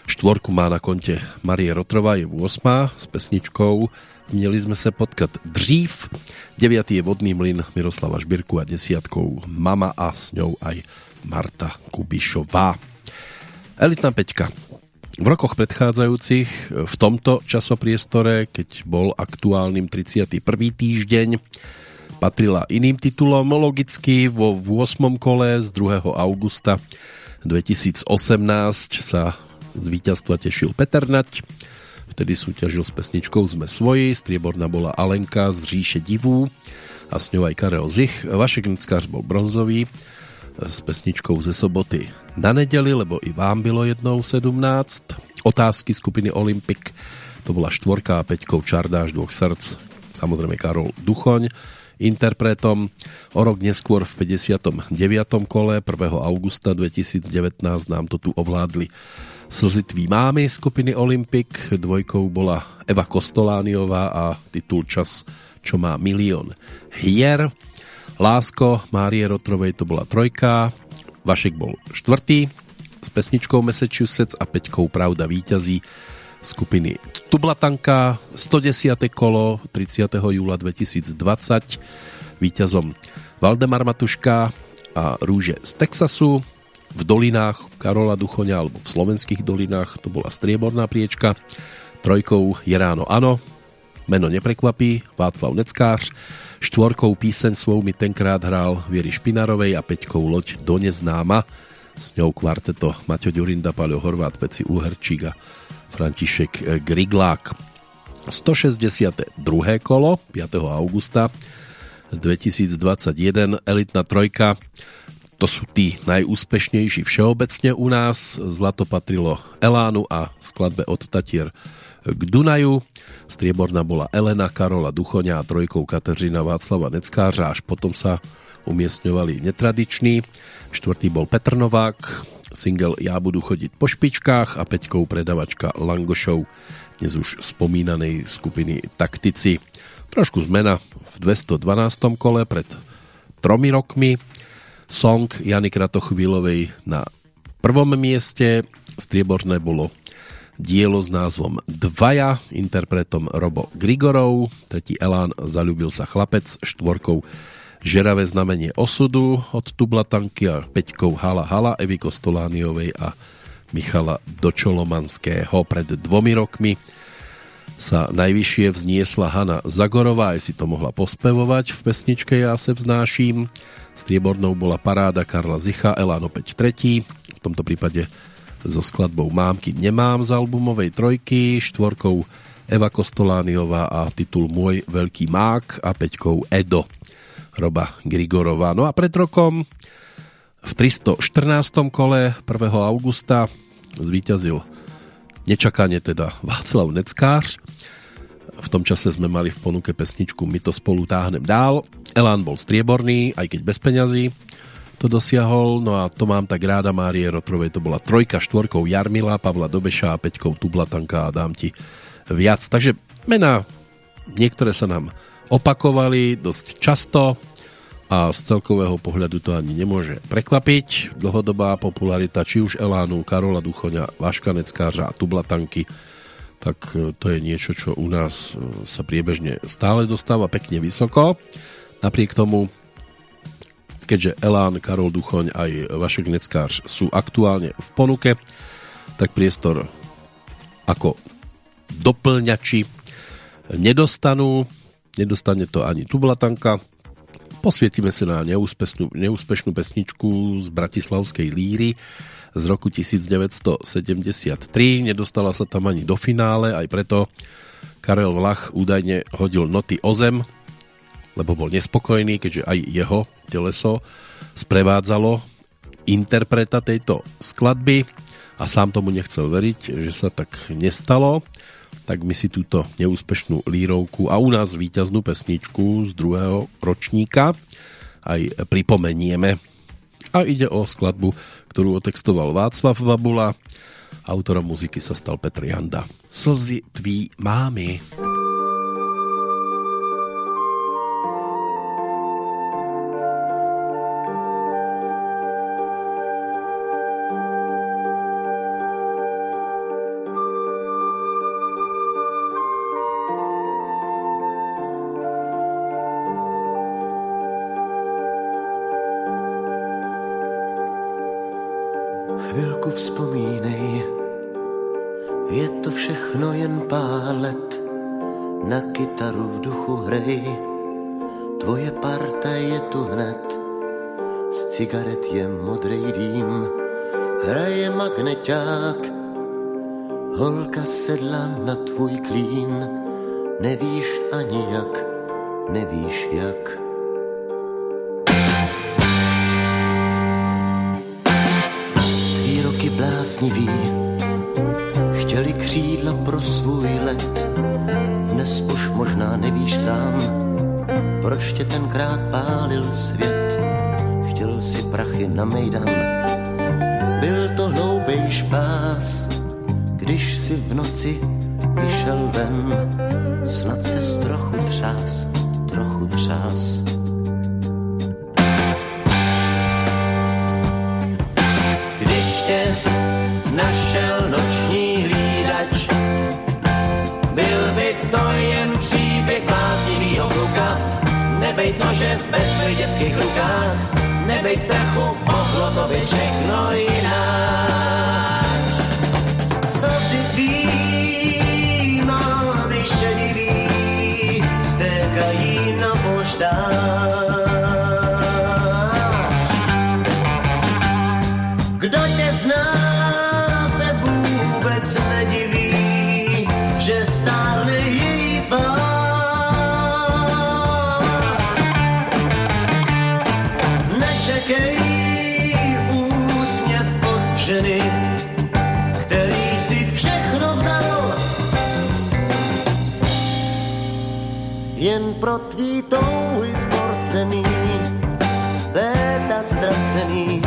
Štvorku má na konte Marie Rotrová, je 8 s pesničkou Měli sme se potkat dřív. Deviatý je Vodný mlyn Miroslava Žbirku a desiatkou Mama a s ňou aj Marta Kubišová. Elitná peťka. V rokoch predchádzajúcich v tomto časopriestore, keď bol aktuálnym 31. týždeň, patrila iným titulom. Logicky vo 8. kole z 2. augusta 2018 sa z víťazstva tešil Peter Nať, vtedy súťažil s pesničkou Sme svoji, strieborná bola Alenka z Říše divú a s ňou aj Karel Zich. Vašek Neckář bol bronzový s pesničkou ze soboty na nedeli, lebo i vám bylo jednou 17. Otázky skupiny Olympic, to bola štvorka a peťkou Čardáš dvoch srdc, samozrejme Karol Duchoň interpretom. O rok neskôr v 59. kole 1. augusta 2019 nám to tu ovládli Slzy tvý mámy skupiny Olympic, dvojkou bola Eva Kostolániová a titul Čas, čo má milión hier. Lásko Márie Rotrovej to bola trojka, Vašek bol štvrtý s pesničkou Massachusetts a peťkou Pravda víťazí skupiny Tublatanka, 110. kolo 30. júla 2020, víťazom Valdemar Matuška a Rúže z Texasu, v dolinách Karola Duchoňa alebo v slovenských dolinách to bola strieborná priečka, trojkou je ráno Ano, meno neprekvapí, Václav Neckář, štvorkou píseň svou mi tenkrát hral Viery Špinarovej a peťkou loď do neznáma, s ňou kvarteto Maťo Ďurinda, Paľo Horvát, Peci Uherčík a František Griglák. 162. kolo 5. augusta 2021 elitná trojka to sú tí najúspešnejší všeobecne u nás. Zlato patrilo Elánu a skladbe od Tatier k Dunaju. Strieborná bola Elena Karola Duchoňa a trojkou Kateřina Václava Neckářa. Až potom sa umiestňovali netradiční. Štvrtý bol Petr Novák, single Ja budu chodiť po špičkách a peťkou predavačka Langošov, dnes už spomínanej skupiny Taktici. Trošku zmena v 212. kole pred tromi rokmi. Song Jany Kratochvílovej na prvom mieste. Strieborné bolo dielo s názvom Dvaja, interpretom Robo Grigorov, tretí Elán Zalúbil sa chlapec, štvorkou Žeravé znamenie osudu od Tublatanky a peťkou Hala Hala Evy Kostolániovej a Michala Dočolomanského pred dvomi rokmi sa najvyššie vzniesla Hanna Zagorová, aj si to mohla pospevovať v pesničke Ja se vznáším. Striebornou bola paráda Karla Zicha, Elán opäť tretí, v tomto prípade so skladbou Mámky nemám z albumovej trojky, štvorkou Eva Kostolániová a titul Môj veľký mák a peťkou Edo. Roba Grigorová. No a pred rokom v 314. kole 1. augusta zvíťazil nečakane teda Václav Neckář. V tom čase sme mali v ponuke pesničku My to spolu táhnem dál. Elán bol strieborný, aj keď bez peňazí to dosiahol, no a to mám tak ráda Márie Rotrovej, to bola trojka, štvorkou Jarmila, Pavla Dobeša a peťkou Tublatanka a dám ti viac. Takže mená niektoré sa nám opakovali dosť často a z celkového pohľadu to ani nemôže prekvapiť. Dlhodobá popularita či už Elánu, Karola Duchoňa, Vaška Neckářa a Tublatanky tak e, to je niečo, čo u nás e, sa priebežne stále dostáva pekne vysoko. Napriek tomu, keďže Elán, Karol Duchoň aj Vašek Neckář sú aktuálne v ponuke, tak priestor ako doplňači nedostanú nedostane to ani Tublatanka. Posvietime sa na neúspešnú, neúspešnú pesničku z Bratislavskej líry z roku 1973. Nedostala sa tam ani do finále, aj preto Karel Vlach údajne hodil noty o zem, lebo bol nespokojný, keďže aj jeho teleso sprevádzalo interpreta tejto skladby a sám tomu nechcel veriť, že sa tak nestalo tak my si túto neúspešnú lírovku a u nás víťaznú pesničku z druhého ročníka aj pripomenieme. A ide o skladbu, ktorú otextoval Václav Babula. Autorom muziky sa stal Petr Janda. Slzy tví mámy. Chvilku všechno jen pár let, na kytaru v duchu hrej, tvoje parta je tu hned, z cigaret je modrej dým, hraje magneťák, holka sedla na tvůj klín, nevíš ani jak, nevíš jak. Výroky blázniví chtěli křídla pro svůj let. Dnes už možná nevíš sám, proč tě tenkrát pálil svět. Chtěl si prachy na mejdan, byl to hloubej špás, když si v noci vyšel ven, snad se trochu třás, trochu třás. Nebejt nože v bedvej detských rukách, nebejt strachu, mohlo to byť všechno jinak. Pro tvý touhy zborcený, léta ztracený,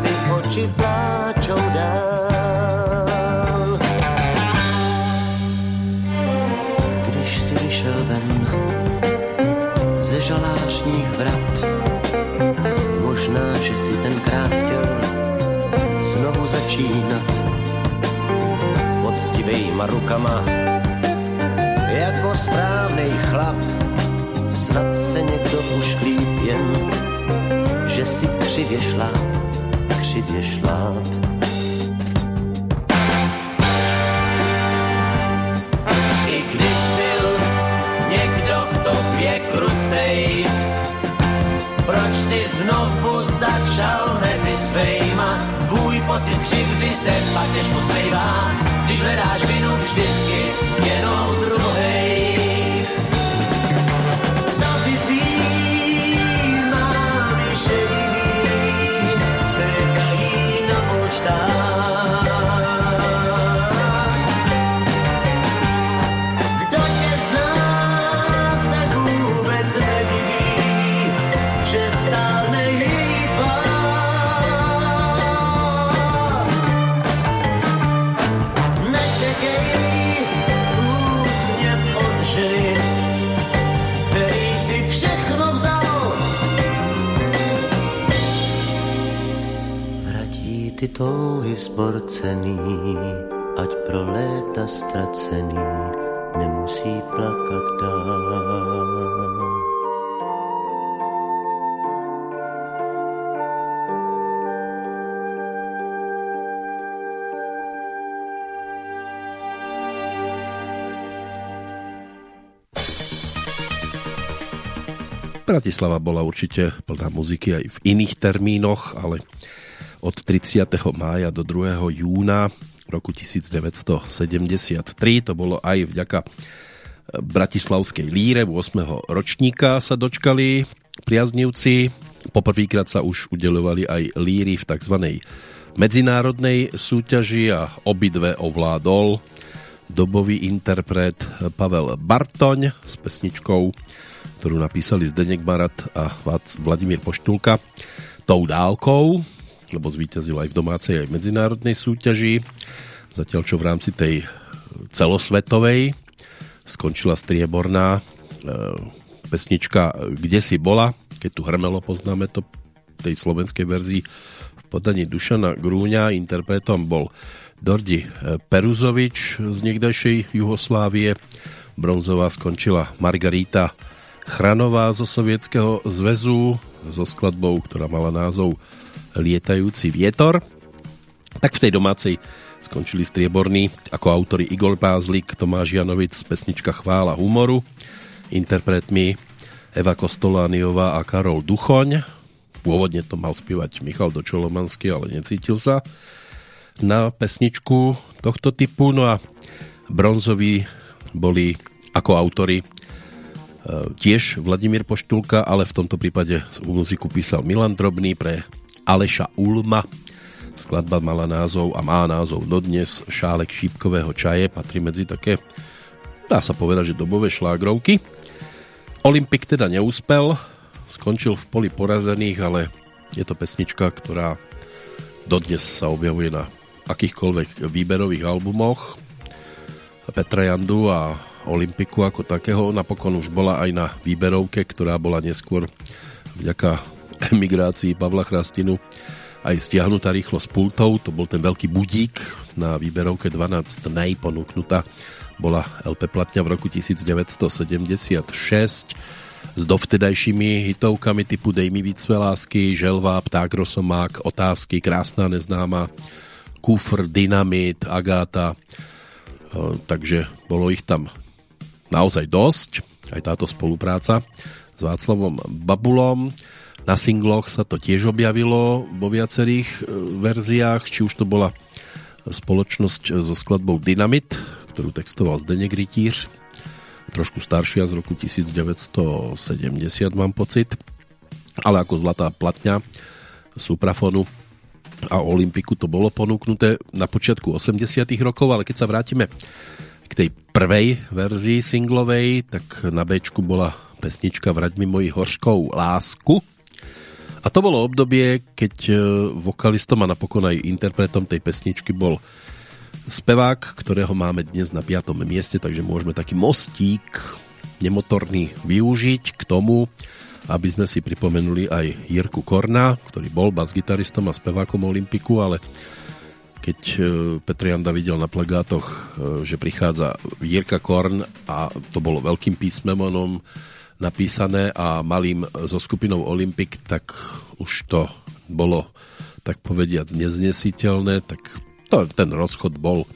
ty oči pláčou dál. Když si vyšel ven ze žalářních vrat, možná, že si tenkrát chtěl znovu začínat poctivejma rukama, jako správnej chlap, se někdo ušklíp jen, že si křivě šláp, křivě šláp. Proč si znovu začal mezi svejma? Tvůj pocit křivdy se pak těžko smejvá, když hledáš vinu vždycky jenom u ty touhy zborcený, ať pro léta ztracený nemusí plakat dál. Bratislava bola určite plná muziky aj v iných termínoch, ale od 30. mája do 2. júna roku 1973 to bolo aj vďaka Bratislavskej líre 8. ročníka sa dočkali priaznivci. Poprvýkrát sa už udelovali aj líry v tzv. medzinárodnej súťaži a obidve ovládol dobový interpret Pavel Bartoň s pesničkou ktorú napísali Zdeněk Barat a Vladimír Poštulka tou dálkou, lebo zvíťazil aj v domácej, aj v medzinárodnej súťaži. Zatiaľ, čo v rámci tej celosvetovej skončila strieborná e, pesnička Kde si bola, keď tu hrmelo, poznáme to tej slovenskej verzii v podaní Dušana Grúňa, interpretom bol Dordi Peruzovič z niekdajšej Juhoslávie, bronzová skončila Margarita Chranová zo Sovietskeho zväzu so skladbou, ktorá mala názov Lietajúci vietor. Tak v tej domácej skončili strieborní ako autory Igor Pázlik, Tomáš Janovic, pesnička Chvála humoru, interpretmi Eva Kostolániová a Karol Duchoň. Pôvodne to mal spievať Michal Dočolomanský, ale necítil sa na pesničku tohto typu. No a bronzoví boli ako autory tiež Vladimír Poštulka, ale v tomto prípade muziku písal Milan Drobný pre Aleša Ulma. Skladba mala názov a má názov dodnes Šálek šípkového čaje, patrí medzi také, dá sa povedať, že dobové šlágrovky. Olympik teda neúspel, skončil v poli porazených, ale je to pesnička, ktorá dodnes sa objavuje na akýchkoľvek výberových albumoch Petra Jandu a Olympiku ako takého. Napokon už bola aj na výberovke, ktorá bola neskôr vďaka emigrácii Pavla Chrastinu aj stiahnutá rýchlo s pultov. To bol ten veľký budík na výberovke 12 nej ponúknutá bola LP platňa v roku 1976 s dovtedajšími hitovkami typu Dej mi víc své lásky, Želva, Pták Rosomák, Otázky, Krásná neznáma, Kufr, Dynamit, Agáta. E, takže bolo ich tam naozaj dosť. Aj táto spolupráca s Václavom Babulom. Na singloch sa to tiež objavilo vo viacerých e, verziách, či už to bola spoločnosť so skladbou Dynamit, ktorú textoval Zdeněk Rytíř, trošku staršia z roku 1970 mám pocit, ale ako zlatá platňa Suprafonu a Olympiku to bolo ponúknuté na počiatku 80 rokov, ale keď sa vrátime k tej prvej verzii singlovej, tak na B bola pesnička Vrať mi moji horškou lásku. A to bolo obdobie, keď e, vokalistom a napokon aj interpretom tej pesničky bol spevák, ktorého máme dnes na 5. mieste, takže môžeme taký mostík nemotorný využiť k tomu, aby sme si pripomenuli aj Jirku Korna, ktorý bol basgitaristom a spevákom Olympiku, ale keď e, Petr Janda videl na plagátoch, e, že prichádza Jirka Korn a to bolo veľkým písmenom, napísané a malým so skupinou Olympic, tak už to bolo tak povediac neznesiteľné, tak to, ten rozchod bol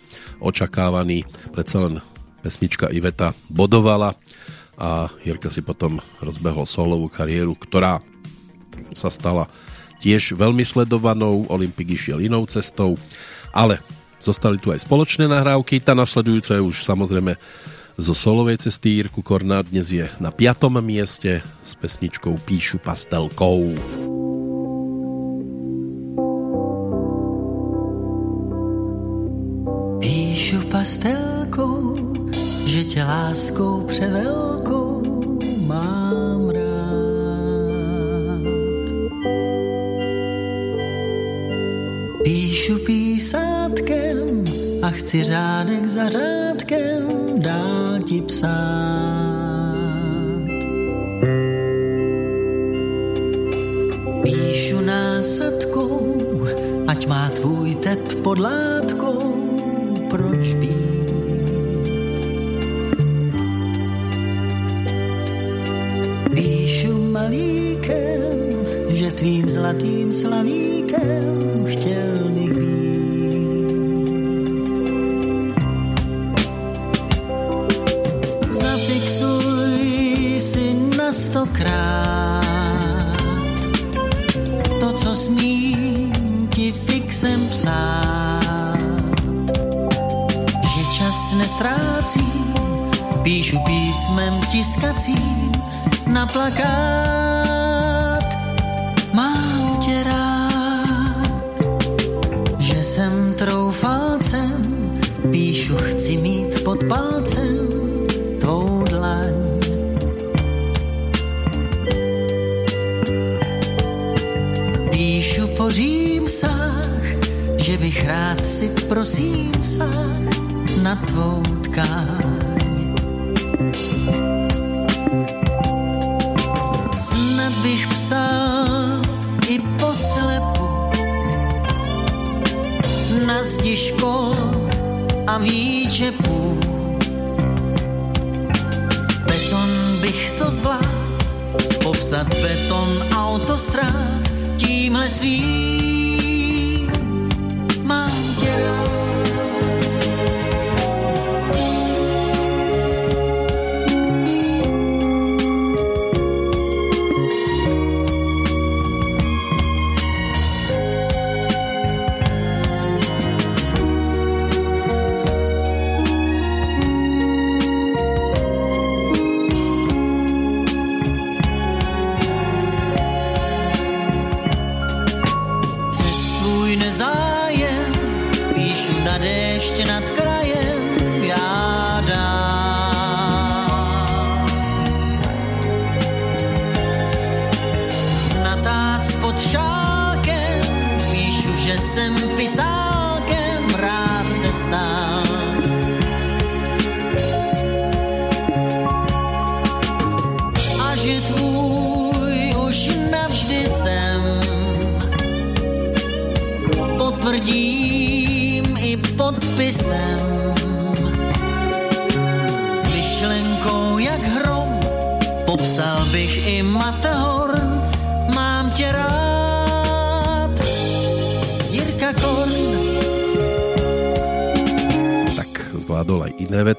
očakávaný, predsa len pesnička Iveta bodovala a Jirka si potom rozbehol solovú kariéru, ktorá sa stala tiež veľmi sledovanou, Olympik išiel inou cestou, ale zostali tu aj spoločné nahrávky, tá nasledujúca je už samozrejme zo solovej cesty Jirku Korná dnes je na piatom mieste s pesničkou Píšu pastelkou. Píšu pastelkou, že tě láskou převelkou mám rád. Píšu písátkem chci řádek za řádkem dál ti psát. Píšu násadkou, ať má tvůj tep pod látkou, proč být? Píšu malíkem, že tvým zlatým slavíkem chtěl na stokrát to, co smím ti fixem psát. Že čas nestrácím, píšu písmem tiskacím na plakát. Mám tě rád, že jsem troufalcem, píšu chci mít pod palcem Píšu po římsách, že bych rád si prosím sáh na tvou tkáň. Snad bych psal i poslepu na zdi škol a výčepů. Beton bych to zvládl, popsat beton autostrád tímhle svým mám tě rád.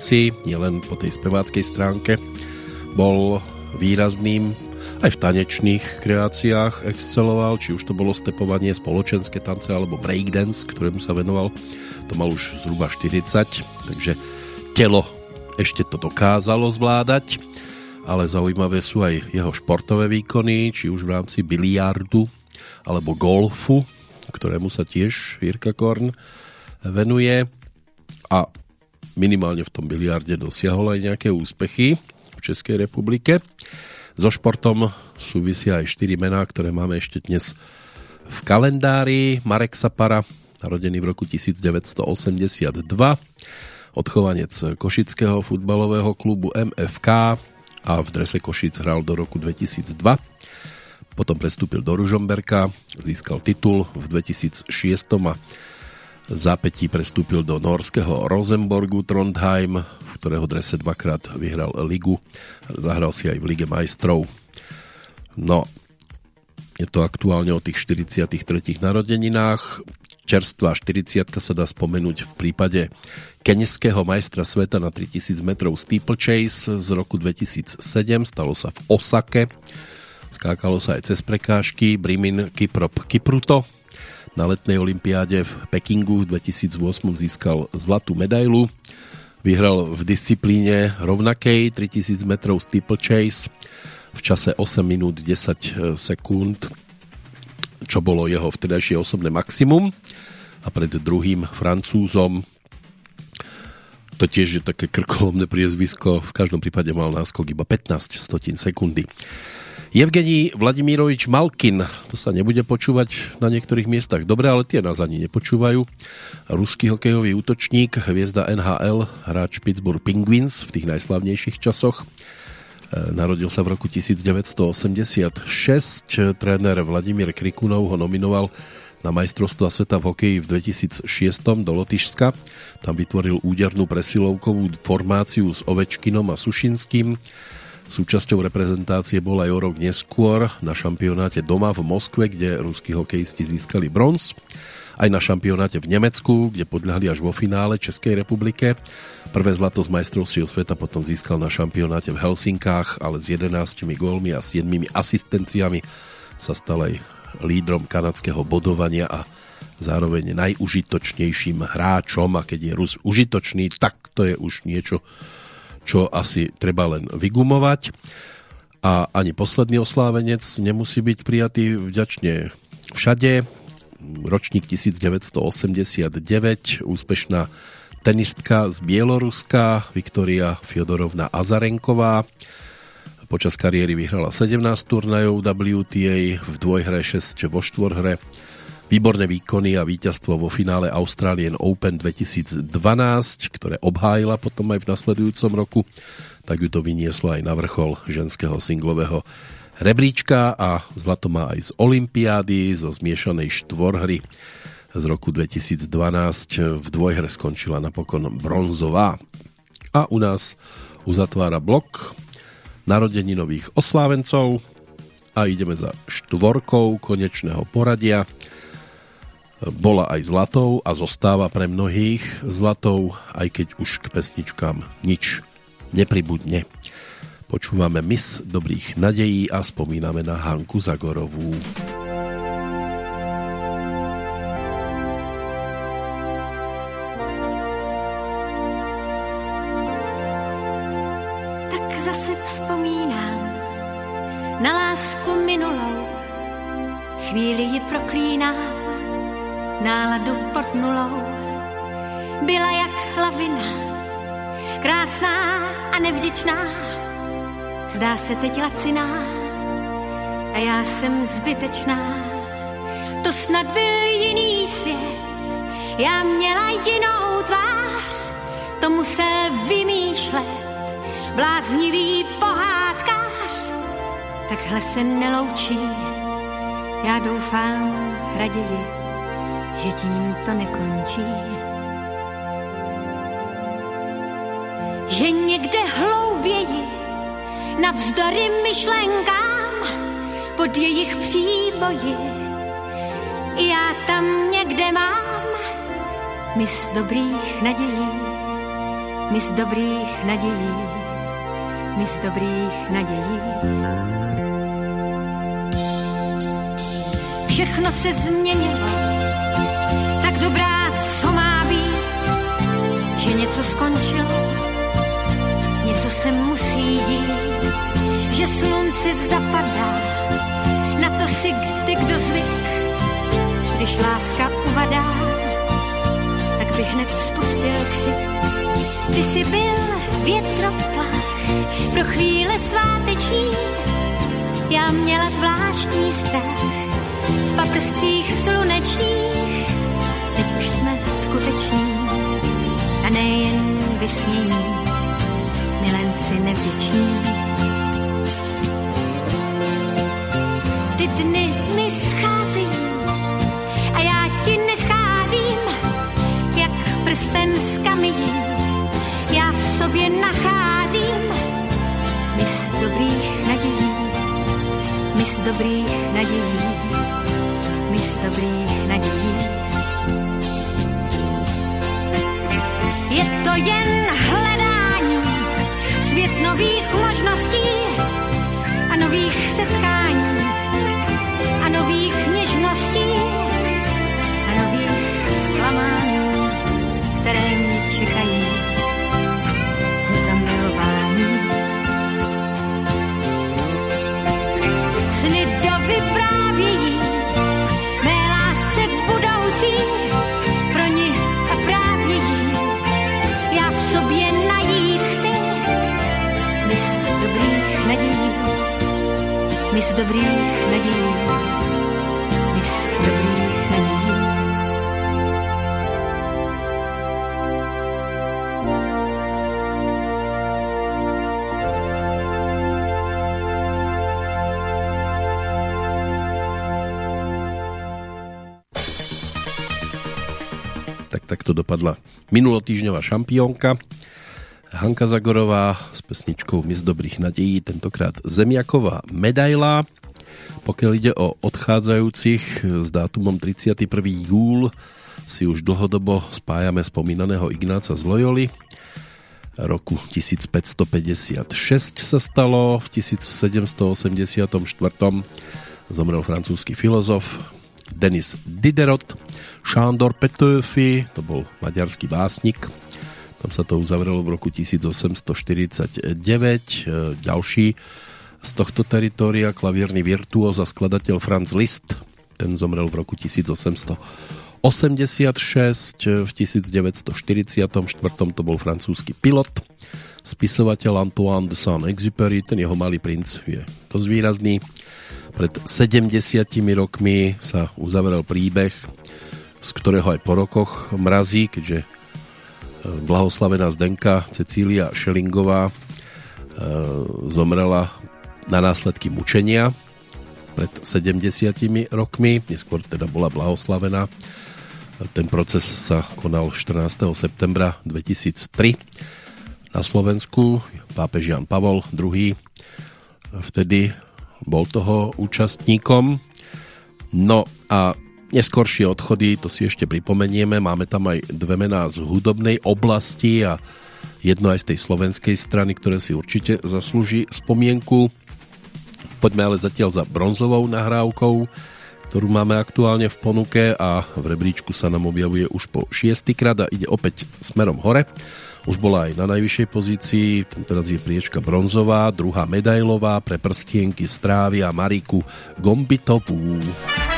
Veci, nielen po tej speváckej stránke. Bol výrazným aj v tanečných kreáciách exceloval, či už to bolo stepovanie, spoločenské tance alebo breakdance, ktorému sa venoval. To mal už zhruba 40, takže telo ešte to dokázalo zvládať, ale zaujímavé sú aj jeho športové výkony, či už v rámci biliardu alebo golfu, ktorému sa tiež Jirka Korn venuje a minimálne v tom biliarde dosiahol aj nejaké úspechy v Českej republike. So športom súvisia aj 4 mená, ktoré máme ešte dnes v kalendári. Marek Sapara, narodený v roku 1982, odchovanec Košického futbalového klubu MFK a v drese Košic hral do roku 2002. Potom prestúpil do Ružomberka, získal titul v 2006 a v zápetí prestúpil do norského Rosenborgu Trondheim, v ktorého drese dvakrát vyhral ligu. Zahral si aj v Lige majstrov. No, je to aktuálne o tých 43. narodeninách. Čerstvá 40 sa dá spomenúť v prípade keneského majstra sveta na 3000 metrov steeplechase z roku 2007. Stalo sa v Osake. Skákalo sa aj cez prekážky. Brimin Kiprop Kipruto na letnej olympiáde v Pekingu v 2008 získal zlatú medailu. Vyhral v disciplíne rovnakej 3000 metrov steeplechase v čase 8 minút 10 sekúnd, čo bolo jeho vtedajšie osobné maximum. A pred druhým francúzom to tiež je také krkolomné priezvisko, v každom prípade mal náskok iba 15 stotín sekundy. Evgení Vladimírovič Malkin, to sa nebude počúvať na niektorých miestach dobre, ale tie nás ani nepočúvajú. Ruský hokejový útočník, hviezda NHL, hráč Pittsburgh Penguins v tých najslavnejších časoch. E, narodil sa v roku 1986. Tréner Vladimír Krikunov ho nominoval na majstrovstva sveta v hokeji v 2006 do Lotyšska. Tam vytvoril údernú presilovkovú formáciu s Ovečkinom a Sušinským Súčasťou reprezentácie bol aj o rok neskôr na šampionáte doma v Moskve, kde ruskí hokejisti získali bronz. Aj na šampionáte v Nemecku, kde podľahli až vo finále Českej republike. Prvé zlato z majstrovstiev sveta potom získal na šampionáte v Helsinkách, ale s 11 gólmi a 7 asistenciami sa stal aj lídrom kanadského bodovania a zároveň najužitočnejším hráčom a keď je Rus užitočný, tak to je už niečo čo asi treba len vygumovať. A ani posledný oslávenec nemusí byť prijatý vďačne všade. Ročník 1989, úspešná tenistka z Bieloruska Viktoria Fiodorovna Azarenková. Počas kariéry vyhrala 17 turnajov WTA, v dvojhre 6 vo štvorhre výborné výkony a víťazstvo vo finále Australian Open 2012, ktoré obhájila potom aj v nasledujúcom roku, tak ju to vynieslo aj na vrchol ženského singlového rebríčka a zlato má aj z Olympiády, zo zmiešanej štvorhry z roku 2012 v dvojhre skončila napokon bronzová. A u nás uzatvára blok narodeninových oslávencov a ideme za štvorkou konečného poradia bola aj zlatou a zostáva pre mnohých zlatou, aj keď už k pesničkám nič nepribudne. Počúvame mis dobrých nadejí a spomíname na Hanku Zagorovú. Tak zase vzpomínám na lásku minulou, chvíli ji proklínám náladu pod nulou. Byla jak lavina, krásná a nevděčná, zdá se teď laciná. A já jsem zbytečná. To snad byl jiný svět, já měla jinou tvář, to musel vymýšlet bláznivý pohádkář. Takhle se neloučí, já doufám raději že tím to nekončí. Že někde hlouběji navzdory myšlenkám pod jejich příboji. Já tam někde mám mis dobrých nadějí, mis dobrých nadějí, mis dobrých nadějí. Všechno se změnilo, tak dobrá, co má být, že něco skončilo, něco se musí dít, že slunce zapadá, na to si kdy kdo zvyk, když láska uvadá, tak by hned spustil křik. Ty jsi byl větroplach pro chvíle sváteční, já měla zvláštní strach v paprscích slunečních, teď už jsme skuteční a nejen vysnění, milenci nevděční. Ty dny mi schází a já ti nescházím, jak prsten z kamení. Já v sobě nacházím mis dobrých nadějí, mis dobrých nadějí, mis dobrých nadějí. To jen hledání svět nových možností a nových setkání a nových něžností a nových zklamání, které mě čekají mis dobrých nadějí, mis dobrých nadějí. Tak takto dopadla minulotýžňová šampiónka Hanka Zagorová s pesničkou Mis dobrých nadejí, tentokrát Zemiaková medaila. Pokiaľ ide o odchádzajúcich s dátumom 31. júl, si už dlhodobo spájame spomínaného Ignáca z Loyoli. Roku 1556 sa stalo, v 1784 zomrel francúzsky filozof Denis Diderot, Šándor Petöfi, to bol maďarský básnik, tam sa to uzavrelo v roku 1849. E, Ďalší z tohto teritoria, klavírny virtuóz a skladateľ Franz Liszt, ten zomrel v roku 1886. V 1944. to bol francúzsky pilot. Spisovateľ Antoine de Saint-Exupéry, ten jeho malý princ je dosť výrazný. Pred 70 rokmi sa uzavrel príbeh, z ktorého aj po rokoch mrazí, keďže blahoslavená Zdenka Cecília Šelingová e, zomrela na následky mučenia pred 70 rokmi, neskôr teda bola blahoslavená. Ten proces sa konal 14. septembra 2003 na Slovensku. Pápež Jan Pavol II vtedy bol toho účastníkom. No a Neskoršie odchody, to si ešte pripomenieme, máme tam aj dve mená z hudobnej oblasti a jedno aj z tej slovenskej strany, ktoré si určite zaslúži spomienku. Poďme ale zatiaľ za bronzovou nahrávkou, ktorú máme aktuálne v ponuke a v rebríčku sa nám objavuje už po šiestýkrát a ide opäť smerom hore. Už bola aj na najvyššej pozícii, teraz je priečka bronzová, druhá medailová pre prstienky Strávy a Mariku Gombitovú. Prsienky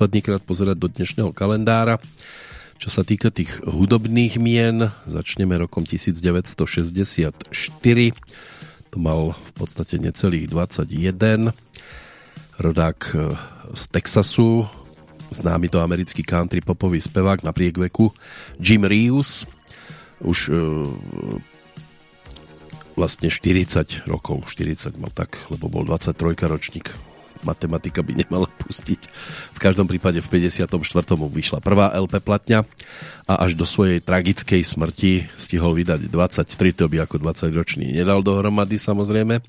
ideme posledný krát pozerať do dnešného kalendára. Čo sa týka tých hudobných mien, začneme rokom 1964. To mal v podstate necelých 21. Rodák e, z Texasu, známy to americký country popový spevák na priekveku Jim Reeves. Už e, vlastne 40 rokov, 40 mal tak, lebo bol 23 ročník matematika by nemala pustiť. V každom prípade v 54. mu vyšla prvá LP platňa a až do svojej tragickej smrti stihol vydať 23, to by ako 20 ročný nedal dohromady samozrejme.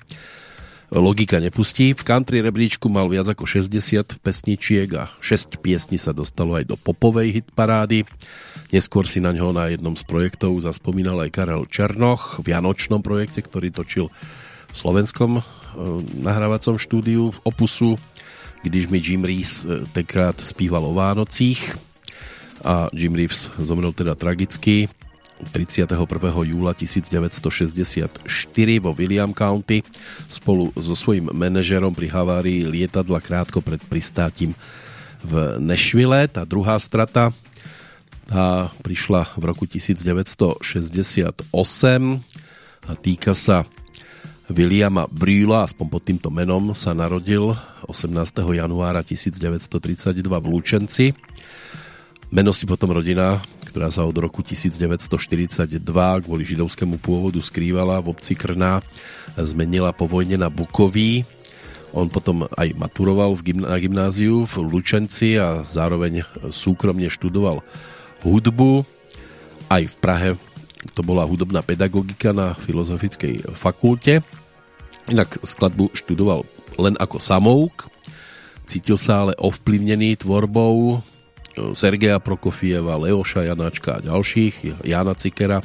Logika nepustí. V country rebríčku mal viac ako 60 pesničiek a 6 piesní sa dostalo aj do popovej hitparády. Neskôr si na ňo na jednom z projektov zaspomínal aj Karel Černoch v Vianočnom projekte, ktorý točil v slovenskom nahrávacom štúdiu v Opusu, když mi Jim Reeves eh, tenkrát spíval o Vánocích a Jim Reeves zomrel teda tragicky 31. júla 1964 vo William County spolu so svojím manažerom pri havárii lietadla krátko pred pristátím v Nešvile. Tá druhá strata tá prišla v roku 1968 a týka sa Williama Brüla, aspoň pod týmto menom, sa narodil 18. januára 1932 v Lučenci. Meno si potom rodina, ktorá sa od roku 1942 kvôli židovskému pôvodu skrývala v obci Krná, zmenila po vojne na Bukový. On potom aj maturoval v gymná- gymnáziu v Lučenci a zároveň súkromne študoval hudbu. Aj v Prahe to bola hudobná pedagogika na Filozofickej fakulte. Inak skladbu študoval len ako samouk, cítil sa ale ovplyvnený tvorbou e, Sergeja Prokofieva, Leoša Janáčka a ďalších, Jana Cikera,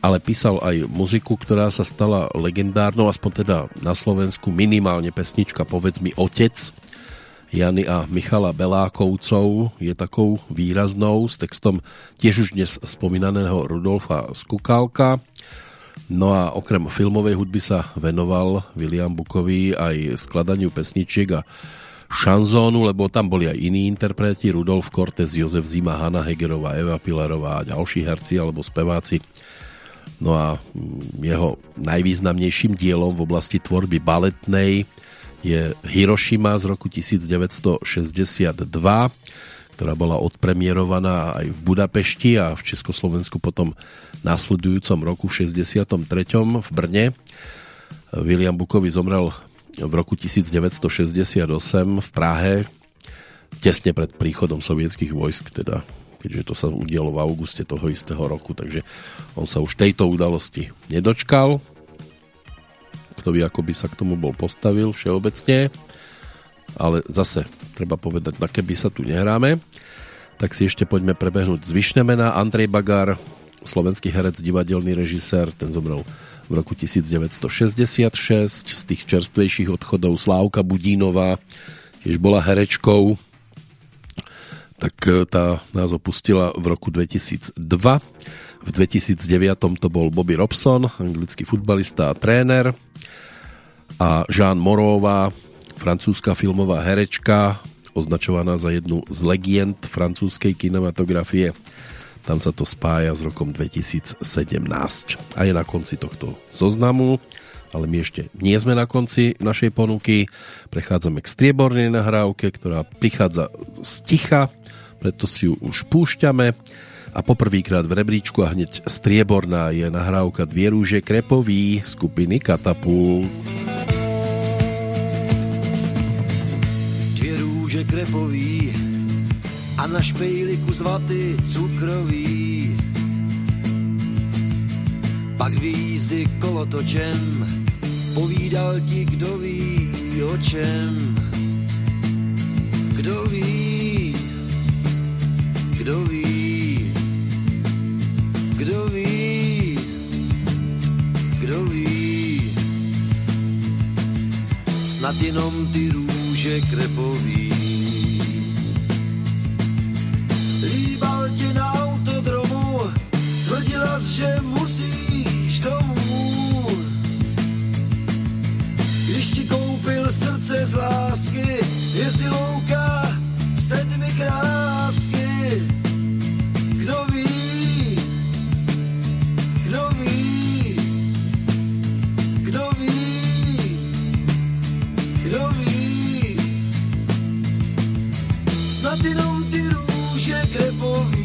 ale písal aj muziku, ktorá sa stala legendárnou, aspoň teda na Slovensku minimálne pesnička Povedz mi otec Jany a Michala Belákovcov je takou výraznou s textom tiež už dnes spomínaného Rudolfa Skukálka. No a okrem filmovej hudby sa venoval William Bukovi aj skladaniu pesničiek a šanzónu, lebo tam boli aj iní interpreti, Rudolf Cortez, Jozef Zima, Hanna Hegerová, Eva Pilarová a ďalší herci alebo speváci. No a mm, jeho najvýznamnejším dielom v oblasti tvorby baletnej je Hiroshima z roku 1962, ktorá bola odpremierovaná aj v Budapešti a v Československu potom následujúcom roku v 63. v Brne. William Bukovi zomrel v roku 1968 v Prahe tesne pred príchodom sovietských vojsk, teda keďže to sa udialo v auguste toho istého roku, takže on sa už tejto udalosti nedočkal. Kto by ako by sa k tomu bol postavil všeobecne, ale zase treba povedať, na keby sa tu nehráme. Tak si ešte poďme prebehnúť zvyšné mená. Andrej Bagár, slovenský herec, divadelný režisér, ten zomrel v roku 1966. Z tých čerstvejších odchodov Slávka Budínová tiež bola herečkou, tak e, tá nás opustila v roku 2002. V 2009 to bol Bobby Robson, anglický futbalista a tréner a Jean Morová, francúzska filmová herečka, označovaná za jednu z legend francúzskej kinematografie. Tam sa to spája s rokom 2017. A je na konci tohto zoznamu, ale my ešte nie sme na konci našej ponuky. Prechádzame k striebornej nahrávke, ktorá prichádza z ticha, preto si ju už púšťame. A poprvýkrát v rebríčku a hneď strieborná je nahrávka Dvie rúže krepový skupiny Katapult. Dvě krepový a na špejli kus vaty cukrový. Pak výjízdy kolotočem, povídal ti, kdo ví o čem. Kdo ví, kdo ví, kdo ví, kdo ví. Snad jenom ty růže krepový autě na autodromu, tvrdila že musíš domů. Když ti koupil srdce z lásky, jezdy louka sedmi krásky. Kdo ví, kdo ví, kdo ví, kdo ví, snad jenom people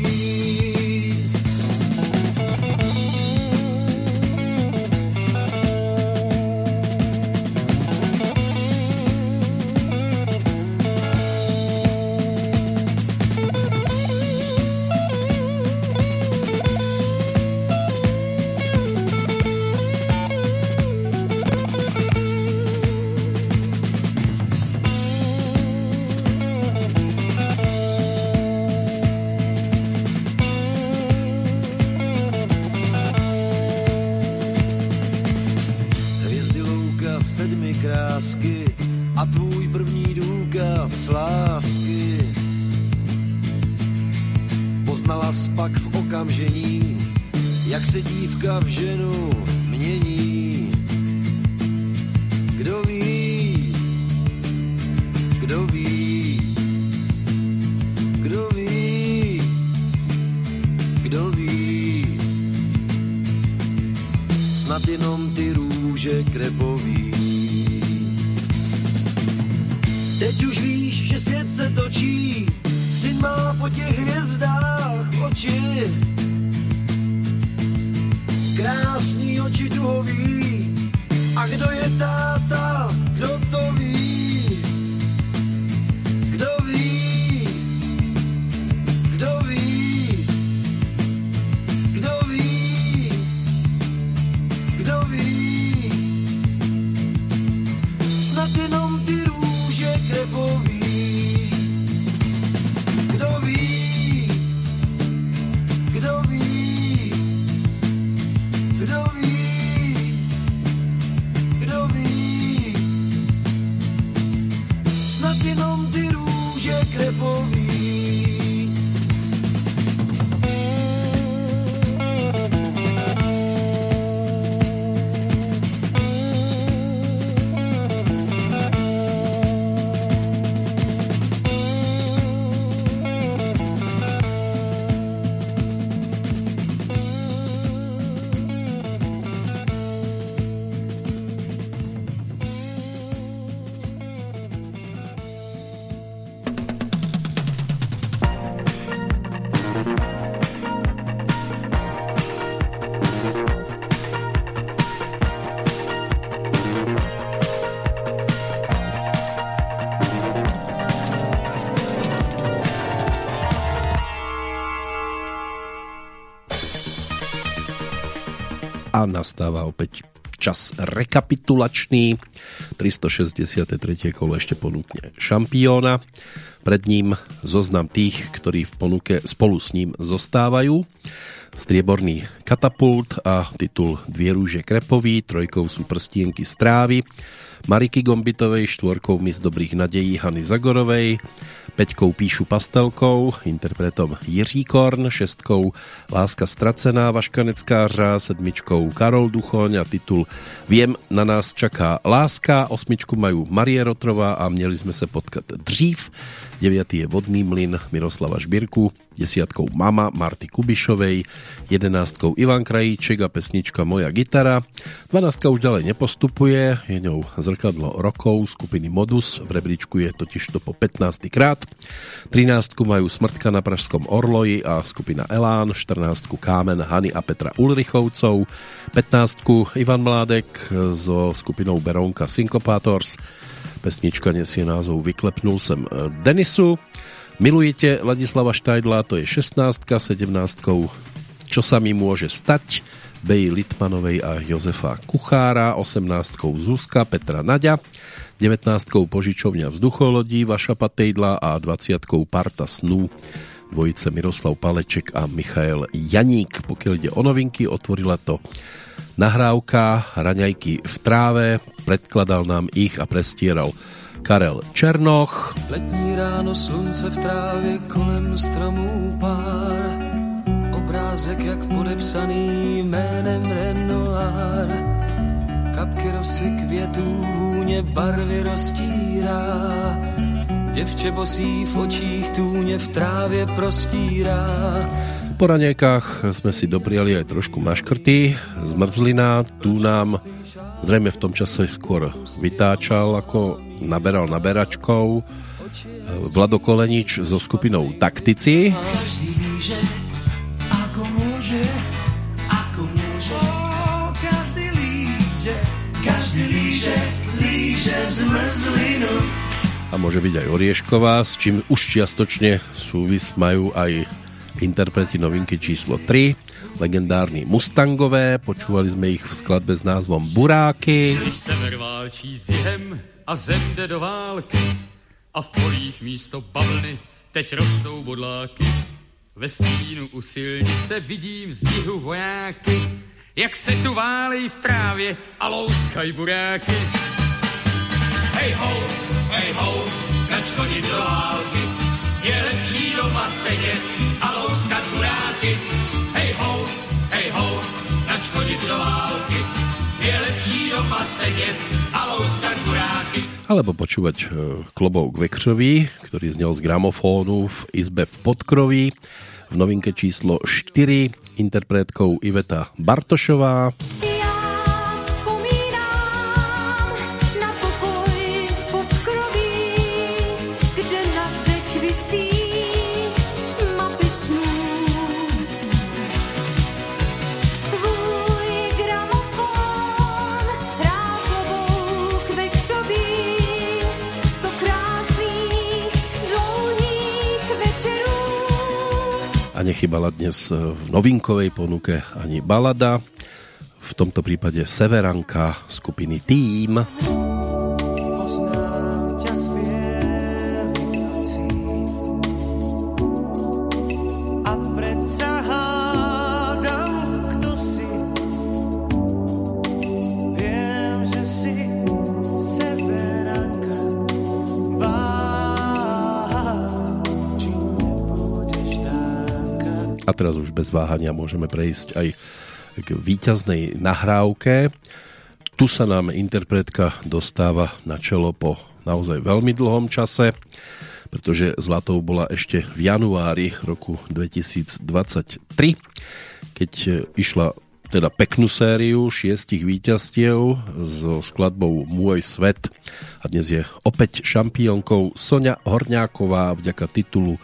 okamžení, jak se dívka v ženu mění. Kdo ví, kdo ví, kdo ví, kdo ví. Snad jenom ty růže krepový. Teď už víš, že svět se točí, syn má po těch hvězdách oči. Krásný oči duhový, a kdo je táta, kdo to a nastáva opäť čas rekapitulačný. 363. kolo ešte ponúkne šampióna. Pred ním zoznam tých, ktorí v ponuke spolu s ním zostávajú. Strieborný katapult a titul Dvie rúže krepový, trojkou sú prstienky strávy, Mariky Gombitovej, štvorkou mis dobrých nadejí Hany Zagorovej, peťkou píšu pastelkou, interpretom Jiří Korn, šestkou Láska stracená Vaškaneckářa, sedmičkou Karol Duchoň a titul Viem, na nás čaká láska, osmičku majú Marie Rotrová a měli sme se potkat dřív, deviatý je Vodný mlyn Miroslava Žbirku, desiatkou Mama Marty Kubišovej, jedenáctkou Ivan Krajíček a pesnička Moja gitara. Dvanáctka už ďalej nepostupuje, je ňou zrkadlo rokov skupiny Modus, v rebríčku je totiž to po 15. krát. 13 majú Smrtka na Pražskom Orloji a skupina Elán, 14 Kámen Hany a Petra Ulrichovcov, 15 Ivan Mládek so skupinou Berónka Syncopators, pesnička nesie názov Vyklepnul sem Denisu, Milujete Ladislava Štajdla, to je 16 17 Čo sa mi môže stať? Bej Litmanovej a Jozefa Kuchára, 18 Zuzka Petra Naďa, 19 Požičovňa vzducholodí Vaša Patejdla a 20 Parta snú dvojice Miroslav Paleček a Michael Janík. Pokiaľ ide o novinky, otvorila to nahrávka Raňajky v tráve, predkladal nám ich a prestieral Karel Černoch. Letní ráno slunce v trávě kolem stromů pár. Obrázek jak podepsaný jménem Renoir. Kapky rosy květů hůně barvy roztírá Děvče bosí v očích tůně v trávě prostírá Po raňajkách sme si dopriali aj trošku maškrty. Zmrzlina tu nám zrejme v tom čase skôr vytáčal, ako naberal naberačkou. Vlado Kolenič so skupinou Taktici. Každý A môže byť aj Oriešková, s čím už čiastočne súvis majú aj interpreti novinky číslo 3, legendárni Mustangové, počúvali sme ich v skladbe s názvom Buráky. Sever a zem jde do války a v polích místo bavlny teď rostou bodláky. Ve stínu u silnice vidím z jihu vojáky, jak se tu válej v trávě a louskaj buráky. Hej ho, hej ho, načkodit do války, je lepší doma sedět a louskat chudáky. Hej ho, hej ho, načkodit do války, je lepší doma sedět a louskat chudáky. Alebo počúvať e, Klobouk Vekřový, ktorý znel z gramofónu v izbe v Podkroví. V novinke číslo 4 interpretkou Iveta Bartošová. Na A nechybala dnes e, v novinkovej ponuke ani balada. V tomto prípade Severanka skupiny Tým. Teraz už bez váhania môžeme prejsť aj k víťaznej nahrávke. Tu sa nám interpretka dostáva na čelo po naozaj veľmi dlhom čase, pretože Zlatou bola ešte v januári roku 2023, keď išla teda peknú sériu šiestich víťazstiev so skladbou Môj svet a dnes je opäť šampiónkou Sonia Horňáková vďaka titulu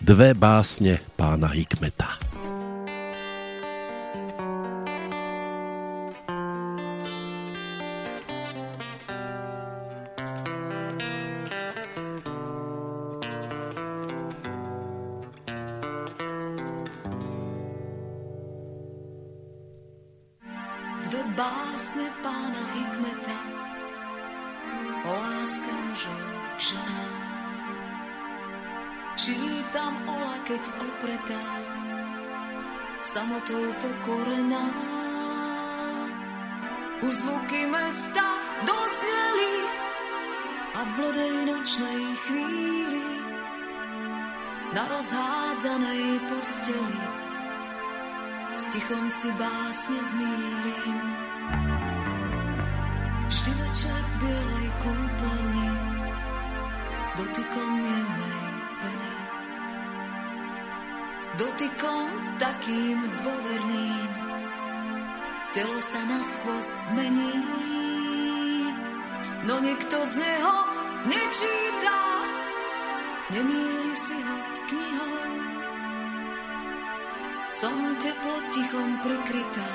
Dve básne pána Hikmeta. Keď opretá, samotou pokorená. Už zvuky mesta dozneli a v blodej nočnej chvíli na rozhádzanej posteli s tichom si básne zmýlim. Vždy večer bielej kúpeľni dotykom jemnej Dotykom takým dôverným telo sa na skvost mení. No nikto z neho nečíta, nemýli si ho s knihou. Som teplo tichom prekrytá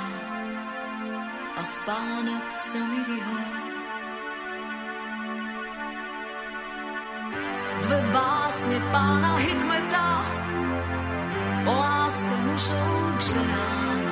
a spánok sa mi vyhol. Dve básne pána Hikmeta o láske mužov k ženám.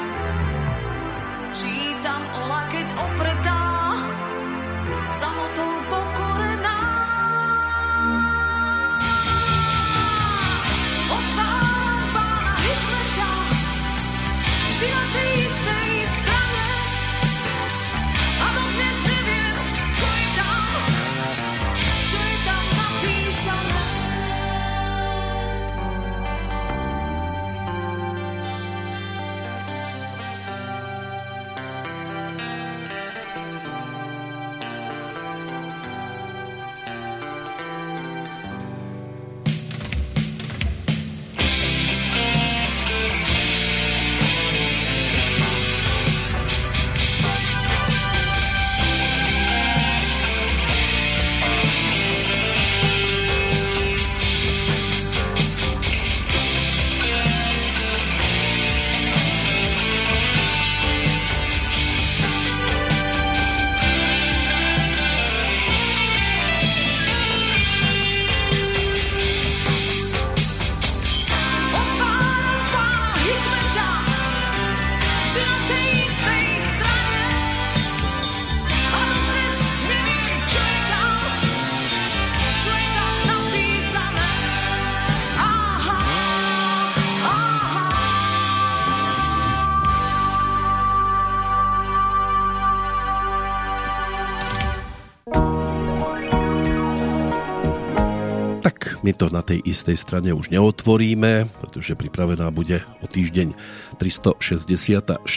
My to na tej istej strane už neotvoríme, pretože pripravená bude o týždeň 364.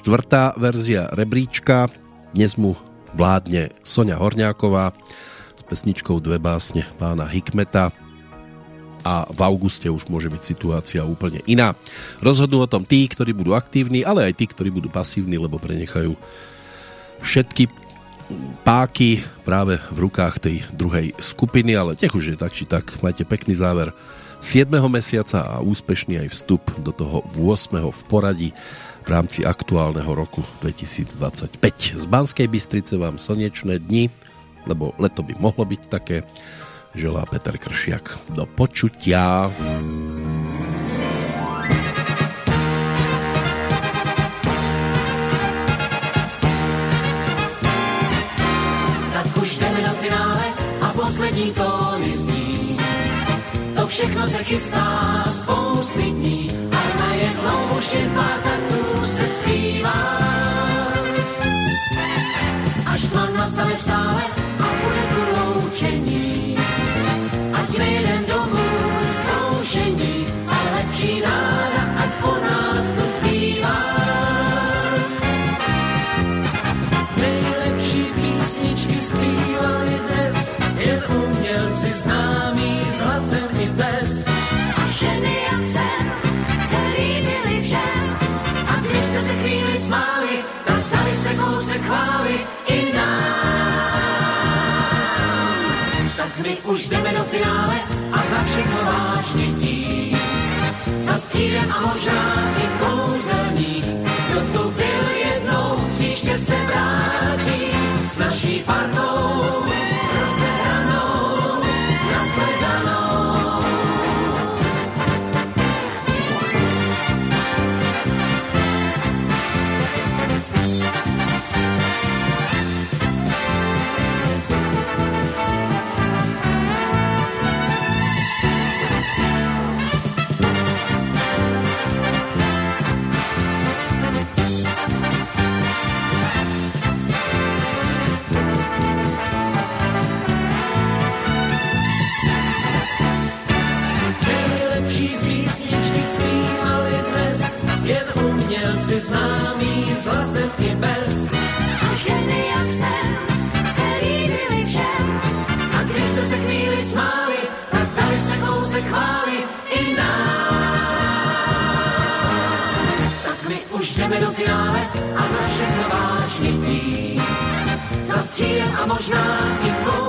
verzia rebríčka. Dnes mu vládne Sonia Horňáková s pesničkou Dve básne pána Hikmeta a v auguste už môže byť situácia úplne iná. Rozhodnú o tom tí, ktorí budú aktívni, ale aj tí, ktorí budú pasívni, lebo prenechajú všetky páky práve v rukách tej druhej skupiny, ale nech už je tak či tak. Majte pekný záver 7. mesiaca a úspešný aj vstup do toho 8. v poradí v rámci aktuálneho roku 2025. Z Banskej Bystrice vám slnečné dni, lebo leto by mohlo byť také, želá Peter Kršiak. Do počutia. Tóny zní. To všechno se chystá spousty dní a najednou už jen pár taktů se zpívá. Až tma nastane v sále už jdeme do finále a za všechno vážně tím. Za střídem a možná i si známý z hlasem i bez. A ženy jak jsem se líbili všem. A když jste se chvíli smáli, tak dali jste kousek chvály i nám. Tak my už jdeme do finále a za všechno vážně tím. Za a možná i kousek.